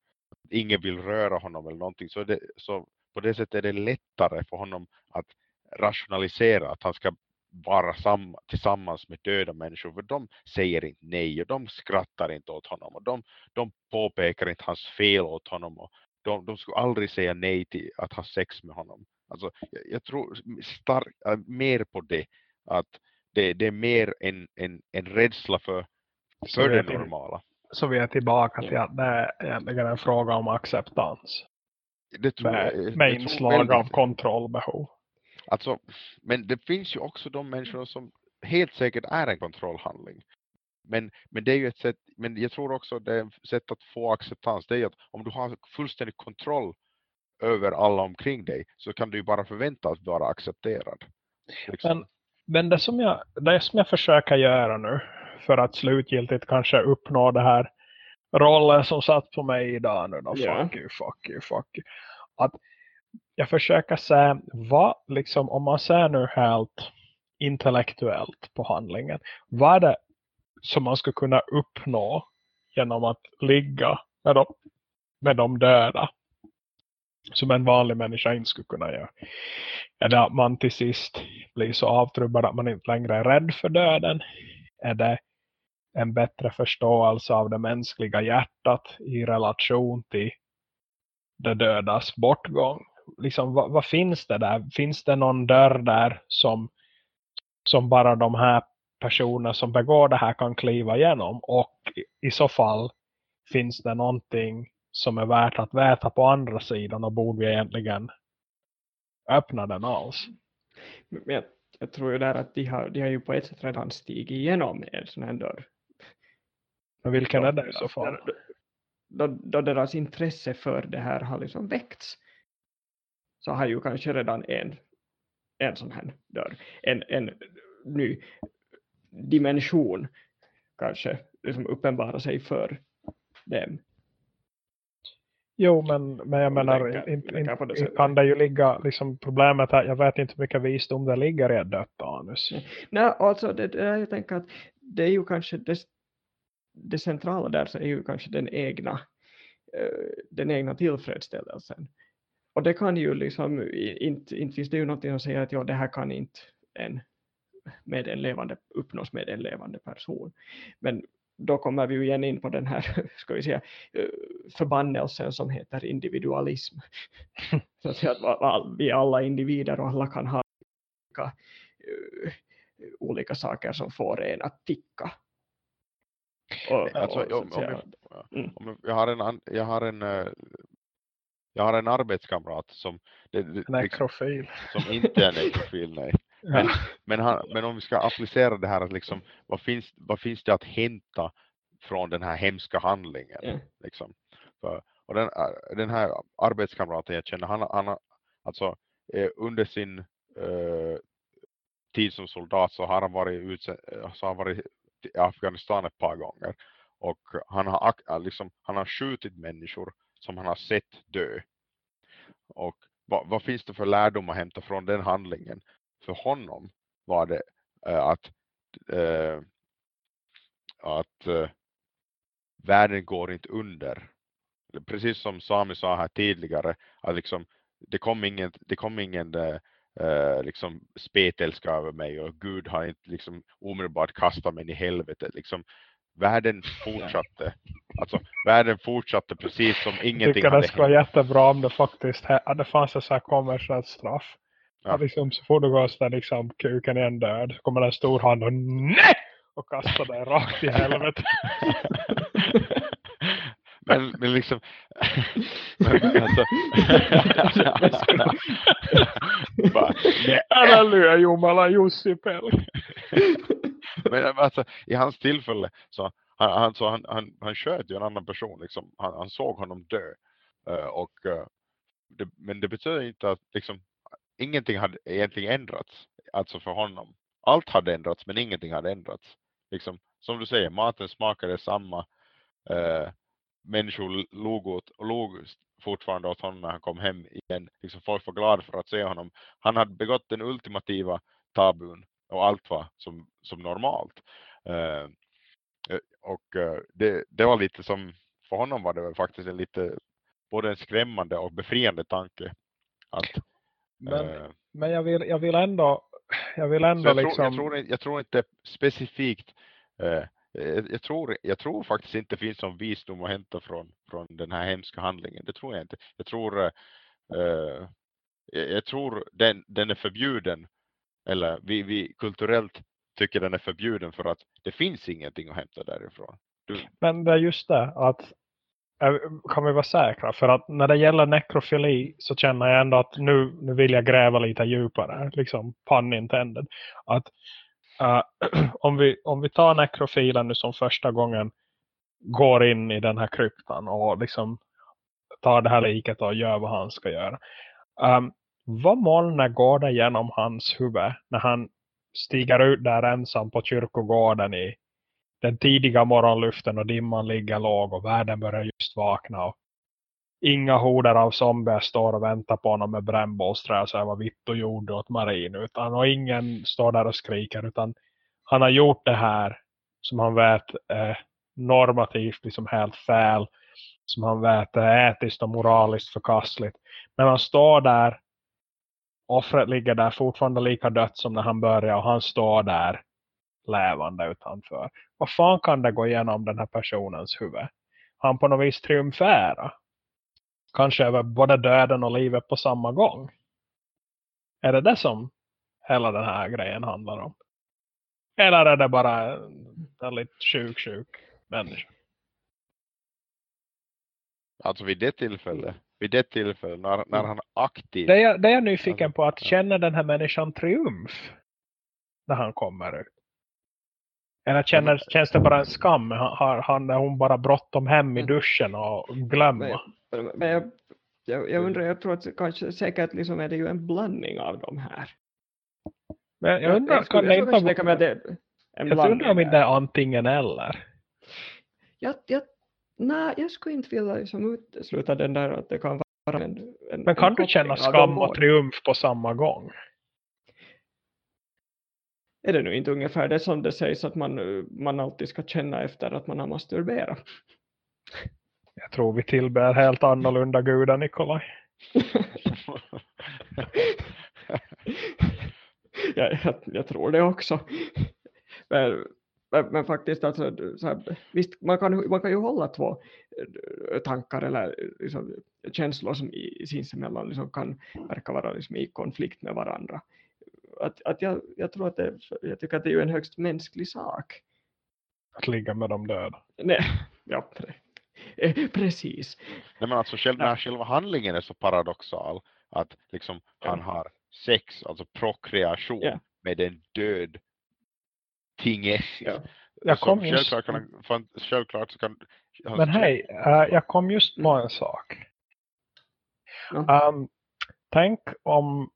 ingen vill röra honom eller någonting. Så, det, så på det sättet är det lättare för honom att rationalisera att han ska vara sam tillsammans med döda människor för de säger inte nej och de skrattar inte åt honom och de, de påpekar inte hans fel åt honom och de, de skulle aldrig säga nej till att ha sex med honom. Alltså, jag, jag tror stark, äh, mer på det att det, det är mer en, en, en rädsla för, för det normala. Så vi är tillbaka till att det är egentligen en fråga om acceptans. Det tror med, jag, med inslag av kontrollbehov. Alltså, men det finns ju också de människor som helt säkert är en kontrollhandling. Men, men det är ju ett sätt, men jag tror också det är ett sätt att få acceptans. Det är att om du har fullständig kontroll över alla omkring dig så kan du ju bara förväntas vara accepterad. Liksom. Men, men det, som jag, det som jag försöker göra nu för att slutgiltigt kanske uppnå det här rollen som satt på mig idag nu då, yeah. fuck you, fuck you, fuck you. Att jag försöker se vad, liksom, om man ser nu helt intellektuellt på handlingen, vad är det som man skulle kunna uppnå genom att ligga med de, med de döda som en vanlig människa inte skulle kunna göra. Är det att man till sist blir så avtrubbad att man inte längre är rädd för döden? Är det en bättre förståelse av det mänskliga hjärtat i relation till det dödas bortgång? liksom, vad, vad, finns det där? Finns det någon dörr där som, som bara de här personer som begår det här kan kliva igenom? Och i, i så fall finns det någonting som är värt att veta på andra sidan och borde vi egentligen öppna den alls? Men jag, jag tror ju där att de har, de har ju på ett sätt redan stigit igenom en sån här dörr. Men vilken då, är det i så fall? Då, då, deras intresse för det här har liksom väckts så har ju kanske redan en, en sån här dörr, en, en ny dimension kanske liksom uppenbara sig för dem. Jo, men, men jag menar, tänker, inte, det kan det ju ligga, liksom problemet här, jag vet inte hur mycket visdom det ligger i ett dött anus. Nej, alltså det, det, jag tänker att det är ju kanske det, det centrala där så är ju kanske den egna, uh, den egna tillfredsställelsen och det kan ju liksom, inte, inte finns det ju någonting som säger att ja, det här kan inte en, med en levande, uppnås med en levande person. Men då kommer vi ju igen in på den här (laughs) ska vi säga, eh, förbannelsen som heter individualism. (laughs) Så att, säga att vi är alla individer och alla kan ha olika, uh, olika saker som får en att ticka. Och, alltså, och, om, säga, om, mm. om, jag har en, jag har en jag har en arbetskamrat som det, det, nekrofil. som inte är nekrofil, (laughs) nej. Men, men, han, men om vi ska applicera det här, att liksom, vad, finns, vad finns det att hämta från den här hemska handlingen? Mm. Liksom? För, och den, den här arbetskamraten jag känner, han, han alltså eh, under sin eh, tid som soldat så har han varit, utse, så har varit i Afghanistan ett par gånger och han har, liksom, han har skjutit människor som han har sett dö. Och vad, vad, finns det för lärdom att hämta från den handlingen? För honom var det äh, att, äh, att äh, världen går inte under. Precis som Sami sa här tidigare, att liksom, det kom ingen, det kom ingen äh, liksom spetälska över mig och Gud har inte liksom omedelbart kastat mig i helvetet. Liksom, världen (laughs) fortsatte. Alltså världen fortsatte precis som ingenting hade hänt. Jag tycker det skulle vara jättebra om det faktiskt det fanns ett så här kommersiellt straff. Ja. liksom, så får du gå där liksom kuken i en död. Så kommer en stor hand och nej! Och kastar dig rakt i helvete. (laughs) men, men liksom men, (laughs) alltså, (laughs) bara, Älä lyö Jumala Jussi Pell. men alltså, i hans tillfälle så han, han, så han, han, han sköt ju en annan person liksom, han, han såg honom dö uh, och uh, det, men det betyder inte att liksom ingenting hade egentligen ändrats alltså för honom allt hade ändrats men ingenting hade ändrats liksom, som du säger, maten smakade samma uh, människor log, åt, log fortfarande åt honom när han kom hem igen liksom folk var glada för att se honom han hade begått den ultimativa tabun och allt var som, som normalt. Uh, och det, det var lite som, för honom var det faktiskt en lite både en skrämmande och befriande tanke. Att, men, uh, men jag, vill, jag vill ändå, (sighs) jag vill ändå jag liksom... Tror, jag, tror, jag tror inte specifikt jag tror, jag tror faktiskt inte det finns någon visdom att hämta från, från den här hemska handlingen. Det tror jag inte. Jag tror, uh, jag tror den, den är förbjuden eller vi, vi kulturellt tycker den är förbjuden för att det finns ingenting att hämta därifrån. Du... Men det är just det att Äh, kan vi vara säkra? För att när det gäller nekrofili så känner jag ändå att nu, nu vill jag gräva lite djupare liksom pun intended. Att uh, (clears throat) om, vi, om vi tar nekrofilen nu som första gången går in i den här kryptan och liksom tar det här liket och gör vad han ska göra. Um, vad molnar går det genom hans huvud när han stiger ut där ensam på kyrkogården i den tidiga morgonluften och dimman ligger låg och världen börjar just vakna och inga horder av zombier står och väntar på honom med brännbollsträ och säger vad Vitto gjorde åt Marin utan och ingen står där och skriker utan han har gjort det här som han vet eh, normativt liksom helt fel som han vet är etiskt och moraliskt förkastligt. Men han står där offret ligger där fortfarande lika dött som när han började och han står där levande utanför. Vad fan kan det gå igenom den här personens huvud? Han på något vis triumfera. Kanske över både döden och livet på samma gång. Är det det som hela den här grejen handlar om? Eller är det bara en väldigt sjuk, sjuk människa? Alltså vid det tillfället vid det tillfället när, när mm. han aktivt... Det är, det är jag nyfiken på att känna den här människan triumf när han kommer ut. Eller känner, känns det bara en skam? Har, han, hon bara bråttom hem i mm. duschen och glömma? Men, men jag, jag, jag, undrar, jag tror att kanske säkert liksom är det ju en blandning av de här. Men jag undrar, jag, kan jag, jag, inte, jag, det, jag undrar om det är antingen eller. Jag, jag nej, jag skulle inte vilja liksom utesluta den där att det kan vara en, en Men kan en du känna skam och triumf på samma gång? Är det nu inte ungefär det som det sägs att man, man alltid ska känna efter att man har masturberat? Jag tror vi tillber helt annorlunda gudar, Nikolaj. (laughs) jag, jag, jag, tror det också. Men, Men, men faktiskt, alltså, så här, visst, man kan, man kan ju hålla två eh, tankar eller liksom, känslor som i, sinsemellan liksom, kan verka vara liksom, i konflikt med varandra. Att, att jag, jag tror att det, jag tycker att det är ju en högst mänsklig sak. Att ligga med de döda. Nej, ja, pre, eh, precis. Nej, men alltså själv, när själva handlingen är så paradoxal att liksom han Ja. har sex, alltså prokreation Ja. med en död tingessis. Ja. Jag Som kom just- självklart, kan, självklart så kan alltså, Men hej, eh, jag kom just på en sak. Ja. Um, tänk om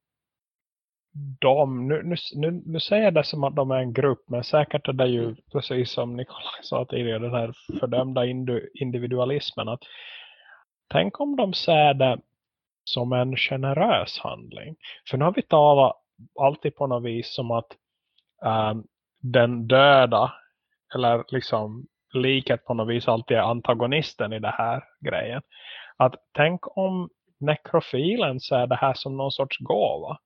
de, nu, nu, nu, nu säger jag det som att de är en grupp, men säkert är det ju Mm. precis som Nikolaj sa tidigare, den här fördömda individualismen. Att, tänk om de ser det som en generös handling. För nu har vi talat alltid på något vis som att um, den döda, eller liksom liket på något vis alltid är antagonisten i det här grejen. Att tänk om nekrofilen ser det här som någon sorts gåva.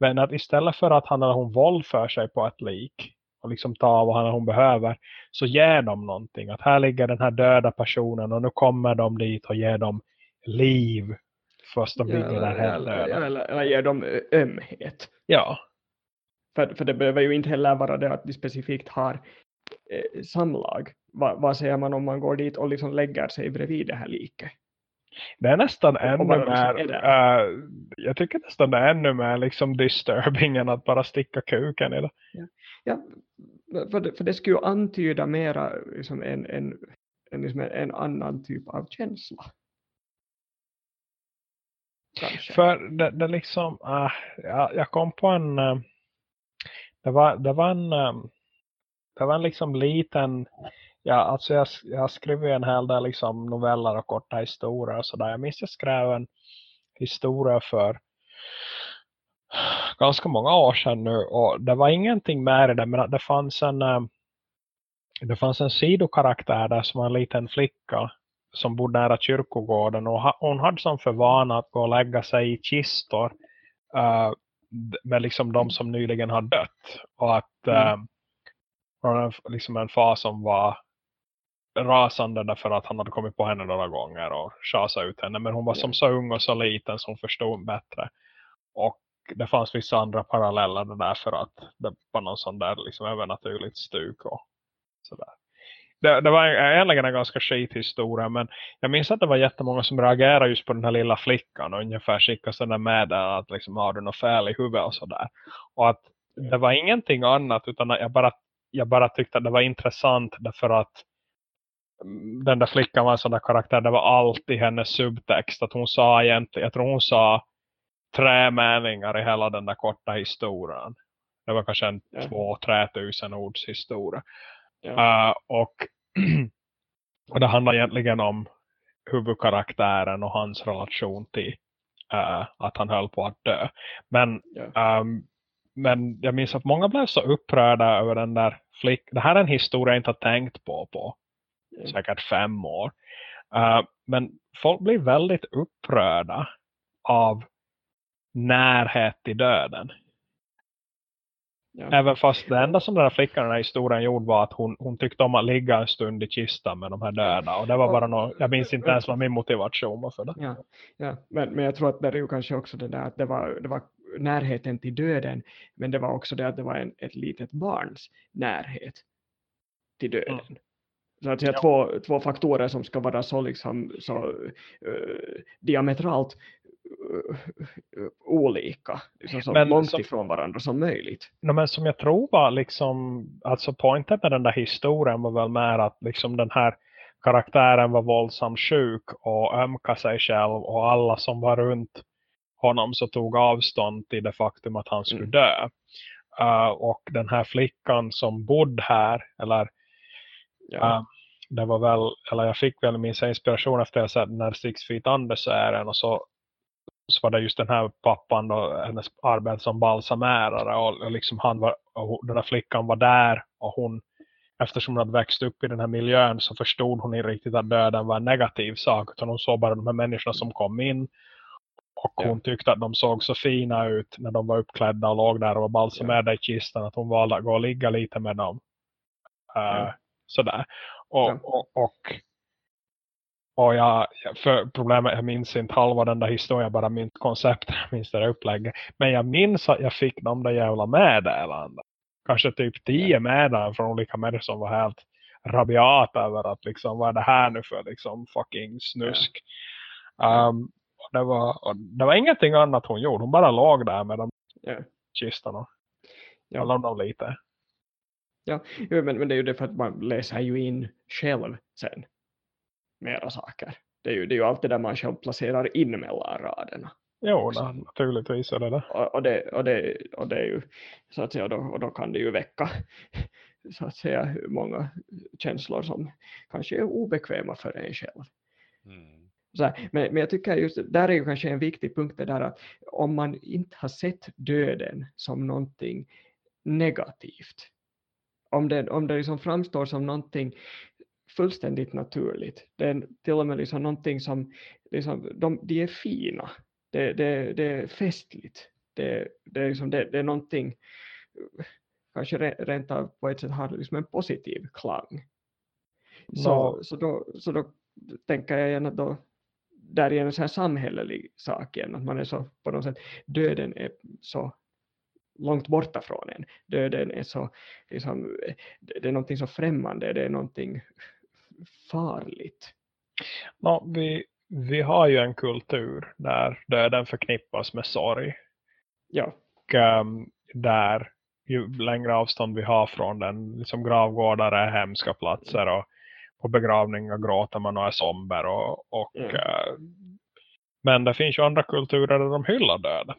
Men att istället för att han eller hon våldför sig på ett lik och liksom tar vad han eller hon behöver så ger de någonting. Att här ligger den här döda personen och nu kommer de dit och ger dem liv fast de ligger där helt eller, döda. eller, eller ger dem ömhet. Ja, För, för det behöver ju inte heller vara det att de specifikt har eh, samlag. Va, vad säger man om man går dit och liksom lägger sig bredvid det här liket? Det är nästan ännu mer, eh, jag tycker nästan det är ännu mer liksom disturbing än att bara sticka kuken i det. Ja, för det, för det skulle ju antyda mera liksom en, en, en, liksom en, annan typ av känsla. Kanske. För det, det liksom, äh, jag, jag kom på en, äh, det var, det var en, äh, det var en liksom liten, ja alltså jag, jag har skrivit en hel del liksom noveller och korta historier och sådär. Jag minns jag skrev en historia för ganska många år sedan nu och det var ingenting mer i det men det fanns en, äh, det fanns en sidokaraktär där som var en liten flicka som bodde nära kyrkogården och hon hade som för vana att gå och lägga sig i kistor eh, d- med liksom de som nyligen har dött och att Mm. uh, hade liksom en far som var rasande därför att han hade kommit på henne några gånger och tjasat ut henne. Men hon var som så ung och så liten som förstod bättre. Och det fanns vissa andra paralleller där för att det var någon sån där liksom övernaturligt stuk och sådär. Det, det var egentligen en ganska skit historia men jag minns att det var jättemånga som reagerade just på den här lilla flickan och ungefär skickade sådana med där att liksom har du något fel i huvudet? och sådär. Och att det var ingenting annat utan jag bara, jag bara tyckte att det var intressant därför att den där flickan var en sån där karaktär, det var alltid hennes subtext att hon sa egentligen, jag tror hon sa tre meningar i hela den där korta historien. Det var kanske en Ja. två, tre tusen ords historia. ja. Uh, och, (clears throat) och det handlar egentligen om huvudkaraktären och hans relation till uh, att han höll på att dö. Men, Ja. um, men jag minns att många blev så upprörda över den där flickan. Det här är en historia jag inte har tänkt på på. Säkert fem år. Uh, men folk blir väldigt upprörda av närhet till döden. Ja. Även fast det enda som den här flickan i den här historien gjorde var att hon, hon tyckte om att ligga en stund i kistan med de här döda. Och det var bara något, jag minns inte ens vad min motivation var för det. Ja, ja. Men, men jag tror att det är ju kanske också det där att det var, det var närheten till döden, men det var också det att det var en, ett litet barns närhet till döden. Mm. Så att säga Ja. två, två faktorer som ska vara så, liksom, så uh, diametralt uh, uh, olika, liksom så Men långt som- ifrån varandra som möjligt. No, men som jag tror var liksom, alltså poängen med den där historien var väl mer att liksom den här karaktären var våldsamt sjuk och ömka sig själv och alla som var runt honom så tog avstånd till det faktum att han skulle Mm. dö. Uh, och den här flickan som bodde här, eller Ja, Ja, det var väl, eller jag fick väl min inspiration efter jag sett den här Six Feet Under-serien och så, så var det just den här pappan då, hennes arbete som balsamärare och, och liksom han var, och den här flickan var där och hon, eftersom hon hade växt upp i den här miljön så förstod hon inte riktigt att döden var en negativ sak utan hon såg bara de här människorna som kom in och Ja. hon tyckte att de såg så fina ut när de var uppklädda och låg där och var balsamerade i kistan att hon valde att gå och ligga lite med dem. Uh, sådär. Och, och, och, och jag, för problemet, jag minns inte halva den där historien, bara minns konceptet, jag (laughs) minns det där upplägget. Men jag minns att jag fick de där jävla meddelanden. Kanske typ tio meddelanden från olika människor som var helt rabiat över att liksom, vad är det här nu för liksom fucking snusk. Um, och det, var, det var ingenting annat hon gjorde, hon bara låg där med de Ja. kistorna. Ja. Jag dem lite. Ja, jo, men, men det är ju det för att man läser ju in själv sen mera saker. Det är ju, det är ju alltid där man själv placerar in mellan raderna. Jo, na, naturligtvis är det det. Och, och, det, och, det, och det är ju så att säga, och då, och då kan det ju väcka så att säga många känslor som kanske är obekväma för en själv. Mm. Så här, men, men jag tycker just där är ju kanske en viktig punkt det där att om man inte har sett döden som någonting negativt, om det, om det liksom framstår som någonting fullständigt naturligt, det är till och med liksom någonting som liksom, de, de är fina, det, det, det är festligt, det, det, är liksom, det, det är någonting kanske re- rent av på ett sätt har liksom en positiv klang. Så, Nå. så, då, så då tänker jag att då, där är en så här samhällelig sak igen, att man är så på något sätt, döden är så långt borta från en. Döden är så, liksom, det är någonting så främmande, det är någonting farligt. Nå, vi, vi har ju en kultur där döden förknippas med sorg. Ja, Och ehm, där ju längre avstånd vi har från den, liksom gravgårdar är hemska platser och på begravningar gråter man och är somber. Och, och, Mm. eh, men det finns ju andra kulturer där de hyllar döden.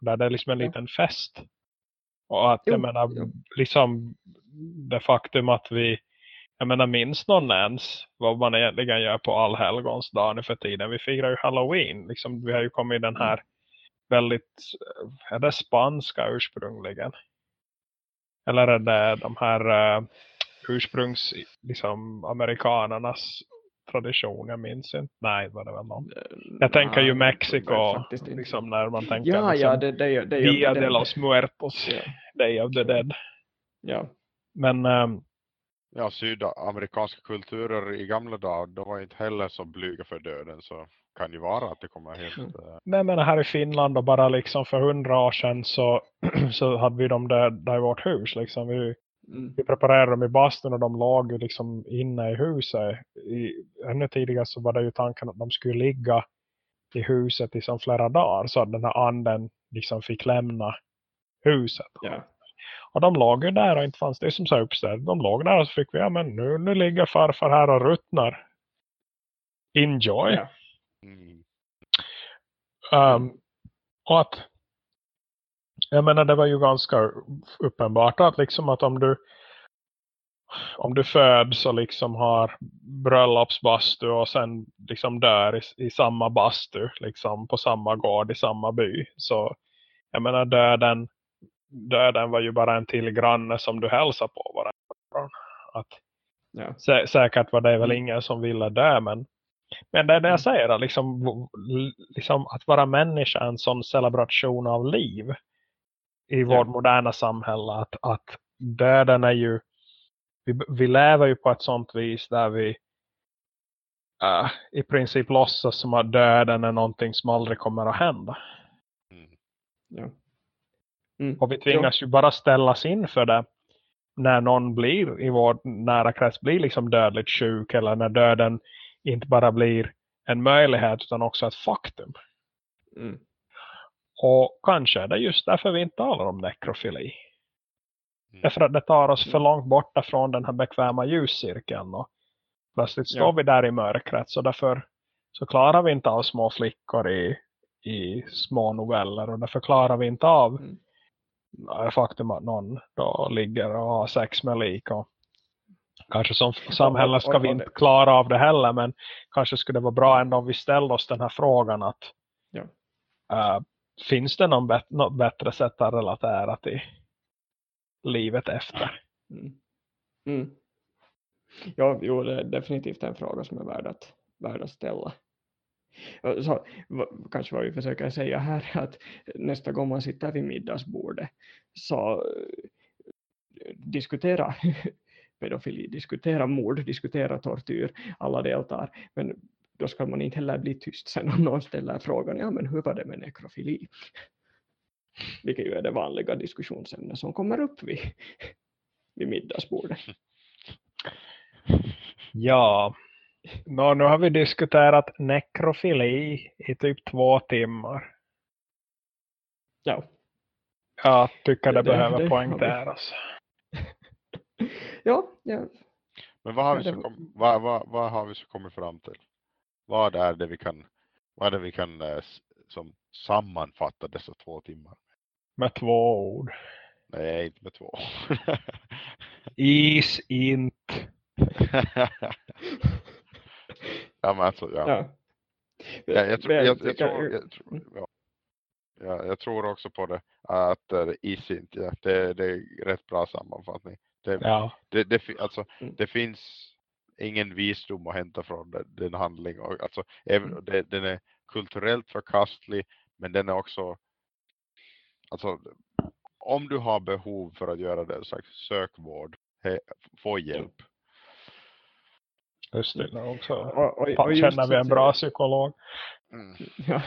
Där det är liksom en Ja. liten fest. Och att Jo, jag menar, jo. liksom det faktum att vi jag menar, minns någon ens vad man egentligen gör på allhelgons dag nu för tiden? Vi firar ju Halloween. Liksom, vi har ju kommit i den här väldigt, är det spanska ursprungligen? Eller är det de här uh, ursprungs, liksom, amerikanernas tradition? Jag minns inte. Nej, var det väl någon. Jag tänker ju Mexiko, liksom när man tänker Ja, liksom, ja, det, det, det, Dia det, de los Muertos, Ja, Day of the Dead. ja, Men ehm, Ja, sydamerikanska kulturer i gamla dagar, de var inte heller så blyga för döden så kan ju vara att det kommer helt... Mm. eh, Nej men här i Finland och bara liksom för hundra år sedan så, (clears throat) så hade vi dem där, där i vårt hus. Liksom. Vi, mm, vi preparerade dem i bastun och de låg ju liksom inne i huset. I, ännu tidigare så var det ju tanken att de skulle ligga i huset i som flera dagar så att den här anden liksom fick lämna huset. ja, Och de låg ju där och inte fanns det som så uppställt. De låg där och så fick vi, ja men nu, nu ligger farfar här och ruttnar. Enjoy. ja, Mm. Um, och att jag menar det var ju ganska uppenbart att liksom att om du om du föds och liksom har bröllopsbastu och sen liksom dör i, i samma bastu liksom på samma gård i samma by så jag menar döden döden var ju bara en till granne som du hälsar på varandra. Att ja, Sä säkert var det väl Mm. ingen som ville dö men, men det är det Mm. jag säger att liksom, liksom att vara människa är en sån celebration av liv i vårt moderna samhälle att, att döden är ju vi, vi lever ju på ett sånt vis där vi äh, i princip låtsas som att döden är någonting som aldrig kommer att hända Mm. ja. Mm. och vi tvingas ju bara ställas inför det när någon blir i vår nära krets blir liksom dödligt sjuk eller när döden inte bara blir en möjlighet utan också ett faktum. Mm. Och kanske är det just därför vi inte talar om nekrofili. Mm. Därför att det tar oss för långt borta från den här bekväma ljuscirkeln och plötsligt står Ja. vi där i mörkret så därför så klarar vi inte av små flickor i, i små noveller och därför klarar vi inte av Mm. faktum att någon då ligger och har sex med lik och kanske som samhälle ska vi inte klara av det heller men kanske skulle det vara bra ändå om vi ställde oss den här frågan att Ja. eh, finns det någon bet- något bättre sätt att relatera till livet efter? Mm. Mm. Ja, jo, det är definitivt en fråga som är värd att, värd att ställa. Så, kanske vad vi försöker säga här är (laughs) att nästa gång man sitter vid middagsbordet så eh, diskutera (laughs) pedofili, diskutera mord, diskutera tortyr, alla deltar. Men då ska man inte heller bli tyst sen om någon ställer frågan, ja men hur var det med nekrofili? Vilket ju är det vanliga diskussionsämne som kommer upp vid, vid middagsbordet. Ja, Nå, nu har vi diskuterat nekrofili i typ två timmar. Ja, Jag tycker det, Det- behöver det poängteras. ja, ja. Men vad har, vi så vad, vad, vad har vi så kommit fram till? Vad är det vi kan, vad är det vi kan eh, som sammanfatta dessa två timmar? Med två ord. Nej, inte med två. (laughs) Is int. (laughs) ja, men alltså, ja. ja. Ja, jag, tror, jag, jag, tror, jag, tror, ja. Ja, jag tror också på det. Att uh, is inte, ja, det, det är rätt bra sammanfattning. Det, Ja, det, det, alltså, Mm. det finns ingen visdom att hämta från den, den handling. Och, alltså, även, Mm. det, den är kulturellt förkastlig men den är också alltså, om du har behov för att göra det, så sök vård, he, få hjälp. just det. Också. Och, och, och känner vi en bra psykolog? Mm. (laughs) Ja,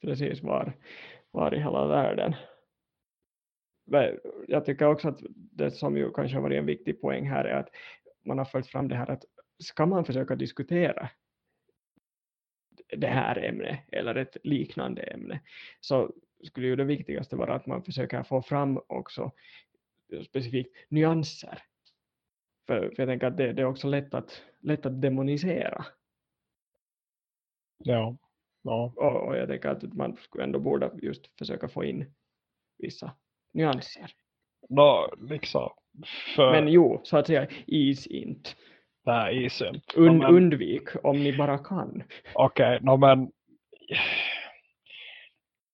precis. Var, var i hela världen. Men jag tycker också att det som ju kanske har varit en viktig poäng här är att man har fört fram det här att ska man försöka diskutera det här ämnet eller ett liknande ämne så skulle ju det viktigaste vara att man försöker få fram också specifikt nyanser. För, för jag tänker att det, det är också lätt att, lätt att demonisera Ja. ja. och, och jag tänker att man skulle ändå borde just försöka få in vissa nyanser. Då, liksom. För Men jo, så att säga, is inte. Det här isen. Und, Ja, men- Undvik om ni bara kan. Okej, no, men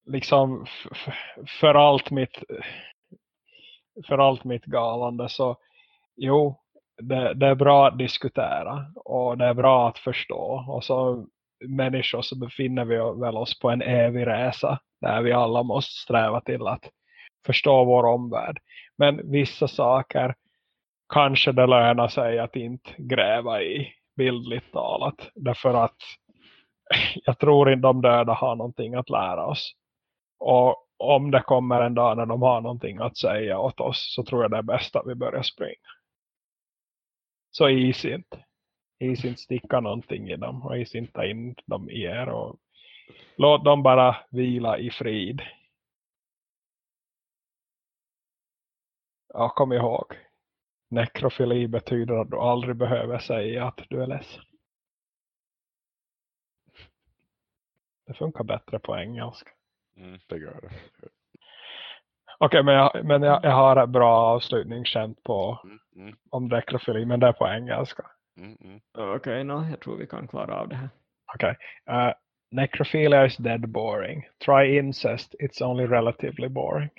liksom för allt mitt för allt mitt galande så jo, det, det är bra att diskutera och det är bra att förstå och så människor så befinner vi väl oss på en evig resa där vi alla måste sträva till att förstå vår omvärld. Men vissa saker kanske det lönar sig att inte gräva i bildligt talat därför att (laughs) jag tror inte de döda har någonting att lära oss. Och om det kommer en dag när de har någonting att säga åt oss så tror jag det är bäst att vi börjar springa. Så is inte. Is inte sticka någonting i dem och is inte ta in dem i er och låt dem bara vila i frid. Ja, kom ihåg. Nekrofili betyder att du aldrig behöver säga att du är ledsen. Det funkar bättre på engelska. Mm, det gör det. Okej, men, jag, men jag, jag har ett bra avslutningsskämt på Mm, mm, om nekrofili, men det är på engelska. mm, mm. Okej, no, jag tror vi kan klara av det här. Okej. Uh, necrophilia is dead boring. Try incest, it's only relatively boring.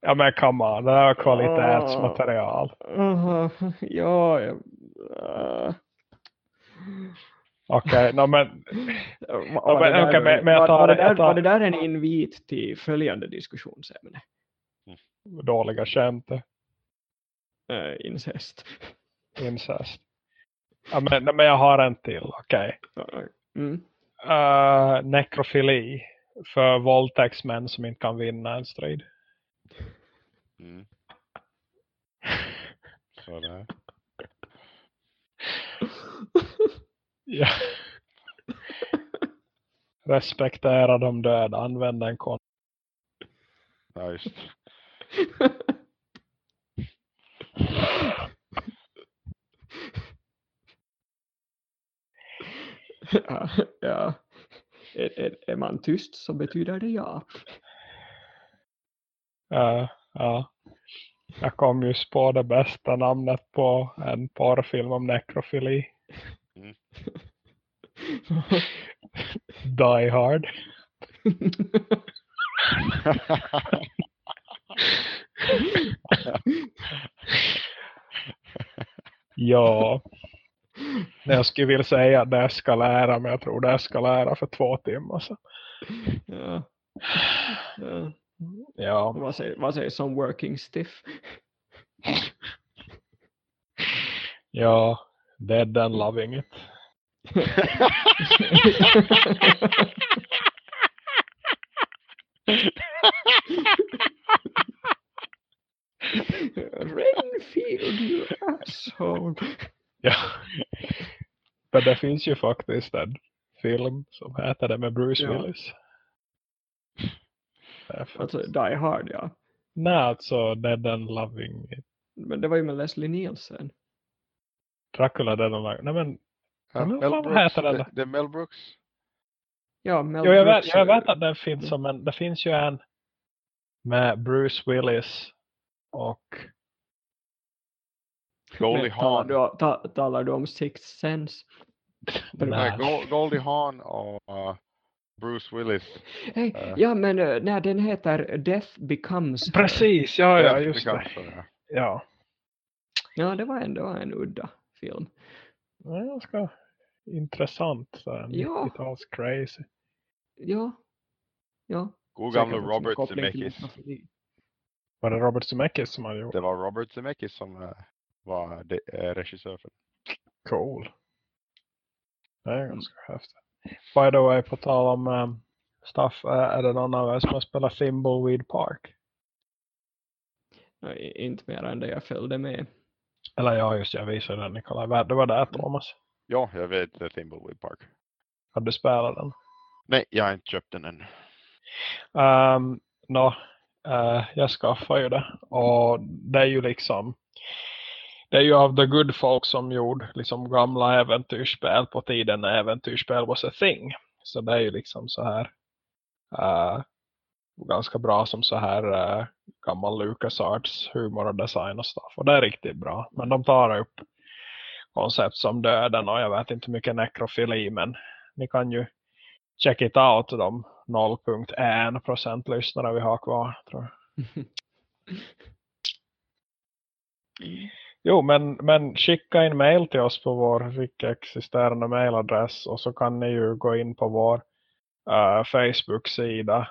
Ja men come on, det var kvalitetsmaterial. aha, (laughs) ja, ja, ah. Okej, no, (laughs) men Var, men- okej, men- men jag tar var det där- tar- var det där en invit till följande diskussionsämne? dåliga skämt. Uh, incest. (laughs) Incest. Ja, men, men jag har en till, okej. Mm. Uh, nekrofili för våldtäktsmän som inte kan vinna en strid. Mm. (laughs) Sådär. (laughs) Ja. Respektera de döda, använda en kon. Ja, just. (laughs) ja, ja. Är, är, är man tyst så betyder det ja. Ja, ja. Jag kom just på det bästa namnet på en porrfilm om nekrofili. (laughs) Die Hard. (laughs) Ja. Jag skulle vilja säga att det ska lära men jag tror det ska lära för två timmar sedan. ja. ja. Ja, Vad säger, vad säger som working stiff? ja, dead and loving it. (laughs) Renfield, you asshole. Ja. (laughs) Men det finns ju faktiskt en film som heter det med Bruce Ja. Willis. Alltså Die Hard, ja. Nej, alltså Dead and Loving it. Men det var ju med Leslie Nielsen. Dracula Dead and Loving Nej men, Ja, men Mel Brooks, heter den det, det är Mel Brooks. Ja, Mel jo, jag, vet, Brooks, jag vet att den finns som en, det finns ju en med Bruce Willis och Goldie Talar Hawn. du, ta, talar du om Sixth Sense? Nej, Nej. Gol- Goldie Hawn och uh, Bruce Willis. Hey, Eh. Ja, men uh, nej, den heter Death Becomes. Precis, ja, ja, Death just det. Becomes ja. Ja, Ja, det var en, det var en udda film. det är ganska intressant. så här Ja. 90-tals crazy. Ja. Ja. God gamle Robert Zemeckis. Var det Robert Zemeckis som hade gjort Det var Robert Zemeckis som uh, var de, uh, regissör för Cool. Det är ganska häftigt. By the way, på tal om um, stuff, eh, är det någon av er som har spelat Thimbleweed Park? Nej, inte mer än det jag följde med. Eller ja, just jag visade den Nikolaj. Det var där Thomas. Ja, jag vet The Thimbleweed Park. Har du spelat den? Nej, jag har inte köpt den än. Um, Nå, eh, jag skaffade ju det. Och det är ju liksom det är ju av the good folk som gjorde liksom gamla äventyrsspel på tiden när äventyrsspel was a thing. Så det är ju liksom så här uh, ganska bra som så här uh, gammal LucasArts humor och design och stuff. Och det är riktigt bra. Men de tar upp koncept som döden och jag vet inte hur mycket nekrofili men ni kan ju check it out de 0.1% lyssnare vi har kvar tror jag. (laughs) Jo, men, men skicka in mail till oss på vår icke-existerande mailadress och så kan ni ju gå in på vår eh, Facebook-sida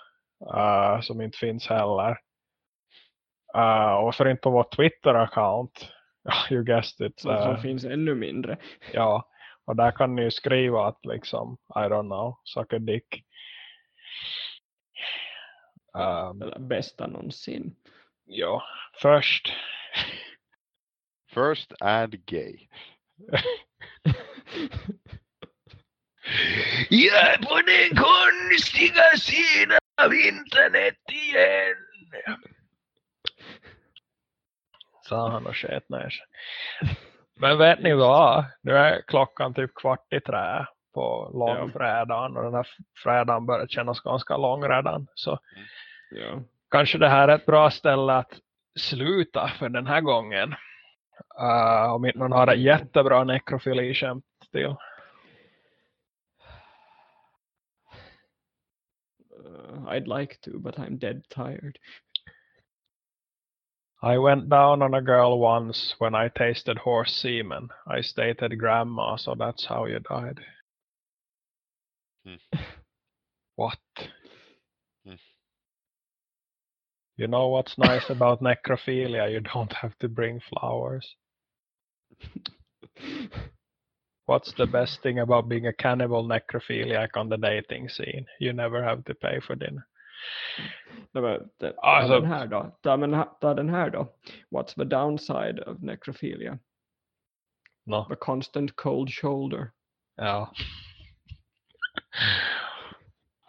eh, som inte finns heller. Uh, och så in på vår Twitter-account. (laughs) you guessed it. Eh, som finns ännu mindre. (laughs) ja, och där kan ni ju skriva att liksom, I don't know, suck a dick. Um, bästa någonsin. ja, först. First and gay. Jag är på den konstiga sidan av internet igen. Sa han och sket ner sig. Men vet ni vad? Nu är klockan typ kvart i trä på långfredagen och den här fredagen börjar kännas ganska lång redan. Så Ja. kanske det här är ett bra ställe att sluta för den här gången. Uh, om inte någon har ett jättebra nekrofili-skämt till. Uh, I'd like to, but I'm dead tired. I went down on a girl once when I tasted horse semen. I stated grandma, so that's how you died. Hmm. What? You know what's nice about necrophilia? You don't have to bring flowers. What's the best thing about being a cannibal necrophiliac on the dating scene? You never have to pay for dinner. Nej, men Alltså- den här då. Ta, men, ta den här då. What's the downside of necrophilia? No. The constant cold shoulder. Ja.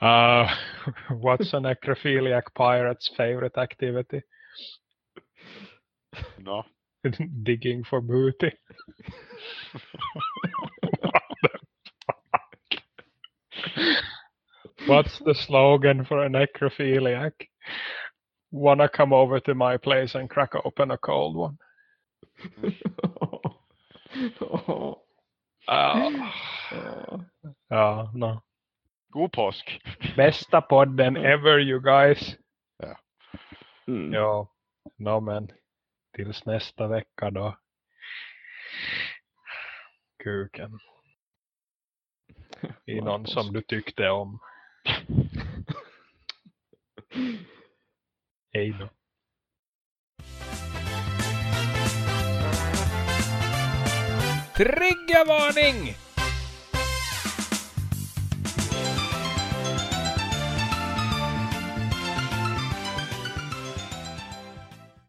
Uh, (laughs) what's a necrophiliac pirate's favorite activity? No. (laughs) Digging for booty. What the fuck? What's the slogan for a necrophiliac? Wanna come over to my place and crack open a cold one? Åh, Uh, åh. ja, no. God påsk. Bästa podden ever you guys. Mm. Ja, no, men tills nästa vecka då. Kuken. I någon som påsk. du tyckte om. Hej då. Triggervarning!